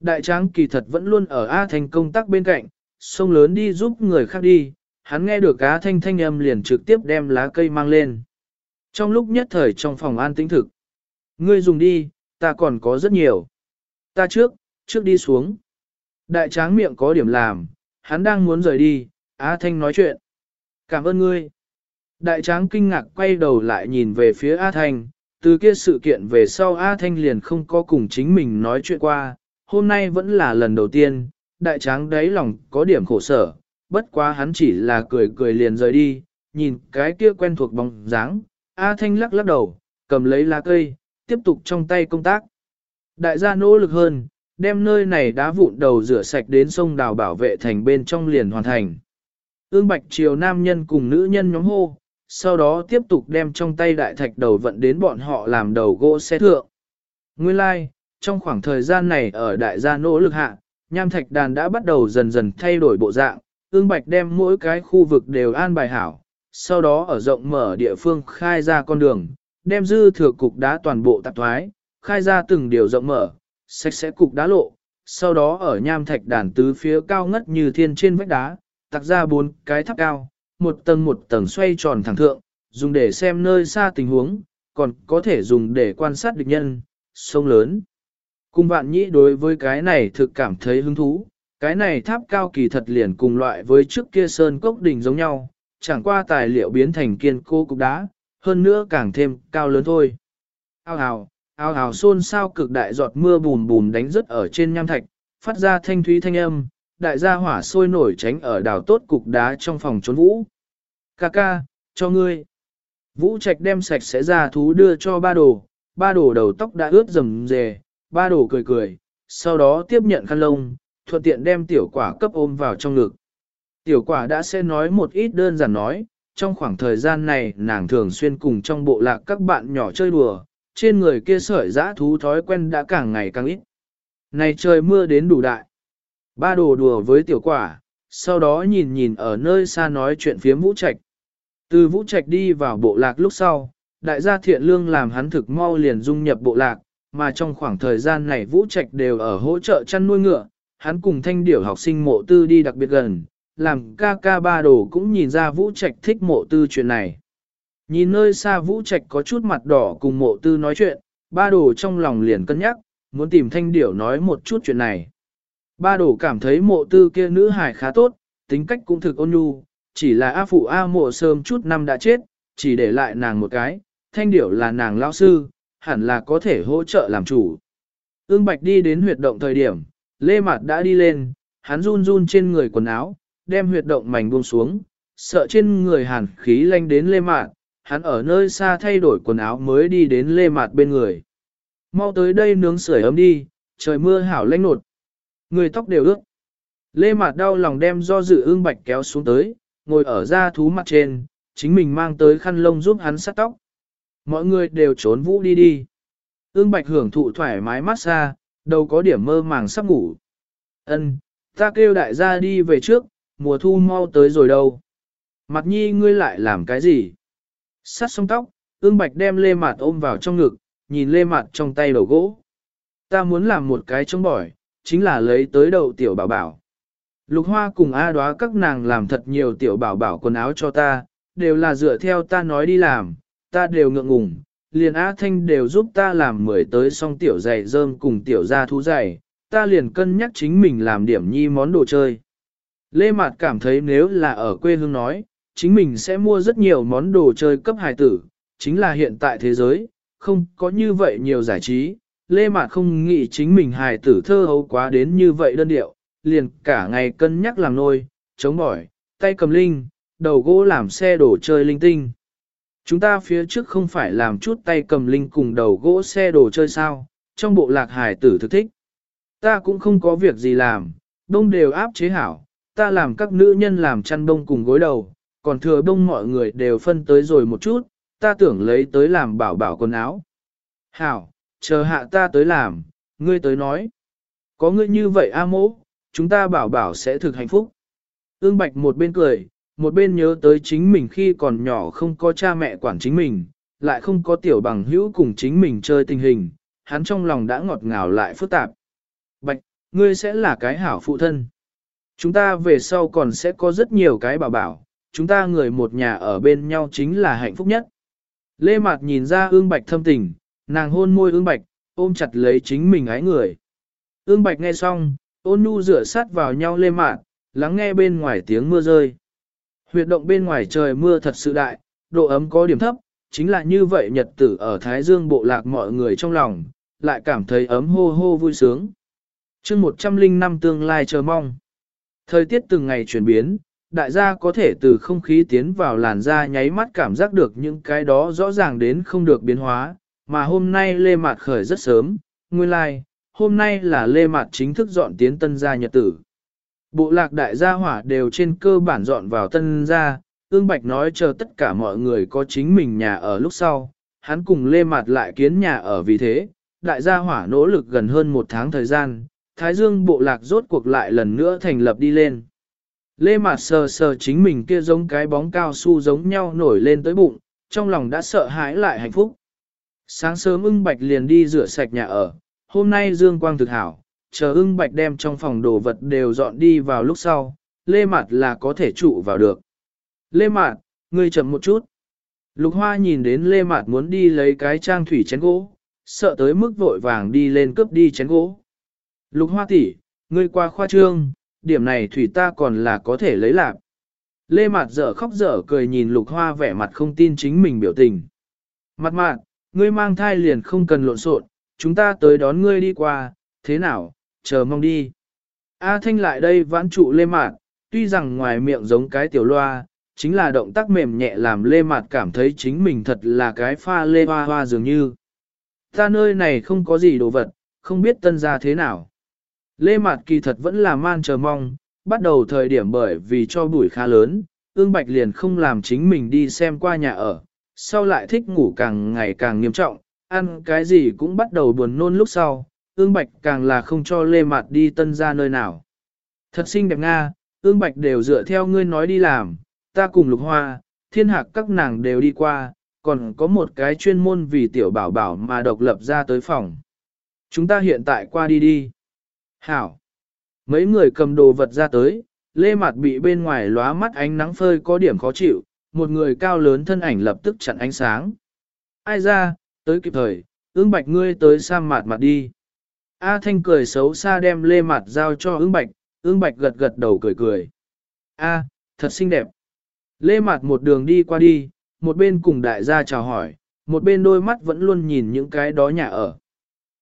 Đại tráng kỳ thật vẫn luôn ở A Thanh công tác bên cạnh, sông lớn đi giúp người khác đi, hắn nghe được cá Thanh thanh âm liền trực tiếp đem lá cây mang lên. Trong lúc nhất thời trong phòng an tĩnh thực, ngươi dùng đi, ta còn có rất nhiều. Ta trước, trước đi xuống. Đại tráng miệng có điểm làm, hắn đang muốn rời đi, A Thanh nói chuyện. Cảm ơn ngươi. Đại tráng kinh ngạc quay đầu lại nhìn về phía A Thanh, từ kia sự kiện về sau A Thanh liền không có cùng chính mình nói chuyện qua, hôm nay vẫn là lần đầu tiên, đại tráng đáy lòng có điểm khổ sở, bất quá hắn chỉ là cười cười liền rời đi, nhìn cái kia quen thuộc bóng dáng, A Thanh lắc lắc đầu, cầm lấy lá cây, tiếp tục trong tay công tác. Đại gia nỗ lực hơn, đem nơi này đá vụn đầu rửa sạch đến sông đào bảo vệ thành bên trong liền hoàn thành. Ương Bạch Triều nam nhân cùng nữ nhân nhóm hô, sau đó tiếp tục đem trong tay đại thạch đầu vận đến bọn họ làm đầu gỗ xe thượng. Nguyên lai, like, trong khoảng thời gian này ở đại gia nỗ lực hạ, nham thạch đàn đã bắt đầu dần dần thay đổi bộ dạng, ương bạch đem mỗi cái khu vực đều an bài hảo, sau đó ở rộng mở địa phương khai ra con đường, đem dư thừa cục đá toàn bộ tạp thoái, khai ra từng điều rộng mở, sạch sẽ cục đá lộ, sau đó ở nham thạch đàn tứ phía cao ngất như thiên trên vách đá, tạc ra bốn cái tháp cao, một tầng một tầng xoay tròn thẳng thượng, dùng để xem nơi xa tình huống, còn có thể dùng để quan sát địch nhân, sông lớn. Cung vạn nhĩ đối với cái này thực cảm thấy hứng thú, cái này tháp cao kỳ thật liền cùng loại với trước kia sơn cốc đỉnh giống nhau, chẳng qua tài liệu biến thành kiên cố cục đá, hơn nữa càng thêm cao lớn thôi. Ao hào, ao hào xôn sao cực đại giọt mưa bùm bùm đánh rớt ở trên nham thạch, phát ra thanh thúy thanh âm, đại gia hỏa sôi nổi tránh ở đảo tốt cục đá trong phòng trốn vũ. Ca ca, cho ngươi. Vũ Trạch đem sạch sẽ ra thú đưa cho ba đồ, ba đồ đầu tóc đã ướt rầm rề, ba đồ cười cười, sau đó tiếp nhận khăn lông, thuận tiện đem tiểu quả cấp ôm vào trong ngực. Tiểu quả đã sẽ nói một ít đơn giản nói, trong khoảng thời gian này nàng thường xuyên cùng trong bộ lạc các bạn nhỏ chơi đùa, trên người kia sợi dã thú thói quen đã càng ngày càng ít. Này trời mưa đến đủ đại. Ba đồ đùa với tiểu quả, sau đó nhìn nhìn ở nơi xa nói chuyện phía vũ trạch. Từ vũ trạch đi vào bộ lạc lúc sau, đại gia thiện lương làm hắn thực mau liền dung nhập bộ lạc, mà trong khoảng thời gian này vũ trạch đều ở hỗ trợ chăn nuôi ngựa, hắn cùng thanh điểu học sinh mộ tư đi đặc biệt gần, làm ca ca ba đồ cũng nhìn ra vũ trạch thích mộ tư chuyện này. Nhìn nơi xa vũ trạch có chút mặt đỏ cùng mộ tư nói chuyện, ba đồ trong lòng liền cân nhắc, muốn tìm thanh điểu nói một chút chuyện này. Ba đồ cảm thấy mộ tư kia nữ hài khá tốt, tính cách cũng thực ôn nhu, chỉ là A phụ A mộ sớm chút năm đã chết, chỉ để lại nàng một cái, thanh điểu là nàng lão sư, hẳn là có thể hỗ trợ làm chủ. Ương Bạch đi đến huyệt động thời điểm, Lê Mạt đã đi lên, hắn run run trên người quần áo, đem huyệt động mảnh buông xuống, sợ trên người hàn khí lanh đến Lê Mạt, hắn ở nơi xa thay đổi quần áo mới đi đến Lê Mạt bên người. Mau tới đây nướng sưởi ấm đi, trời mưa hảo lanh nột. Người tóc đều ướt. Lê Mạt đau lòng đem do dự ương bạch kéo xuống tới, ngồi ở da thú mặt trên, chính mình mang tới khăn lông giúp hắn sát tóc. Mọi người đều trốn vũ đi đi. Ương bạch hưởng thụ thoải mái mát xa, đầu có điểm mơ màng sắp ngủ. Ân, ta kêu đại gia đi về trước, mùa thu mau tới rồi đâu. Mặt nhi ngươi lại làm cái gì? Sát xong tóc, ương bạch đem lê mặt ôm vào trong ngực, nhìn lê mặt trong tay đầu gỗ. Ta muốn làm một cái trống bỏi, chính là lấy tới đầu tiểu bảo bảo. Lục hoa cùng A đoá các nàng làm thật nhiều tiểu bảo bảo quần áo cho ta, đều là dựa theo ta nói đi làm, ta đều ngượng ngùng, liền A Thanh đều giúp ta làm mười tới xong tiểu giày rơm cùng tiểu gia thú giày, ta liền cân nhắc chính mình làm điểm nhi món đồ chơi. Lê Mạt cảm thấy nếu là ở quê hương nói, chính mình sẽ mua rất nhiều món đồ chơi cấp hài tử, chính là hiện tại thế giới, không có như vậy nhiều giải trí. Lê Mạt không nghĩ chính mình hài tử thơ hấu quá đến như vậy đơn điệu, liền cả ngày cân nhắc làm nôi, chống bỏi, tay cầm linh, đầu gỗ làm xe đồ chơi linh tinh. Chúng ta phía trước không phải làm chút tay cầm linh cùng đầu gỗ xe đồ chơi sao, trong bộ lạc hải tử thực thích. Ta cũng không có việc gì làm, đông đều áp chế hảo, ta làm các nữ nhân làm chăn đông cùng gối đầu, còn thừa đông mọi người đều phân tới rồi một chút, ta tưởng lấy tới làm bảo bảo quần áo. Hảo, chờ hạ ta tới làm, ngươi tới nói. Có ngươi như vậy a mỗ, chúng ta bảo bảo sẽ thực hạnh phúc. Ương Bạch một bên cười, một bên nhớ tới chính mình khi còn nhỏ không có cha mẹ quản chính mình, lại không có tiểu bằng hữu cùng chính mình chơi tình hình, hắn trong lòng đã ngọt ngào lại phức tạp. Bạch, ngươi sẽ là cái hảo phụ thân. Chúng ta về sau còn sẽ có rất nhiều cái bảo bảo, chúng ta người một nhà ở bên nhau chính là hạnh phúc nhất. Lê Mạt nhìn ra ương bạch thâm tình, nàng hôn môi ương bạch, ôm chặt lấy chính mình ái người. Ương bạch nghe xong, ôn nhu rửa sát vào nhau Lê Mạt, lắng nghe bên ngoài tiếng mưa rơi. Huyệt động bên ngoài trời mưa thật sự đại, độ ấm có điểm thấp, chính là như vậy nhật tử ở Thái Dương bộ lạc mọi người trong lòng, lại cảm thấy ấm hô hô vui sướng. chương 105 tương lai chờ mong. Thời tiết từng ngày chuyển biến, đại gia có thể từ không khí tiến vào làn da nháy mắt cảm giác được những cái đó rõ ràng đến không được biến hóa, mà hôm nay Lê Mạt khởi rất sớm, nguyên lai, like, hôm nay là Lê Mạt chính thức dọn tiến tân gia nhật tử. Bộ lạc đại gia hỏa đều trên cơ bản dọn vào tân gia, ương bạch nói chờ tất cả mọi người có chính mình nhà ở lúc sau, hắn cùng Lê mặt lại kiến nhà ở vì thế, đại gia hỏa nỗ lực gần hơn một tháng thời gian, Thái Dương bộ lạc rốt cuộc lại lần nữa thành lập đi lên. Lê Mạt sờ sờ chính mình kia giống cái bóng cao su giống nhau nổi lên tới bụng, trong lòng đã sợ hãi lại hạnh phúc. Sáng sớm ưng bạch liền đi rửa sạch nhà ở, hôm nay Dương Quang thực hảo, chờ ưng bạch đem trong phòng đồ vật đều dọn đi vào lúc sau, Lê Mạt là có thể trụ vào được. Lê Mạt, ngươi chậm một chút. Lục Hoa nhìn đến Lê Mạt muốn đi lấy cái trang thủy chén gỗ, sợ tới mức vội vàng đi lên cướp đi chén gỗ. Lục Hoa tỷ, ngươi qua khoa trương, điểm này thủy ta còn là có thể lấy lạc. Lê Mạt dở khóc dở cười nhìn Lục Hoa vẻ mặt không tin chính mình biểu tình. Mặt mạn, ngươi mang thai liền không cần lộn xộn, chúng ta tới đón ngươi đi qua, thế nào, chờ mong đi. A Thanh lại đây vãn trụ Lê Mạt, tuy rằng ngoài miệng giống cái tiểu loa, chính là động tác mềm nhẹ làm Lê Mạt cảm thấy chính mình thật là cái pha Lê Hoa Hoa dường như. Ta nơi này không có gì đồ vật, không biết tân ra thế nào. Lê Mạt kỳ thật vẫn là man chờ mong, bắt đầu thời điểm bởi vì cho bụi khá lớn, ương bạch liền không làm chính mình đi xem qua nhà ở, sau lại thích ngủ càng ngày càng nghiêm trọng, ăn cái gì cũng bắt đầu buồn nôn lúc sau, ương bạch càng là không cho lê mặt đi tân ra nơi nào. Thật xinh đẹp Nga, ương bạch đều dựa theo ngươi nói đi làm, ta cùng lục hoa, thiên hạc các nàng đều đi qua, còn có một cái chuyên môn vì tiểu bảo bảo mà độc lập ra tới phòng. Chúng ta hiện tại qua đi đi. Hảo. Mấy người cầm đồ vật ra tới, lê mặt bị bên ngoài lóa mắt ánh nắng phơi có điểm khó chịu, một người cao lớn thân ảnh lập tức chặn ánh sáng. Ai ra, tới kịp thời, ương bạch ngươi tới sa mạt mặt đi. A Thanh cười xấu xa đem lê mặt giao cho ương bạch, ương bạch gật gật đầu cười cười. A, thật xinh đẹp. Lê mặt một đường đi qua đi, một bên cùng đại gia chào hỏi, một bên đôi mắt vẫn luôn nhìn những cái đó nhà ở.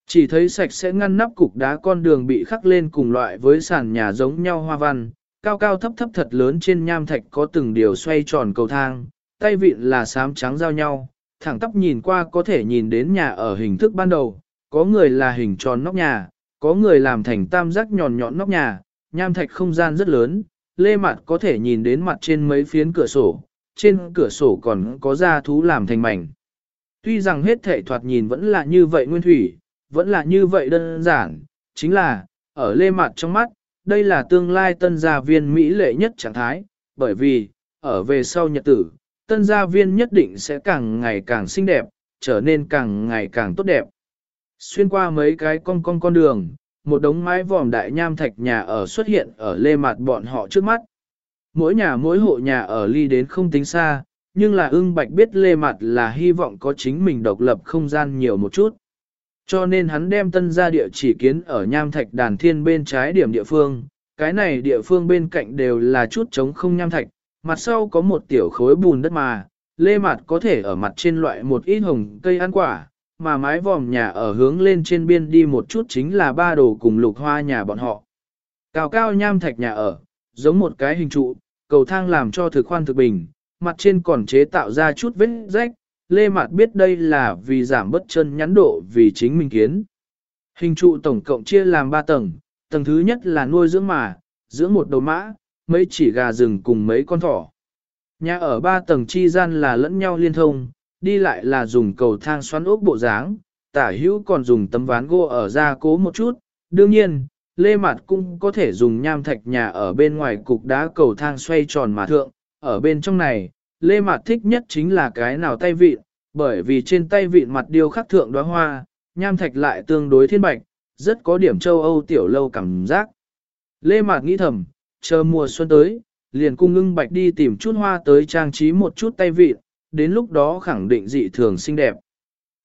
Chỉ thấy sạch sẽ ngăn nắp cục đá con đường bị khắc lên cùng loại với sàn nhà giống nhau hoa văn, cao cao thấp thấp thật lớn trên nham thạch có từng điều xoay tròn cầu thang, tay vịn là xám trắng giao nhau, thẳng tắp nhìn qua có thể nhìn đến nhà ở hình thức ban đầu, có người là hình tròn nóc nhà, có người làm thành tam giác nhọn nhọn nóc nhà, nham thạch không gian rất lớn, lê mặt có thể nhìn đến mặt trên mấy phiến cửa sổ, trên cửa sổ còn có da thú làm thành mảnh. Tuy rằng hết thể thoạt nhìn vẫn là như vậy nguyên thủy, vẫn là như vậy đơn giản, chính là, ở lê mặt trong mắt, đây là tương lai tân gia viên Mỹ lệ nhất trạng thái, bởi vì, ở về sau nhật tử, tân gia viên nhất định sẽ càng ngày càng xinh đẹp, trở nên càng ngày càng tốt đẹp. Xuyên qua mấy cái con con con đường, một đống mái vòm đại nham thạch nhà ở xuất hiện ở lê mặt bọn họ trước mắt. Mỗi nhà mỗi hộ nhà ở ly đến không tính xa, nhưng là ưng bạch biết lê mặt là hy vọng có chính mình độc lập không gian nhiều một chút. Cho nên hắn đem tân gia địa chỉ kiến ở nham thạch đàn thiên bên trái điểm địa phương, cái này địa phương bên cạnh đều là chút trống không nham thạch, mặt sau có một tiểu khối bùn đất mà, lê mặt có thể ở mặt trên loại một ít hồng cây ăn quả, mà mái vòm nhà ở hướng lên trên biên đi một chút chính là ba đồ cùng lục hoa nhà bọn họ. Cao cao nham thạch nhà ở, giống một cái hình trụ, cầu thang làm cho thực khoan thực bình, mặt trên còn chế tạo ra chút vết rách, Lê Mạt biết đây là vì giảm bất chân nhắn độ vì chính mình kiến. Hình trụ tổng cộng chia làm 3 tầng, tầng thứ nhất là nuôi dưỡng mà, dưỡng một đầu mã, mấy chỉ gà rừng cùng mấy con thỏ. Nhà ở 3 tầng chi gian là lẫn nhau liên thông, đi lại là dùng cầu thang xoắn ốc bộ dáng, tả hữu còn dùng tấm ván gỗ ở ra cố một chút. Đương nhiên, Lê Mạt cũng có thể dùng nham thạch nhà ở bên ngoài cục đá cầu thang xoay tròn mà thượng, ở bên trong này, Lê Mạt thích nhất chính là cái nào tay vịn, bởi vì trên tay vịn mặt điêu khắc thượng đóa hoa, nham thạch lại tương đối thiên bạch, rất có điểm châu Âu tiểu lâu cảm giác. Lê Mạt nghĩ thầm, chờ mùa xuân tới, liền cung ngưng bạch đi tìm chút hoa tới trang trí một chút tay vịn, đến lúc đó khẳng định dị thường xinh đẹp.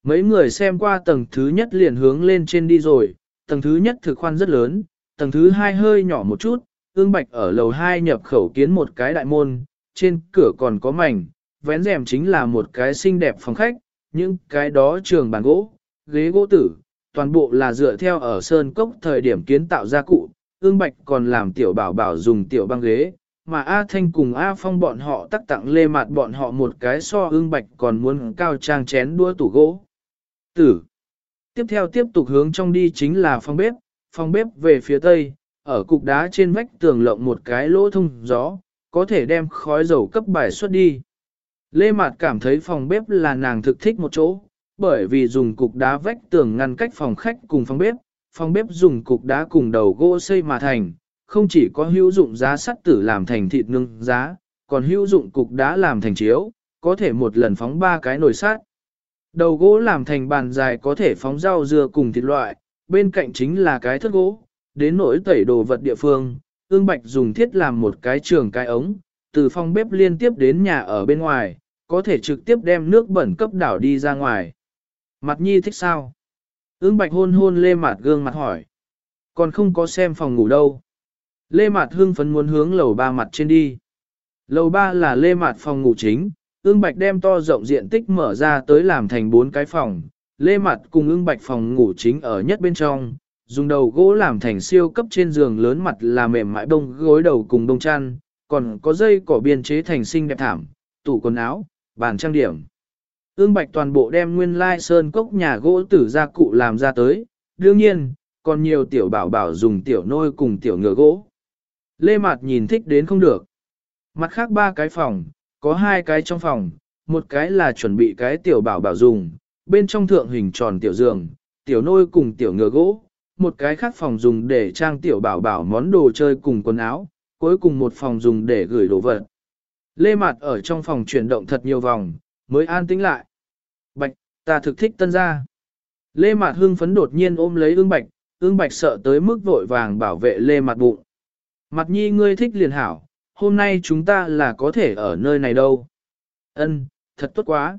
Mấy người xem qua tầng thứ nhất liền hướng lên trên đi rồi, tầng thứ nhất thực khoan rất lớn, tầng thứ hai hơi nhỏ một chút, ương bạch ở lầu hai nhập khẩu kiến một cái đại môn, trên cửa còn có mảnh, vén rèm chính là một cái xinh đẹp phòng khách, những cái đó trường bàn gỗ, ghế gỗ tử, toàn bộ là dựa theo ở sơn cốc thời điểm kiến tạo ra cụ, ương bạch còn làm tiểu bảo bảo dùng tiểu băng ghế, mà A Thanh cùng A Phong bọn họ tắc tặng lê Mạt bọn họ một cái so ương bạch còn muốn cao trang chén đua tủ gỗ. Tử. Tiếp theo tiếp tục hướng trong đi chính là phòng bếp, phòng bếp về phía tây, ở cục đá trên vách tường lộng một cái lỗ thông gió, có thể đem khói dầu cấp bài xuất đi. Lê Mạt cảm thấy phòng bếp là nàng thực thích một chỗ, bởi vì dùng cục đá vách tường ngăn cách phòng khách cùng phòng bếp, phòng bếp dùng cục đá cùng đầu gỗ xây mà thành, không chỉ có hữu dụng giá sắt tử làm thành thịt nương giá, còn hữu dụng cục đá làm thành chiếu, có thể một lần phóng ba cái nồi sắt. Đầu gỗ làm thành bàn dài có thể phóng rau dưa cùng thịt loại, bên cạnh chính là cái thất gỗ, đến nỗi tẩy đồ vật địa phương, ương bạch dùng thiết làm một cái trường cái ống, từ phòng bếp liên tiếp đến nhà ở bên ngoài, có thể trực tiếp đem nước bẩn cấp đảo đi ra ngoài. Mặt nhi thích sao? Ương bạch hôn hôn lê mặt gương mặt hỏi. Còn không có xem phòng ngủ đâu. Lê Mạt hương phấn muốn hướng lầu ba mặt trên đi. Lầu ba là lê Mạt phòng ngủ chính, ương bạch đem to rộng diện tích mở ra tới làm thành bốn cái phòng. Lê Mạt cùng ương bạch phòng ngủ chính ở nhất bên trong, dùng đầu gỗ làm thành siêu cấp trên giường lớn mặt là mềm mại bông gối đầu cùng bông chăn, còn có dây cỏ biên chế thành xinh đẹp thảm, tủ quần áo, bàn trang điểm. Ương Bạch toàn bộ đem nguyên lai sơn cốc nhà gỗ tử gia cụ làm ra tới, đương nhiên, còn nhiều tiểu bảo bảo dùng tiểu nôi cùng tiểu ngựa gỗ. Lê Mạt nhìn thích đến không được. Mặt khác ba cái phòng, có hai cái trong phòng, một cái là chuẩn bị cái tiểu bảo bảo dùng, bên trong thượng hình tròn tiểu giường, tiểu nôi cùng tiểu ngựa gỗ, một cái khác phòng dùng để trang tiểu bảo bảo món đồ chơi cùng quần áo, cuối cùng một phòng dùng để gửi đồ vật. Lê Mạt ở trong phòng chuyển động thật nhiều vòng, mới an tĩnh lại. Bạch, ta thực thích tân gia. Lê Mạt hưng phấn đột nhiên ôm lấy ương bạch, ương bạch sợ tới mức vội vàng bảo vệ Lê Mạt bụng. Mặt nhi ngươi thích liền hảo, hôm nay chúng ta là có thể ở nơi này đâu. Ân, thật tốt quá.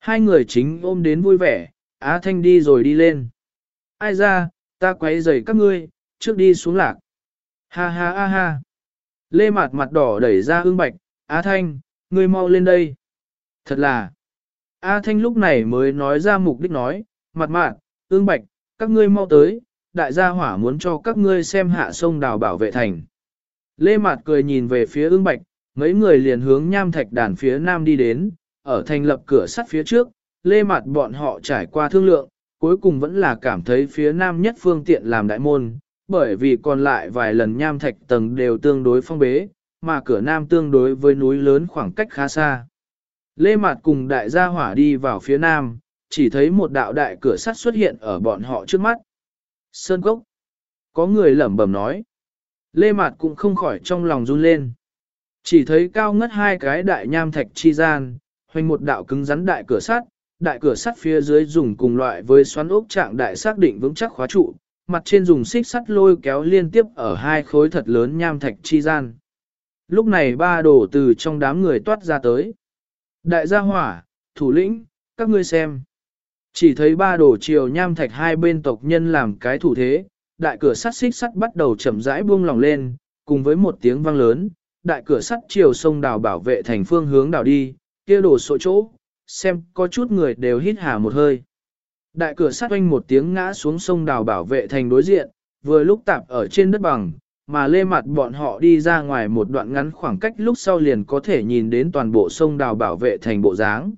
Hai người chính ôm đến vui vẻ, Á Thanh đi rồi đi lên. Ai ra, ta quấy rầy các ngươi, trước đi xuống lạc. Ha ha ha ha. Lê Mạt mặt đỏ đẩy ra ương bạch, Á Thanh, ngươi mau lên đây. Thật là. A Thanh lúc này mới nói ra mục đích nói, mặt mạn, ương bạch, các ngươi mau tới, đại gia hỏa muốn cho các ngươi xem hạ sông đào bảo vệ thành. Lê Mạt cười nhìn về phía ương bạch, mấy người liền hướng nham thạch đàn phía nam đi đến, ở thành lập cửa sắt phía trước, Lê Mạt bọn họ trải qua thương lượng, cuối cùng vẫn là cảm thấy phía nam nhất phương tiện làm đại môn, bởi vì còn lại vài lần nham thạch tầng đều tương đối phong bế, mà cửa nam tương đối với núi lớn khoảng cách khá xa. Lê Mạt cùng đại gia hỏa đi vào phía nam, chỉ thấy một đạo đại cửa sắt xuất hiện ở bọn họ trước mắt. Sơn Cốc. Có người lẩm bẩm nói. Lê Mạt cũng không khỏi trong lòng run lên. Chỉ thấy cao ngất hai cái đại nham thạch chi gian, hoành một đạo cứng rắn đại cửa sắt, đại cửa sắt phía dưới dùng cùng loại với xoắn ốc trạng đại xác định vững chắc khóa trụ, mặt trên dùng xích sắt lôi kéo liên tiếp ở hai khối thật lớn nham thạch chi gian. Lúc này ba đổ từ trong đám người toát ra tới. Đại gia hỏa, thủ lĩnh, các ngươi xem. Chỉ thấy ba đổ chiều nham thạch hai bên tộc nhân làm cái thủ thế, đại cửa sắt xích sắt bắt đầu chậm rãi buông lòng lên, cùng với một tiếng vang lớn, đại cửa sắt chiều sông đào bảo vệ thành phương hướng đào đi, kia đổ sổ chỗ, xem có chút người đều hít hà một hơi. Đại cửa sắt oanh một tiếng ngã xuống sông đào bảo vệ thành đối diện, vừa lúc tạp ở trên đất bằng, mà lê mặt bọn họ đi ra ngoài một đoạn ngắn khoảng cách lúc sau liền có thể nhìn đến toàn bộ sông đào bảo vệ thành bộ dáng.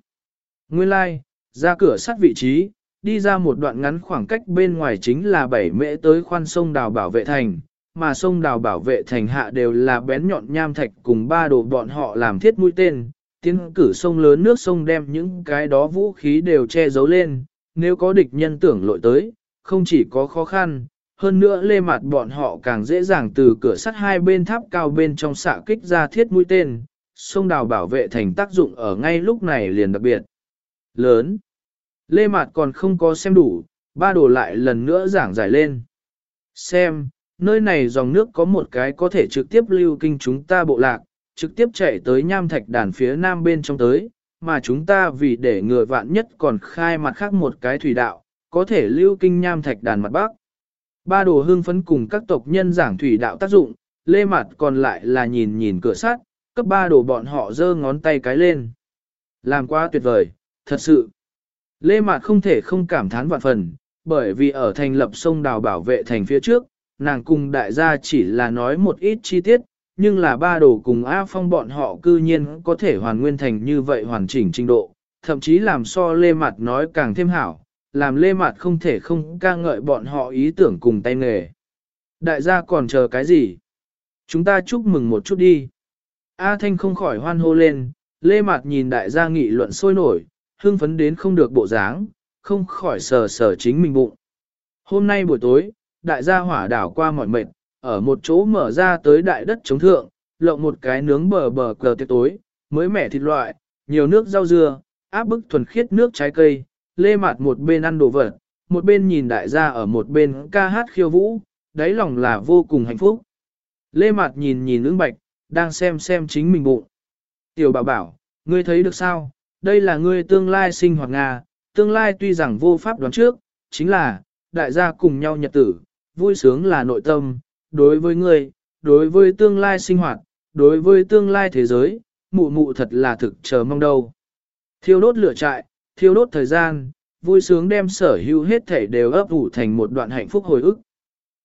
Nguyên lai, like, ra cửa sắt vị trí, đi ra một đoạn ngắn khoảng cách bên ngoài chính là bảy mễ tới khoan sông đào bảo vệ thành, mà sông đào bảo vệ thành hạ đều là bén nhọn nham thạch cùng ba đồ bọn họ làm thiết mũi tên, tiến cử sông lớn nước sông đem những cái đó vũ khí đều che giấu lên, nếu có địch nhân tưởng lội tới, không chỉ có khó khăn, hơn nữa lê mặt bọn họ càng dễ dàng từ cửa sắt hai bên tháp cao bên trong xạ kích ra thiết mũi tên, sông đào bảo vệ thành tác dụng ở ngay lúc này liền đặc biệt. Lớn. Lê Mạt còn không có xem đủ, ba đồ lại lần nữa giảng giải lên. Xem, nơi này dòng nước có một cái có thể trực tiếp lưu kinh chúng ta bộ lạc, trực tiếp chạy tới nham thạch đàn phía nam bên trong tới, mà chúng ta vì để ngừa vạn nhất còn khai mặt khác một cái thủy đạo, có thể lưu kinh nham thạch đàn mặt bắc. Ba đồ hương phấn cùng các tộc nhân giảng thủy đạo tác dụng, lê mặt còn lại là nhìn nhìn cửa sắt, cấp ba đồ bọn họ giơ ngón tay cái lên. Làm quá tuyệt vời, thật sự. Lê Mạt không thể không cảm thán vạn phần, bởi vì ở thành lập sông đào bảo vệ thành phía trước, nàng cùng đại gia chỉ là nói một ít chi tiết, nhưng là ba đồ cùng A Phong bọn họ cư nhiên có thể hoàn nguyên thành như vậy hoàn chỉnh trình độ, thậm chí làm so Lê Mạt nói càng thêm hảo, làm Lê Mạt không thể không ca ngợi bọn họ ý tưởng cùng tay nghề. Đại gia còn chờ cái gì? Chúng ta chúc mừng một chút đi. A Thanh không khỏi hoan hô lên, Lê Mạt nhìn đại gia nghị luận sôi nổi, hưng phấn đến không được bộ dáng, không khỏi sờ sờ chính mình bụng. Hôm nay buổi tối, đại gia hỏa đảo qua mọi mệt, ở một chỗ mở ra tới đại đất chống thượng, lộng một cái nướng bờ bờ cờ tiệc tối, mới mẻ thịt loại, nhiều nước rau dưa, áp bức thuần khiết nước trái cây, lê mặt một bên ăn đồ vật, một bên nhìn đại gia ở một bên ca hát khiêu vũ, đáy lòng là vô cùng hạnh phúc. Lê mặt nhìn nhìn ứng bạch, đang xem xem chính mình bụng. Tiểu bảo bảo, ngươi thấy được sao, đây là ngươi tương lai sinh hoạt Nga, tương lai tuy rằng vô pháp đoán trước, chính là, đại gia cùng nhau nhật tử, vui sướng là nội tâm, đối với ngươi, đối với tương lai sinh hoạt, đối với tương lai thế giới, mụ mụ thật là thực chờ mong đâu. Thiêu đốt lửa trại, thiêu đốt thời gian, vui sướng đem sở hữu hết thể đều ấp ủ thành một đoạn hạnh phúc hồi ức.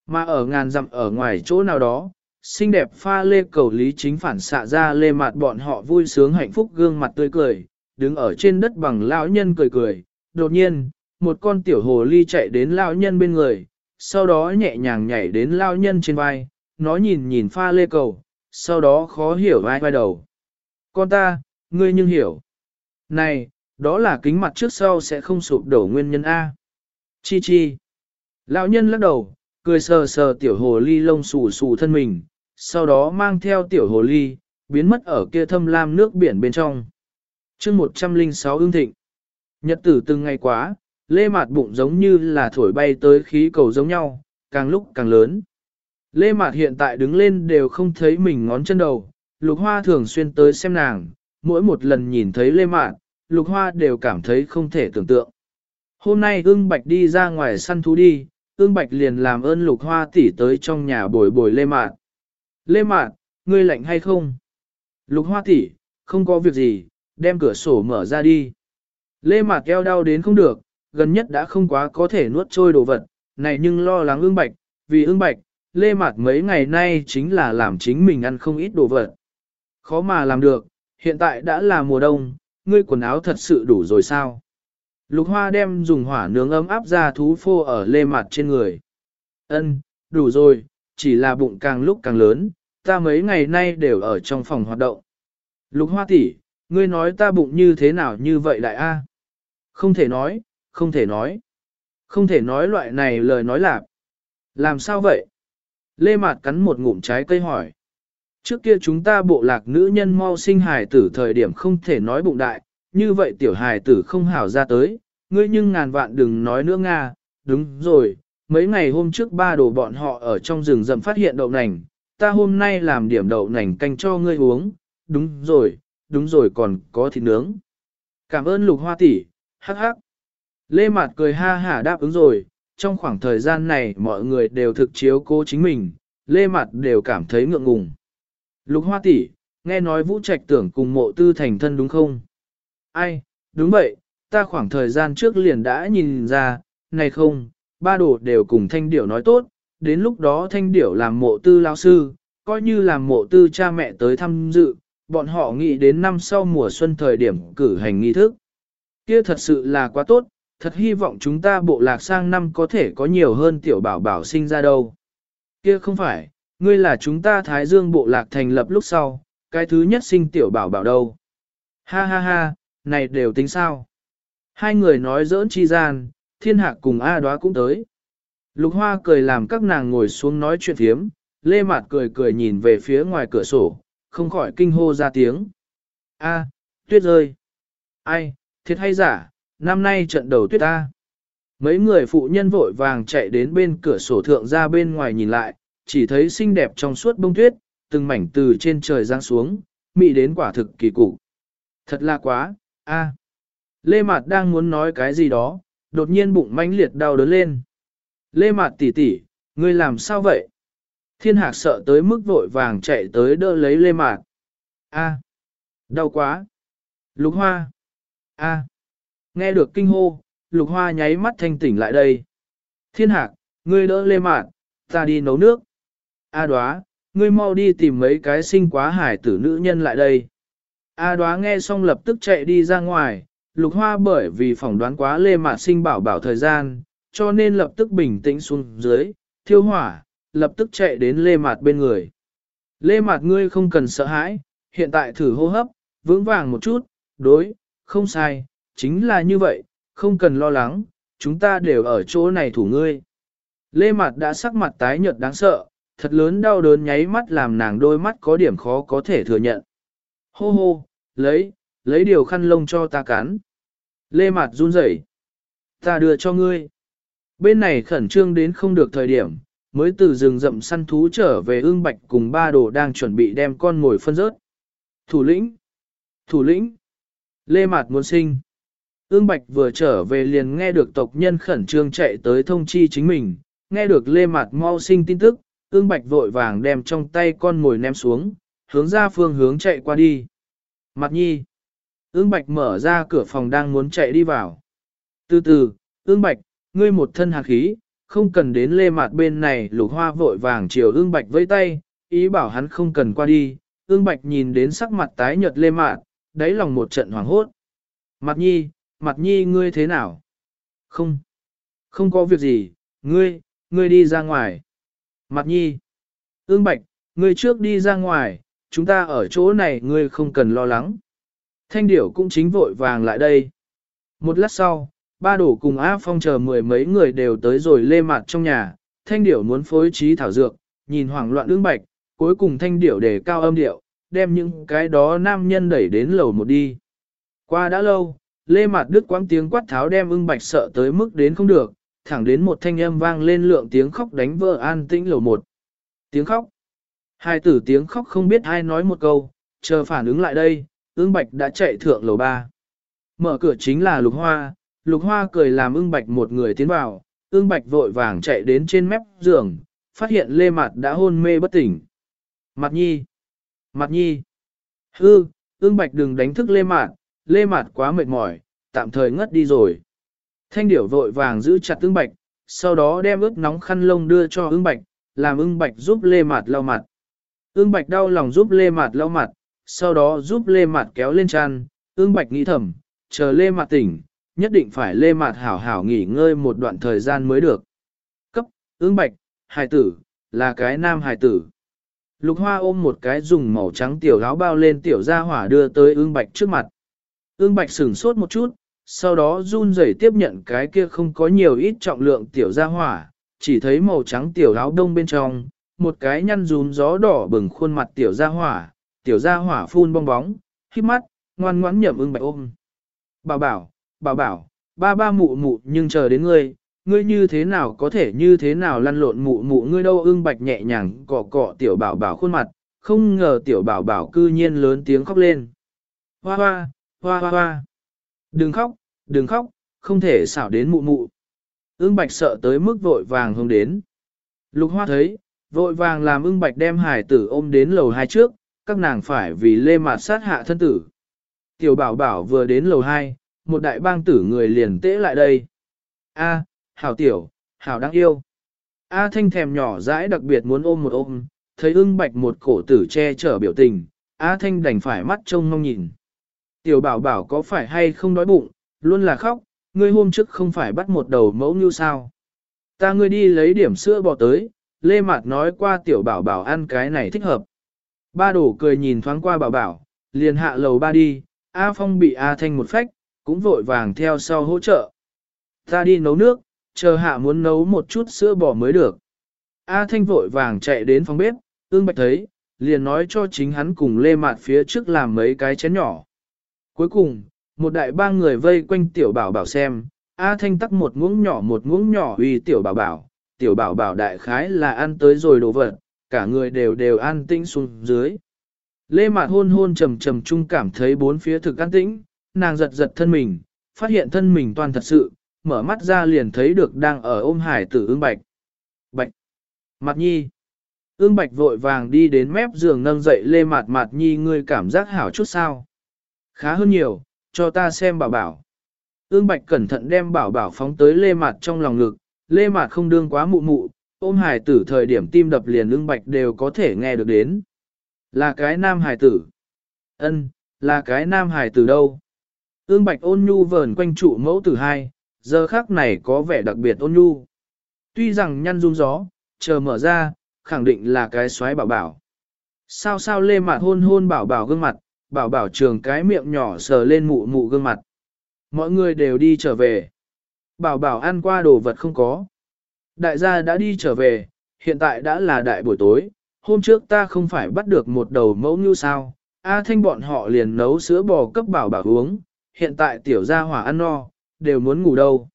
Mà ở ngàn dặm ở ngoài chỗ nào đó, xinh đẹp pha lê cầu lý chính phản xạ ra lê mặt bọn họ vui sướng hạnh phúc gương mặt tươi cười, đứng ở trên đất bằng lão nhân cười cười, đột nhiên, một con tiểu hồ ly chạy đến lão nhân bên người, sau đó nhẹ nhàng nhảy đến lão nhân trên vai, nó nhìn nhìn pha lê cầu, sau đó khó hiểu vai vai đầu. Con ta, ngươi nhưng hiểu. Này, đó là kính mặt trước sau sẽ không sụp đổ nguyên nhân A. Chi chi. Lão nhân lắc đầu, cười sờ sờ tiểu hồ ly lông xù xù thân mình, sau đó mang theo tiểu hồ ly, biến mất ở kia thâm lam nước biển bên trong chương 106 ương thịnh. Nhật tử từng ngày quá, lê mạt bụng giống như là thổi bay tới khí cầu giống nhau, càng lúc càng lớn. Lê mạt hiện tại đứng lên đều không thấy mình ngón chân đầu, lục hoa thường xuyên tới xem nàng, mỗi một lần nhìn thấy lê mạt, lục hoa đều cảm thấy không thể tưởng tượng. Hôm nay ương bạch đi ra ngoài săn thú đi, ương bạch liền làm ơn lục hoa tỉ tới trong nhà bồi bồi lê mạt. Lê mạt, ngươi lạnh hay không? Lục hoa tỉ, không có việc gì, đem cửa sổ mở ra đi. Lê Mạc eo đau đến không được, gần nhất đã không quá có thể nuốt trôi đồ vật, này nhưng lo lắng ương bạch, vì ương bạch, Lê Mạc mấy ngày nay chính là làm chính mình ăn không ít đồ vật. Khó mà làm được, hiện tại đã là mùa đông, ngươi quần áo thật sự đủ rồi sao? Lục Hoa đem dùng hỏa nướng ấm áp ra thú phô ở Lê Mạc trên người. Ân, đủ rồi, chỉ là bụng càng lúc càng lớn, ta mấy ngày nay đều ở trong phòng hoạt động. Lục Hoa tỷ, Ngươi nói ta bụng như thế nào như vậy đại a? Không thể nói, không thể nói. Không thể nói loại này lời nói lạp. Làm sao vậy? Lê Mạt cắn một ngụm trái cây hỏi. Trước kia chúng ta bộ lạc nữ nhân mau sinh hài tử thời điểm không thể nói bụng đại, như vậy tiểu hài tử không hảo ra tới, ngươi nhưng ngàn vạn đừng nói nữa Nga, đúng rồi, mấy ngày hôm trước ba đồ bọn họ ở trong rừng rậm phát hiện đậu nành, ta hôm nay làm điểm đậu nành canh cho ngươi uống, đúng rồi, đúng rồi còn có thịt nướng. Cảm ơn lục hoa tỷ, hắc hắc. Lê Mạt cười ha hả đáp ứng rồi, trong khoảng thời gian này mọi người đều thực chiếu cố chính mình, Lê Mạt đều cảm thấy ngượng ngùng. Lục hoa tỷ, nghe nói Vũ Trạch tưởng cùng mộ tư thành thân đúng không? Ai, đúng vậy, ta khoảng thời gian trước liền đã nhìn ra, này không, ba đồ đều cùng thanh điểu nói tốt, đến lúc đó thanh điểu làm mộ tư lao sư, coi như làm mộ tư cha mẹ tới tham dự, bọn họ nghĩ đến năm sau mùa xuân thời điểm cử hành nghi thức. Kia thật sự là quá tốt, thật hy vọng chúng ta bộ lạc sang năm có thể có nhiều hơn tiểu bảo bảo sinh ra đâu. Kia không phải, ngươi là chúng ta Thái Dương bộ lạc thành lập lúc sau, cái thứ nhất sinh tiểu bảo bảo đâu. Ha ha ha, này đều tính sao. Hai người nói giỡn chi gian, thiên hạ cùng A đoá cũng tới. Lục hoa cười làm các nàng ngồi xuống nói chuyện thiếm, lê mạt cười cười nhìn về phía ngoài cửa sổ, không khỏi kinh hô ra tiếng. A, tuyết rơi. Ai, thiệt hay giả, năm nay trận đầu tuyết ta. Mấy người phụ nhân vội vàng chạy đến bên cửa sổ thượng ra bên ngoài nhìn lại, chỉ thấy xinh đẹp trong suốt bông tuyết, từng mảnh từ trên trời giáng xuống, mị đến quả thực kỳ cục. Thật là quá, a. Lê Mạt đang muốn nói cái gì đó, đột nhiên bụng mãnh liệt đau đớn lên. Lê Mạt tỷ tỷ, ngươi làm sao vậy? Thiên Hạc sợ tới mức vội vàng chạy tới đỡ lấy Lê mạc. A, đau quá. Lục Hoa. A. Nghe được kinh hô, Lục Hoa nháy mắt thanh tỉnh lại đây. Thiên Hạc, ngươi đỡ Lê mạc, ta đi nấu nước. A đoá, ngươi mau đi tìm mấy cái sinh quá hải tử nữ nhân lại đây. A đoá nghe xong lập tức chạy đi ra ngoài, Lục Hoa bởi vì phỏng đoán quá Lê mạc sinh bảo bảo thời gian, cho nên lập tức bình tĩnh xuống dưới, thiêu hỏa, lập tức chạy đến Lê Mạt bên người. Lê Mạt ngươi không cần sợ hãi, hiện tại thử hô hấp, vững vàng một chút, đối, không sai, chính là như vậy, không cần lo lắng, chúng ta đều ở chỗ này thủ ngươi. Lê Mạt đã sắc mặt tái nhợt đáng sợ, thật lớn đau đớn nháy mắt làm nàng đôi mắt có điểm khó có thể thừa nhận. Hô hô, lấy, lấy điều khăn lông cho ta cắn. Lê Mạt run rẩy, ta đưa cho ngươi. Bên này khẩn trương đến không được thời điểm, mới từ rừng rậm săn thú trở về ương bạch cùng ba đồ đang chuẩn bị đem con ngồi phân rớt. Thủ lĩnh! Thủ lĩnh! Lê Mạt muốn sinh. Ương Bạch vừa trở về liền nghe được tộc nhân khẩn trương chạy tới thông chi chính mình, nghe được Lê Mạt mau sinh tin tức, Ương Bạch vội vàng đem trong tay con ngồi ném xuống, hướng ra phương hướng chạy qua đi. Mặt nhi! Ương Bạch mở ra cửa phòng đang muốn chạy đi vào. Từ từ, Ương Bạch, ngươi một thân hạt khí, không cần đến lê mạt bên này lục hoa vội vàng chiều ương bạch với tay, ý bảo hắn không cần qua đi, ương bạch nhìn đến sắc mặt tái nhợt lê mạt, đáy lòng một trận hoảng hốt. Mặt nhi, mặt nhi ngươi thế nào? Không, không có việc gì, ngươi, ngươi đi ra ngoài. Mặt nhi, ương bạch, ngươi trước đi ra ngoài, chúng ta ở chỗ này ngươi không cần lo lắng. Thanh điểu cũng chính vội vàng lại đây. Một lát sau, ba đổ cùng A Phong chờ mười mấy người đều tới rồi lê mặt trong nhà, thanh điểu muốn phối trí thảo dược, nhìn hoảng loạn ương bạch, cuối cùng thanh điểu để cao âm điệu, đem những cái đó nam nhân đẩy đến lầu một đi. Qua đã lâu, lê mặt đứt quãng tiếng quát tháo đem ưng bạch sợ tới mức đến không được, thẳng đến một thanh âm vang lên lượng tiếng khóc đánh vỡ an tĩnh lầu một. Tiếng khóc. Hai tử tiếng khóc không biết ai nói một câu, chờ phản ứng lại đây, ương bạch đã chạy thượng lầu ba. Mở cửa chính là lục hoa, Lục Hoa cười làm ưng bạch một người tiến vào, ưng bạch vội vàng chạy đến trên mép giường, phát hiện Lê Mạt đã hôn mê bất tỉnh. Mặt nhi! Mặt nhi! Hư, ưng bạch đừng đánh thức Lê Mạt, Lê Mạt quá mệt mỏi, tạm thời ngất đi rồi. Thanh điểu vội vàng giữ chặt ưng bạch, sau đó đem ướp nóng khăn lông đưa cho ưng bạch, làm ưng bạch giúp Lê Mạt lau mặt. Ưng bạch đau lòng giúp Lê Mạt lau mặt, sau đó giúp Lê Mạt kéo lên chăn, ưng bạch nghĩ thầm, chờ Lê Mạt tỉnh, nhất định phải lê mạt hảo hảo nghỉ ngơi một đoạn thời gian mới được. Cấp, ương bạch, hài tử, là cái nam hài tử. Lục hoa ôm một cái dùng màu trắng tiểu áo bao lên tiểu gia hỏa đưa tới ương bạch trước mặt. Ương bạch sửng sốt một chút, sau đó run rẩy tiếp nhận cái kia không có nhiều ít trọng lượng tiểu gia hỏa, chỉ thấy màu trắng tiểu áo đông bên trong, một cái nhăn rún gió đỏ bừng khuôn mặt tiểu gia hỏa, tiểu gia hỏa phun bong bóng, hít mắt, ngoan ngoãn nhậm ương bạch ôm. Bảo bảo, bảo bảo, ba ba mụ mụ nhưng chờ đến ngươi, ngươi như thế nào có thể như thế nào lăn lộn mụ mụ ngươi đâu ưng bạch nhẹ nhàng cọ cọ tiểu bảo bảo khuôn mặt, không ngờ tiểu bảo bảo cư nhiên lớn tiếng khóc lên. Hoa hoa, hoa hoa hoa. Đừng khóc, đừng khóc, không thể xảo đến mụ mụ. Ưng bạch sợ tới mức vội vàng hướng đến. Lục hoa thấy, vội vàng làm ưng bạch đem hải tử ôm đến lầu hai trước, các nàng phải vì lê mạt sát hạ thân tử. Tiểu bảo bảo vừa đến lầu hai, một đại bang tử người liền tễ lại đây. A, hảo tiểu, hảo đáng yêu. A thanh thèm nhỏ dãi đặc biệt muốn ôm một ôm, thấy ưng bạch một cổ tử che chở biểu tình, A thanh đành phải mắt trông mong nhìn. Tiểu bảo bảo có phải hay không đói bụng, luôn là khóc, ngươi hôm trước không phải bắt một đầu mẫu như sao. Ta ngươi đi lấy điểm sữa bò tới, Lê Mạt nói qua tiểu bảo bảo ăn cái này thích hợp. Ba đổ cười nhìn thoáng qua bảo bảo, liền hạ lầu ba đi, A Phong bị A Thanh một phách, cũng vội vàng theo sau hỗ trợ. Ta đi nấu nước, chờ hạ muốn nấu một chút sữa bò mới được. A Thanh vội vàng chạy đến phòng bếp, ương bạch thấy, liền nói cho chính hắn cùng lê mạt phía trước làm mấy cái chén nhỏ. Cuối cùng, một đại ba người vây quanh tiểu bảo bảo xem, A Thanh tắc một muỗng nhỏ một muỗng nhỏ uy tiểu bảo bảo, tiểu bảo bảo đại khái là ăn tới rồi đồ vật, cả người đều đều an tĩnh xuống dưới. Lê Mạt hôn hôn trầm trầm chung cảm thấy bốn phía thực an tĩnh, nàng giật giật thân mình, phát hiện thân mình toàn thật sự, mở mắt ra liền thấy được đang ở ôm hải tử ương bạch. Bạch! Mặt nhi! Ương bạch vội vàng đi đến mép giường nâng dậy lê mặt mặt nhi ngươi cảm giác hảo chút sao. Khá hơn nhiều, cho ta xem bảo bảo. Ương bạch cẩn thận đem bảo bảo phóng tới lê mặt trong lòng ngực, lê mặt không đương quá mụ mụ, ôm hải tử thời điểm tim đập liền ương bạch đều có thể nghe được đến. Là cái nam hải tử. Ân, là cái nam hải tử đâu? Ương bạch ôn nhu vờn quanh trụ mẫu tử hai, giờ khác này có vẻ đặc biệt ôn nhu. Tuy rằng nhăn run gió, chờ mở ra, khẳng định là cái xoáy bảo bảo. Sao sao lê mặt hôn hôn bảo bảo gương mặt, bảo bảo trường cái miệng nhỏ sờ lên mụ mụ gương mặt. Mọi người đều đi trở về. Bảo bảo ăn qua đồ vật không có. Đại gia đã đi trở về, hiện tại đã là đại buổi tối, hôm trước ta không phải bắt được một đầu mẫu như sao, A thanh bọn họ liền nấu sữa bò cấp bảo bảo uống, hiện tại tiểu gia hỏa ăn no, đều muốn ngủ đâu.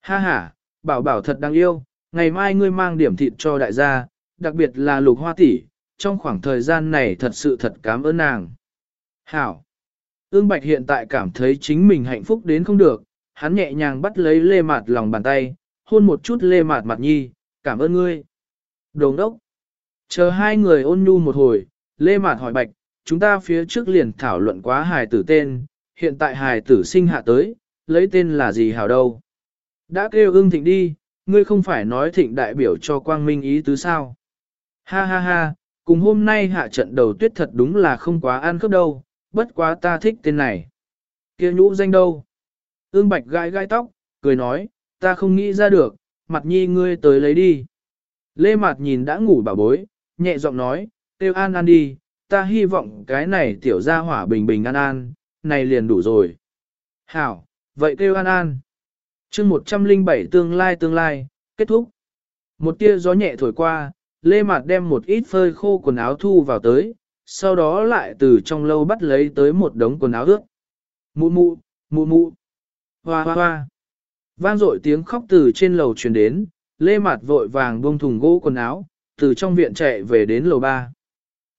Ha ha, bảo bảo thật đáng yêu, ngày mai ngươi mang điểm thịt cho đại gia, đặc biệt là lục hoa tỷ, trong khoảng thời gian này thật sự thật cảm ơn nàng. Hảo! Ương Bạch hiện tại cảm thấy chính mình hạnh phúc đến không được, hắn nhẹ nhàng bắt lấy lê mạt lòng bàn tay, hôn một chút lê mạt mặt nhi, cảm ơn ngươi. Đồng đốc! Chờ hai người ôn nhu một hồi, lê mạt hỏi Bạch, chúng ta phía trước liền thảo luận quá hài tử tên, hiện tại hài tử sinh hạ tới, lấy tên là gì hảo đâu. Đã kêu ưng thịnh đi, ngươi không phải nói thịnh đại biểu cho quang minh ý tứ sao. Ha ha ha, cùng hôm nay hạ trận đầu tuyết thật đúng là không quá ăn khớp đâu, bất quá ta thích tên này. kia nhũ danh đâu? Ương bạch gai gai tóc, cười nói, ta không nghĩ ra được, mặt nhi ngươi tới lấy đi. Lê mặt nhìn đã ngủ bảo bối, nhẹ giọng nói, tiêu an an đi, ta hy vọng cái này tiểu ra hỏa bình bình an an, này liền đủ rồi. Hảo, vậy kêu an an. chương 107 tương lai tương lai, kết thúc. Một tia gió nhẹ thổi qua, Lê Mạt đem một ít phơi khô quần áo thu vào tới, sau đó lại từ trong lâu bắt lấy tới một đống quần áo ướt. Mụ mụ, mụ mụ, hoa hoa hoa. Vang dội tiếng khóc từ trên lầu truyền đến, Lê Mạt vội vàng buông thùng gỗ quần áo, từ trong viện chạy về đến lầu ba.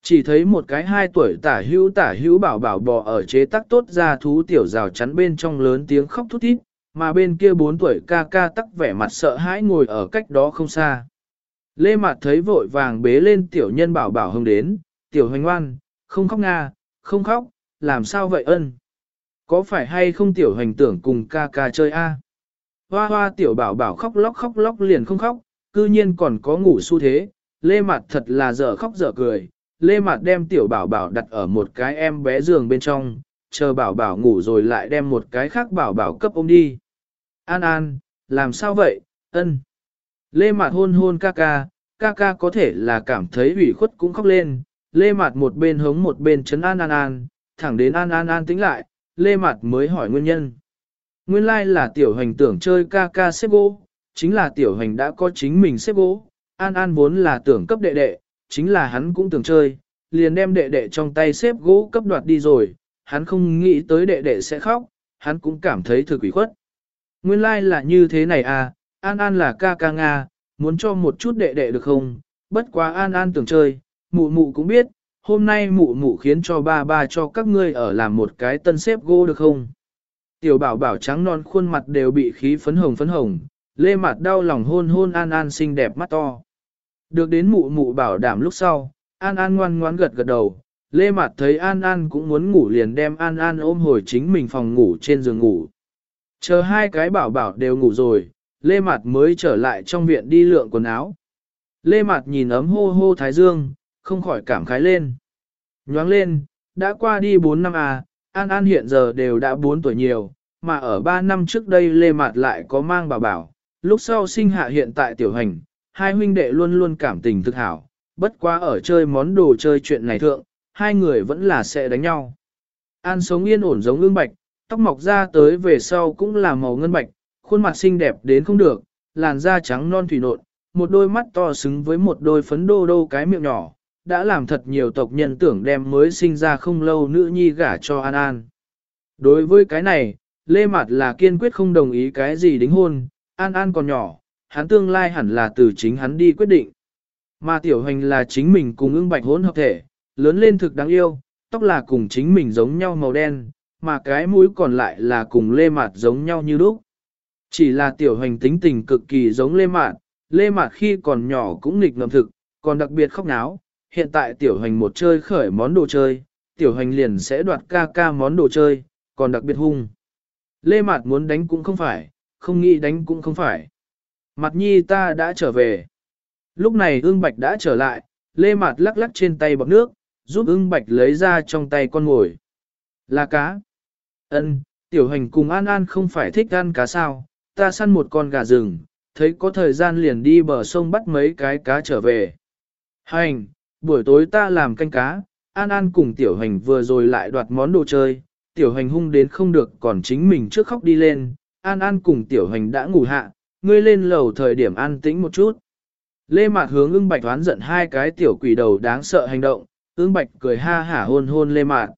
Chỉ thấy một cái hai tuổi tả hữu tả hữu bảo bảo bò ở chế tắc tốt ra thú tiểu rào chắn bên trong lớn tiếng khóc thút thít, mà bên kia bốn tuổi ca ca tắc vẻ mặt sợ hãi ngồi ở cách đó không xa. Lê Mạt thấy vội vàng bế lên tiểu nhân bảo bảo hông đến, tiểu hoành ngoan, không khóc nga, không khóc, làm sao vậy ân? Có phải hay không tiểu hoành tưởng cùng ca ca chơi a? Hoa hoa tiểu bảo bảo khóc lóc khóc lóc liền không khóc, cư nhiên còn có ngủ xu thế, Lê Mạt thật là dở khóc dở cười, Lê Mạt đem tiểu bảo bảo đặt ở một cái em bé giường bên trong, chờ bảo bảo ngủ rồi lại đem một cái khác bảo bảo cấp ôm đi. An An, làm sao vậy, ân. Lê Mạt hôn hôn ca ca, ca ca có thể là cảm thấy ủy khuất cũng khóc lên. Lê Mạt một bên hống một bên chấn an an an, thẳng đến an an an tính lại, Lê Mạt mới hỏi nguyên nhân. Nguyên lai like là tiểu hành tưởng chơi ca ca xếp gỗ, chính là tiểu hành đã có chính mình xếp gỗ, An An vốn là tưởng cấp đệ đệ, chính là hắn cũng tưởng chơi, liền đem đệ đệ trong tay xếp gỗ cấp đoạt đi rồi, hắn không nghĩ tới đệ đệ sẽ khóc, hắn cũng cảm thấy thực quỷ khuất. Nguyên lai like là như thế này à, An An là ca ca Nga, muốn cho một chút đệ đệ được không? Bất quá An An tưởng chơi, mụ mụ cũng biết, hôm nay mụ mụ khiến cho ba ba cho các ngươi ở làm một cái tân xếp gỗ được không? Tiểu bảo bảo trắng non khuôn mặt đều bị khí phấn hồng phấn hồng, lê mặt đau lòng hôn hôn An An xinh đẹp mắt to. Được đến mụ mụ bảo đảm lúc sau, An An ngoan ngoãn gật gật đầu, lê Mạt thấy An An cũng muốn ngủ liền đem An An ôm hồi chính mình phòng ngủ trên giường ngủ. Chờ hai cái bảo bảo đều ngủ rồi, lê Mạt mới trở lại trong viện đi lượng quần áo. Lê Mạt nhìn ấm hô hô thái dương, không khỏi cảm khái lên. Nhoáng lên, đã qua đi 4 năm à, An An hiện giờ đều đã 4 tuổi nhiều, mà ở 3 năm trước đây Lê Mạt lại có mang bảo bảo, lúc sau sinh hạ hiện tại tiểu hành, hai huynh đệ luôn luôn cảm tình thực hảo, bất quá ở chơi món đồ chơi chuyện này thượng, hai người vẫn là sẽ đánh nhau. An sống yên ổn giống ương bạch, tóc mọc ra tới về sau cũng là màu ngân bạch, khuôn mặt xinh đẹp đến không được, làn da trắng non thủy nộn, một đôi mắt to xứng với một đôi phấn đô đô cái miệng nhỏ, đã làm thật nhiều tộc nhân tưởng đem mới sinh ra không lâu nữ nhi gả cho An An. Đối với cái này, Lê Mạt là kiên quyết không đồng ý cái gì đính hôn, An An còn nhỏ, hắn tương lai hẳn là từ chính hắn đi quyết định. Mà tiểu hành là chính mình cùng ưng bạch hỗn hợp thể, lớn lên thực đáng yêu, tóc là cùng chính mình giống nhau màu đen, mà cái mũi còn lại là cùng Lê Mạt giống nhau như lúc. Chỉ là tiểu hành tính tình cực kỳ giống Lê Mạt, Lê Mạt khi còn nhỏ cũng nghịch ngợm thực, còn đặc biệt khóc náo, hiện tại tiểu hành một chơi khởi món đồ chơi, tiểu hành liền sẽ đoạt ca ca món đồ chơi, còn đặc biệt hung. Lê Mạt muốn đánh cũng không phải, không nghĩ đánh cũng không phải. Mặt nhi ta đã trở về. Lúc này ương bạch đã trở lại, Lê mặt lắc lắc trên tay bọc nước, giúp ưng bạch lấy ra trong tay con ngồi. Là cá. Ân, tiểu hành cùng An An không phải thích ăn cá sao, ta săn một con gà rừng, thấy có thời gian liền đi bờ sông bắt mấy cái cá trở về. Hành, buổi tối ta làm canh cá, An An cùng tiểu hành vừa rồi lại đoạt món đồ chơi, tiểu hành hung đến không được còn chính mình trước khóc đi lên, An An cùng tiểu hành đã ngủ hạ, ngươi lên lầu thời điểm an tĩnh một chút. Lê Mạt hướng ưng bạch đoán giận hai cái tiểu quỷ đầu đáng sợ hành động, ưng bạch cười ha hả hôn hôn Lê Mạt.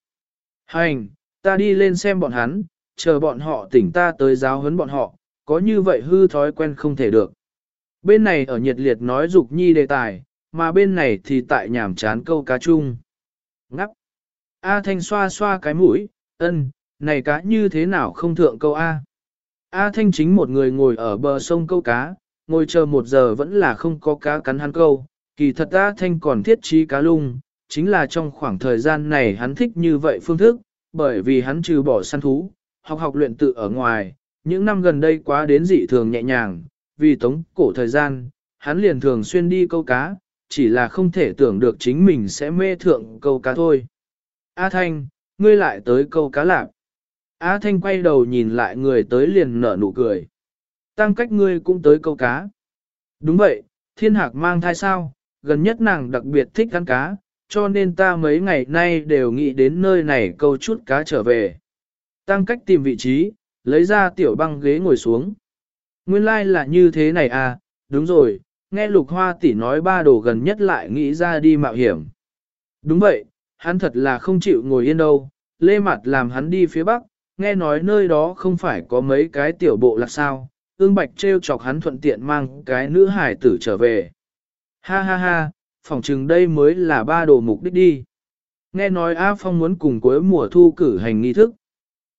Hành, ta đi lên xem bọn hắn, chờ bọn họ tỉnh ta tới giáo huấn bọn họ, có như vậy hư thói quen không thể được. Bên này ở nhiệt liệt nói dục nhi đề tài, mà bên này thì tại nhảm chán câu cá chung. Ngắp. A Thanh xoa xoa cái mũi, ân, này cá như thế nào không thượng câu A. A Thanh chính một người ngồi ở bờ sông câu cá, ngồi chờ một giờ vẫn là không có cá cắn hắn câu. Kỳ thật A Thanh còn thiết trí cá lung, chính là trong khoảng thời gian này hắn thích như vậy phương thức, bởi vì hắn trừ bỏ săn thú, học học luyện tự ở ngoài, những năm gần đây quá đến dị thường nhẹ nhàng, vì tống cổ thời gian, hắn liền thường xuyên đi câu cá, chỉ là không thể tưởng được chính mình sẽ mê thượng câu cá thôi. A Thanh, ngươi lại tới câu cá lạc. A Thanh quay đầu nhìn lại người tới liền nở nụ cười. Tăng cách ngươi cũng tới câu cá. Đúng vậy, thiên hạc mang thai sao, gần nhất nàng đặc biệt thích ăn cá, cho nên ta mấy ngày nay đều nghĩ đến nơi này câu chút cá trở về. Tăng cách tìm vị trí, lấy ra tiểu băng ghế ngồi xuống. Nguyên lai like là như thế này à, đúng rồi, nghe lục hoa tỷ nói ba đồ gần nhất lại nghĩ ra đi mạo hiểm. Đúng vậy, hắn thật là không chịu ngồi yên đâu, lê mặt làm hắn đi phía bắc, nghe nói nơi đó không phải có mấy cái tiểu bộ là sao, ương bạch treo chọc hắn thuận tiện mang cái nữ hải tử trở về. Ha ha ha, phỏng chừng đây mới là ba đồ mục đích đi. Nghe nói A Phong muốn cùng cuối mùa thu cử hành nghi thức.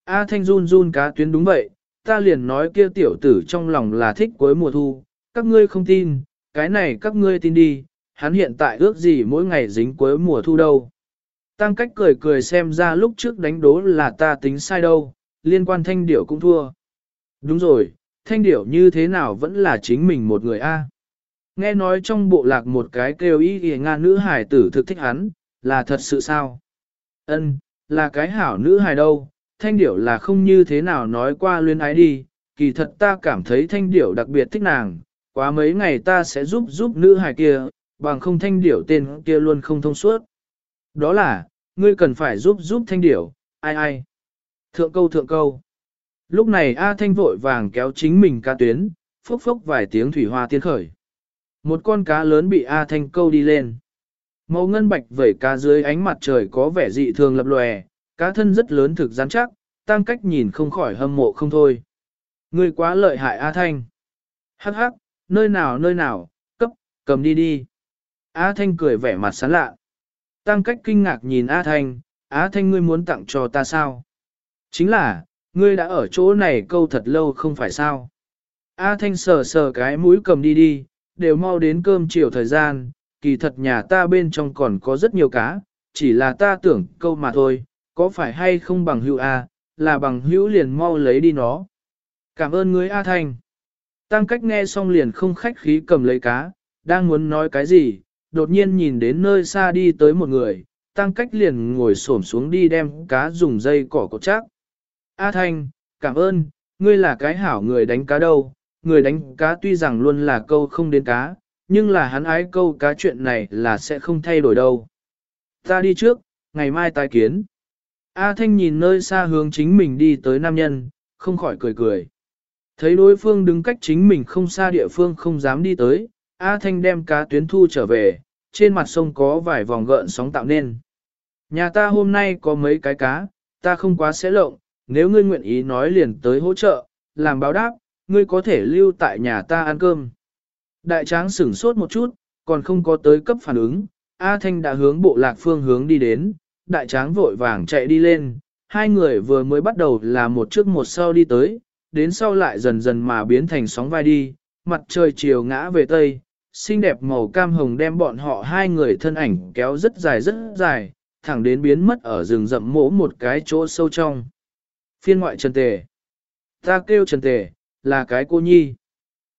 A Thanh run run cá tuyến đúng vậy, ta liền nói kia tiểu tử trong lòng là thích cuối mùa thu, các ngươi không tin, cái này các ngươi tin đi, hắn hiện tại ước gì mỗi ngày dính cuối mùa thu đâu. Tăng cách cười cười xem ra lúc trước đánh đố là ta tính sai đâu, liên quan thanh điểu cũng thua. Đúng rồi, thanh điểu như thế nào vẫn là chính mình một người a. Nghe nói trong bộ lạc một cái kêu ý kìa nga nữ hải tử thực thích hắn, là thật sự sao? Ân, là cái hảo nữ hài đâu, thanh điểu là không như thế nào nói qua luyến ái đi, kỳ thật ta cảm thấy thanh điểu đặc biệt thích nàng, quá mấy ngày ta sẽ giúp giúp nữ hài kia, bằng không thanh điểu tên kia luôn không thông suốt. Đó là, ngươi cần phải giúp giúp thanh điểu, ai ai. Thượng câu thượng câu. Lúc này A Thanh vội vàng kéo chính mình ca tuyến, phốc phốc vài tiếng thủy hoa tiên khởi. Một con cá lớn bị A Thanh câu đi lên. Màu ngân bạch vẩy cá dưới ánh mặt trời có vẻ dị thường lập lòe, cá thân rất lớn thực rắn chắc, tăng cách nhìn không khỏi hâm mộ không thôi. Ngươi quá lợi hại A Thanh. Hắc hắc, nơi nào nơi nào, cấp, cầm đi đi. A Thanh cười vẻ mặt sán lạ. Tăng cách kinh ngạc nhìn A Thanh, A Thanh ngươi muốn tặng cho ta sao? Chính là, ngươi đã ở chỗ này câu thật lâu không phải sao? A Thanh sờ sờ cái mũi cầm đi đi, đều mau đến cơm chiều thời gian, kỳ thật nhà ta bên trong còn có rất nhiều cá, chỉ là ta tưởng câu mà thôi, có phải hay không bằng hữu A, là bằng hữu liền mau lấy đi nó. Cảm ơn ngươi A Thanh. Tăng cách nghe xong liền không khách khí cầm lấy cá, đang muốn nói cái gì, đột nhiên nhìn đến nơi xa đi tới một người, tăng cách liền ngồi xổm xuống đi đem cá dùng dây cỏ cột chắc. A Thanh, cảm ơn, ngươi là cái hảo người đánh cá đâu, người đánh cá tuy rằng luôn là câu không đến cá, nhưng là hắn ái câu cá chuyện này là sẽ không thay đổi đâu. Ta đi trước, ngày mai tái kiến. A Thanh nhìn nơi xa hướng chính mình đi tới nam nhân, không khỏi cười cười. Thấy đối phương đứng cách chính mình không xa địa phương không dám đi tới, A Thanh đem cá tuyến thu trở về, trên mặt sông có vài vòng gợn sóng tạo nên. Nhà ta hôm nay có mấy cái cá, ta không quá sẽ lộng, nếu ngươi nguyện ý nói liền tới hỗ trợ, làm báo đáp, ngươi có thể lưu tại nhà ta ăn cơm. Đại tráng sửng sốt một chút, còn không có tới cấp phản ứng, A Thanh đã hướng bộ lạc phương hướng đi đến, đại tráng vội vàng chạy đi lên, hai người vừa mới bắt đầu là một trước một sau đi tới, đến sau lại dần dần mà biến thành sóng vai đi, mặt trời chiều ngã về tây, xinh đẹp màu cam hồng đem bọn họ hai người thân ảnh kéo rất dài rất dài, thẳng đến biến mất ở rừng rậm mỗ một cái chỗ sâu trong. Phiên ngoại Trần Tề Ta kêu Trần Tề, là cái cô nhi.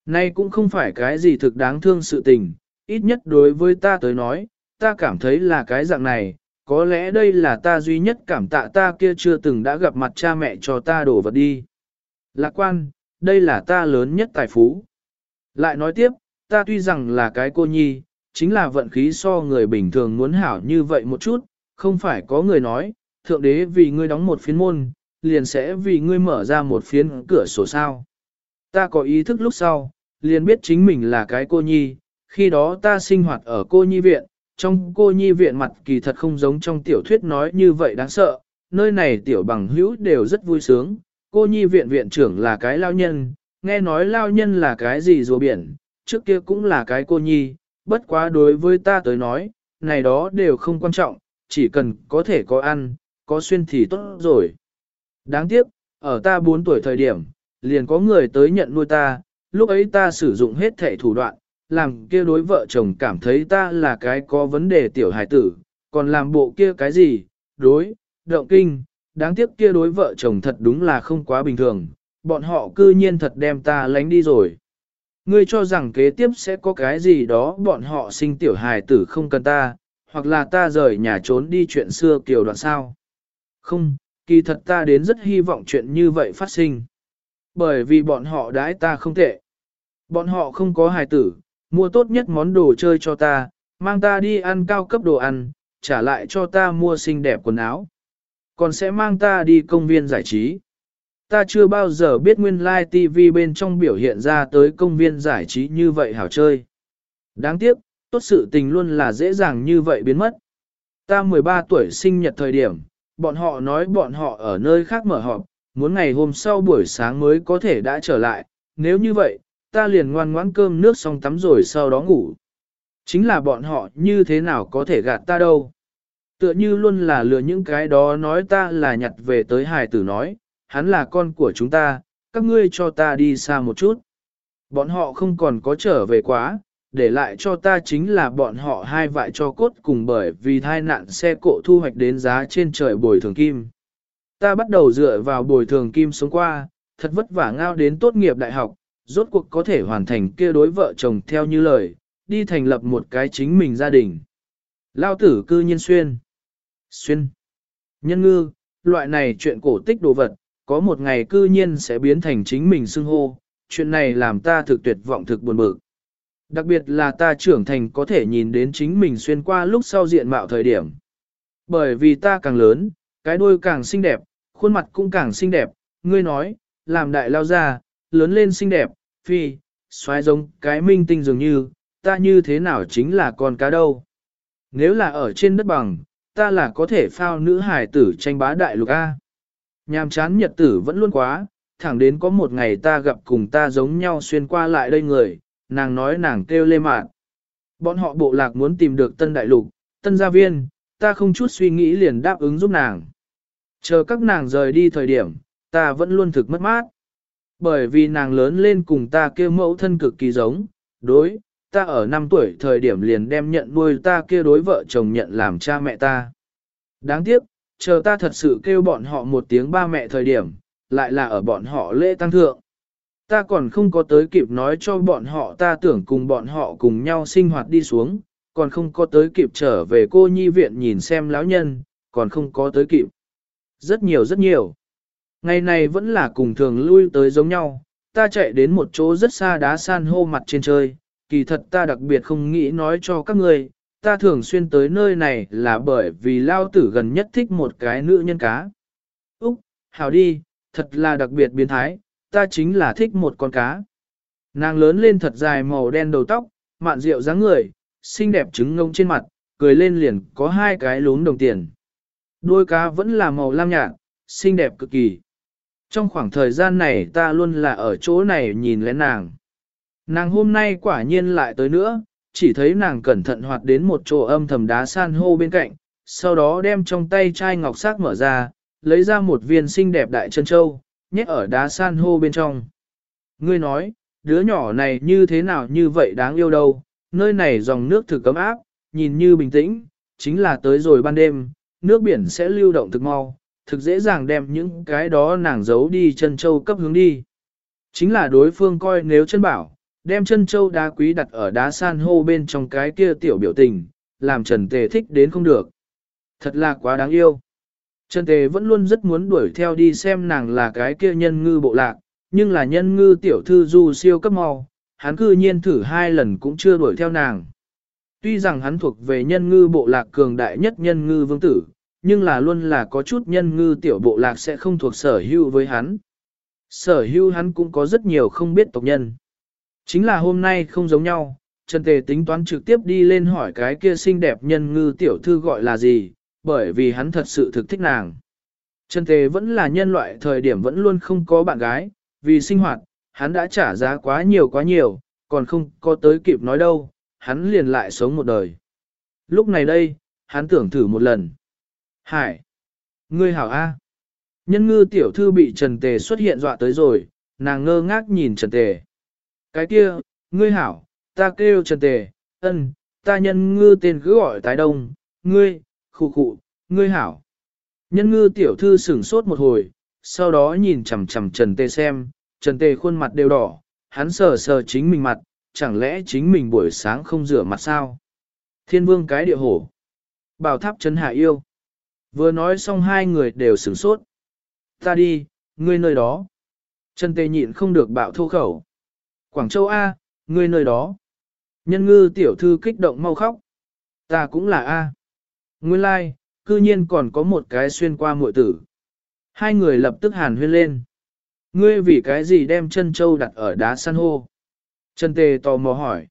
Nay cũng không phải cái gì thực đáng thương sự tình, ít nhất đối với ta tới nói, ta cảm thấy là cái dạng này, có lẽ đây là ta duy nhất cảm tạ ta kia chưa từng đã gặp mặt cha mẹ cho ta đổ vật đi. Lạc quan, đây là ta lớn nhất tài phú. Lại nói tiếp, ta tuy rằng là cái cô nhi, chính là vận khí so người bình thường muốn hảo như vậy một chút, không phải có người nói, thượng đế vì ngươi đóng một phiến môn, liền sẽ vì ngươi mở ra một phiến cửa sổ sao. Ta có ý thức lúc sau, liền biết chính mình là cái cô nhi, khi đó ta sinh hoạt ở cô nhi viện, trong cô nhi viện mặt kỳ thật không giống trong tiểu thuyết nói như vậy đáng sợ, nơi này tiểu bằng hữu đều rất vui sướng, cô nhi viện viện trưởng là cái lao nhân, nghe nói lao nhân là cái gì rùa biển, trước kia cũng là cái cô nhi, bất quá đối với ta tới nói, này đó đều không quan trọng, chỉ cần có thể có ăn, có xuyên thì tốt rồi. Đáng tiếc, ở ta 4 tuổi thời điểm, liền có người tới nhận nuôi ta, lúc ấy ta sử dụng hết thể thủ đoạn, làm kia đối vợ chồng cảm thấy ta là cái có vấn đề tiểu hài tử, còn làm bộ kia cái gì, đối, động kinh, đáng tiếc kia đối vợ chồng thật đúng là không quá bình thường, bọn họ cư nhiên thật đem ta lánh đi rồi. Ngươi cho rằng kế tiếp sẽ có cái gì đó bọn họ sinh tiểu hài tử không cần ta, hoặc là ta rời nhà trốn đi chuyện xưa kiểu đoạn sao. Không, kỳ thật ta đến rất hy vọng chuyện như vậy phát sinh. Bởi vì bọn họ đãi ta không tệ. Bọn họ không có hài tử, mua tốt nhất món đồ chơi cho ta, mang ta đi ăn cao cấp đồ ăn, trả lại cho ta mua xinh đẹp quần áo. Còn sẽ mang ta đi công viên giải trí. Ta chưa bao giờ biết nguyên lai like TV bên trong biểu hiện ra tới công viên giải trí như vậy hảo chơi. Đáng tiếc, tốt sự tình luôn là dễ dàng như vậy biến mất. Ta 13 tuổi sinh nhật thời điểm, bọn họ nói bọn họ ở nơi khác mở họp, muốn ngày hôm sau buổi sáng mới có thể đã trở lại, nếu như vậy, ta liền ngoan ngoãn cơm nước xong tắm rồi sau đó ngủ. Chính là bọn họ như thế nào có thể gạt ta đâu. Tựa như luôn là lừa những cái đó nói ta là nhặt về tới hài tử nói, hắn là con của chúng ta, các ngươi cho ta đi xa một chút. Bọn họ không còn có trở về quá, để lại cho ta chính là bọn họ hai vại cho cốt cùng bởi vì thai nạn xe cộ thu hoạch đến giá trên trời bồi thường kim. Ta bắt đầu dựa vào bồi thường kim sống qua, thật vất vả ngao đến tốt nghiệp đại học, rốt cuộc có thể hoàn thành kia đối vợ chồng theo như lời, đi thành lập một cái chính mình gia đình. Lao tử cư nhiên xuyên. Xuyên. Nhân ngư, loại này chuyện cổ tích đồ vật, có một ngày cư nhiên sẽ biến thành chính mình xưng hô, chuyện này làm ta thực tuyệt vọng thực buồn bực. Đặc biệt là ta trưởng thành có thể nhìn đến chính mình xuyên qua lúc sau diện mạo thời điểm. Bởi vì ta càng lớn, cái đuôi càng xinh đẹp, khuôn mặt cũng càng xinh đẹp, ngươi nói, làm đại lao ra, lớn lên xinh đẹp, phi, xoáy giống cái minh tinh dường như, ta như thế nào chính là con cá đâu. Nếu là ở trên đất bằng, ta là có thể phao nữ hải tử tranh bá đại lục A. Nhàm chán nhật tử vẫn luôn quá, thẳng đến có một ngày ta gặp cùng ta giống nhau xuyên qua lại đây người, nàng nói nàng kêu lê mạn. Bọn họ bộ lạc muốn tìm được tân đại lục, tân gia viên, ta không chút suy nghĩ liền đáp ứng giúp nàng. Chờ các nàng rời đi thời điểm, ta vẫn luôn thực mất mát. Bởi vì nàng lớn lên cùng ta kêu mẫu thân cực kỳ giống, đối, ta ở 5 tuổi thời điểm liền đem nhận nuôi ta kia đối vợ chồng nhận làm cha mẹ ta. Đáng tiếc, chờ ta thật sự kêu bọn họ một tiếng ba mẹ thời điểm, lại là ở bọn họ lễ tăng thượng. Ta còn không có tới kịp nói cho bọn họ ta tưởng cùng bọn họ cùng nhau sinh hoạt đi xuống, còn không có tới kịp trở về cô nhi viện nhìn xem lão nhân, còn không có tới kịp. Rất nhiều rất nhiều. Ngày này vẫn là cùng thường lui tới giống nhau, ta chạy đến một chỗ rất xa đá san hô mặt trên chơi, kỳ thật ta đặc biệt không nghĩ nói cho các người, ta thường xuyên tới nơi này là bởi vì lao tử gần nhất thích một cái nữ nhân cá. Úc, hảo đi, thật là đặc biệt biến thái, ta chính là thích một con cá. Nàng lớn lên thật dài màu đen đầu tóc, mạn rượu dáng người, xinh đẹp trứng ngông trên mặt, cười lên liền có hai cái lún đồng tiền. Đôi cá vẫn là màu lam nhạt, xinh đẹp cực kỳ. Trong khoảng thời gian này ta luôn là ở chỗ này nhìn lén nàng. Nàng hôm nay quả nhiên lại tới nữa, chỉ thấy nàng cẩn thận hoạt đến một chỗ âm thầm đá san hô bên cạnh, sau đó đem trong tay chai ngọc sắc mở ra, lấy ra một viên xinh đẹp đại chân châu, nhét ở đá san hô bên trong. Ngươi nói, đứa nhỏ này như thế nào như vậy đáng yêu đâu, nơi này dòng nước thực cấm áp, nhìn như bình tĩnh, chính là tới rồi ban đêm, nước biển sẽ lưu động thực mau, thực dễ dàng đem những cái đó nàng giấu đi chân châu cấp hướng đi. Chính là đối phương coi nếu chân bảo, đem chân châu đá quý đặt ở đá san hô bên trong cái kia tiểu biểu tình, làm Trần Tề thích đến không được. Thật là quá đáng yêu. Trần Tề vẫn luôn rất muốn đuổi theo đi xem nàng là cái kia nhân ngư bộ lạc, nhưng là nhân ngư tiểu thư du siêu cấp mau, hắn cư nhiên thử hai lần cũng chưa đuổi theo nàng. Tuy rằng hắn thuộc về nhân ngư bộ lạc cường đại nhất nhân ngư vương tử, nhưng là luôn là có chút nhân ngư tiểu bộ lạc sẽ không thuộc sở hữu với hắn. Sở hữu hắn cũng có rất nhiều không biết tộc nhân. Chính là hôm nay không giống nhau, Trần Tề tính toán trực tiếp đi lên hỏi cái kia xinh đẹp nhân ngư tiểu thư gọi là gì, bởi vì hắn thật sự thực thích nàng. Trần Tề vẫn là nhân loại thời điểm vẫn luôn không có bạn gái, vì sinh hoạt, hắn đã trả giá quá nhiều quá nhiều, còn không có tới kịp nói đâu, hắn liền lại sống một đời. Lúc này đây, hắn tưởng thử một lần. Hải! Ngươi hảo A! Nhân ngư tiểu thư bị Trần Tề xuất hiện dọa tới rồi, nàng ngơ ngác nhìn Trần Tề. Cái kia, ngươi hảo, ta kêu Trần Tề, ân, ta nhân ngư tên cứ gọi tái đông, ngươi, khụ khụ, ngươi hảo. Nhân ngư tiểu thư sửng sốt một hồi, sau đó nhìn chằm chằm Trần Tề xem, Trần Tề khuôn mặt đều đỏ, hắn sờ sờ chính mình mặt, chẳng lẽ chính mình buổi sáng không rửa mặt sao? Thiên vương cái địa hổ. Bảo tháp Trần Hạ yêu. Vừa nói xong hai người đều sửng sốt. Ta đi, ngươi nơi đó. Trần Tề nhịn không được bạo thô khẩu. Quảng Châu A, ngươi nơi đó. Nhân ngư tiểu thư kích động mau khóc. Ta cũng là A. Nguyên lai, like, cư nhiên còn có một cái xuyên qua muội tử. Hai người lập tức hàn huyên lên. Ngươi vì cái gì đem chân châu đặt ở đá san hô? Trần Tề tò mò hỏi.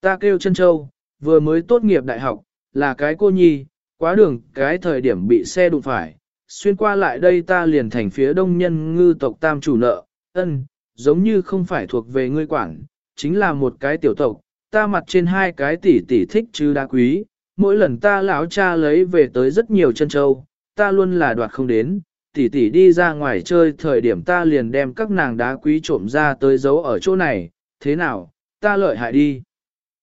Ta kêu chân châu, vừa mới tốt nghiệp đại học, là cái cô nhi, quá đường cái thời điểm bị xe đụng phải. Xuyên qua lại đây ta liền thành phía đông nhân ngư tộc tam chủ nợ, ân, giống như không phải thuộc về ngươi quản, chính là một cái tiểu tộc, ta mặt trên hai cái tỷ tỷ thích chứ đá quý, mỗi lần ta lão cha lấy về tới rất nhiều chân châu, ta luôn là đoạt không đến, tỷ tỷ đi ra ngoài chơi thời điểm ta liền đem các nàng đá quý trộm ra tới giấu ở chỗ này, thế nào, ta lợi hại đi.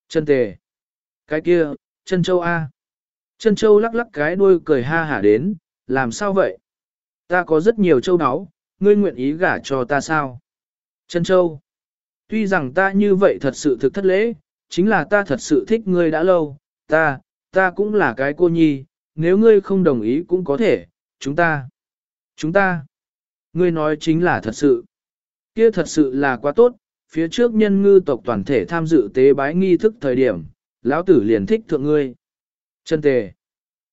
Chân tề. Cái kia, chân châu A. Chân châu lắc lắc cái đuôi cười ha hả đến, làm sao vậy? Ta có rất nhiều châu áo, ngươi nguyện ý gả cho ta sao? Trân châu. Tuy rằng ta như vậy thật sự thực thất lễ, chính là ta thật sự thích ngươi đã lâu, ta, ta cũng là cái cô nhi, nếu ngươi không đồng ý cũng có thể, chúng ta. Chúng ta. Ngươi nói chính là thật sự. Kia thật sự là quá tốt, phía trước nhân ngư tộc toàn thể tham dự tế bái nghi thức thời điểm, lão tử liền thích thượng ngươi. Chân tề.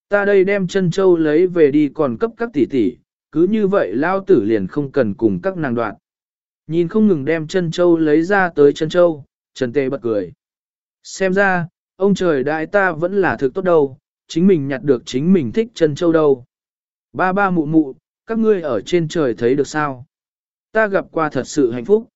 Ta đây đem chân châu lấy về đi còn cấp các tỷ tỷ, cứ như vậy lão tử liền không cần cùng các nàng đoạn. Nhìn không ngừng đem chân châu lấy ra tới chân châu, Trần Tề bật cười. Xem ra, ông trời đại ta vẫn là thực tốt đâu, chính mình nhặt được chính mình thích chân châu đâu. Ba ba mụ mụ, các ngươi ở trên trời thấy được sao? Ta gặp qua thật sự hạnh phúc.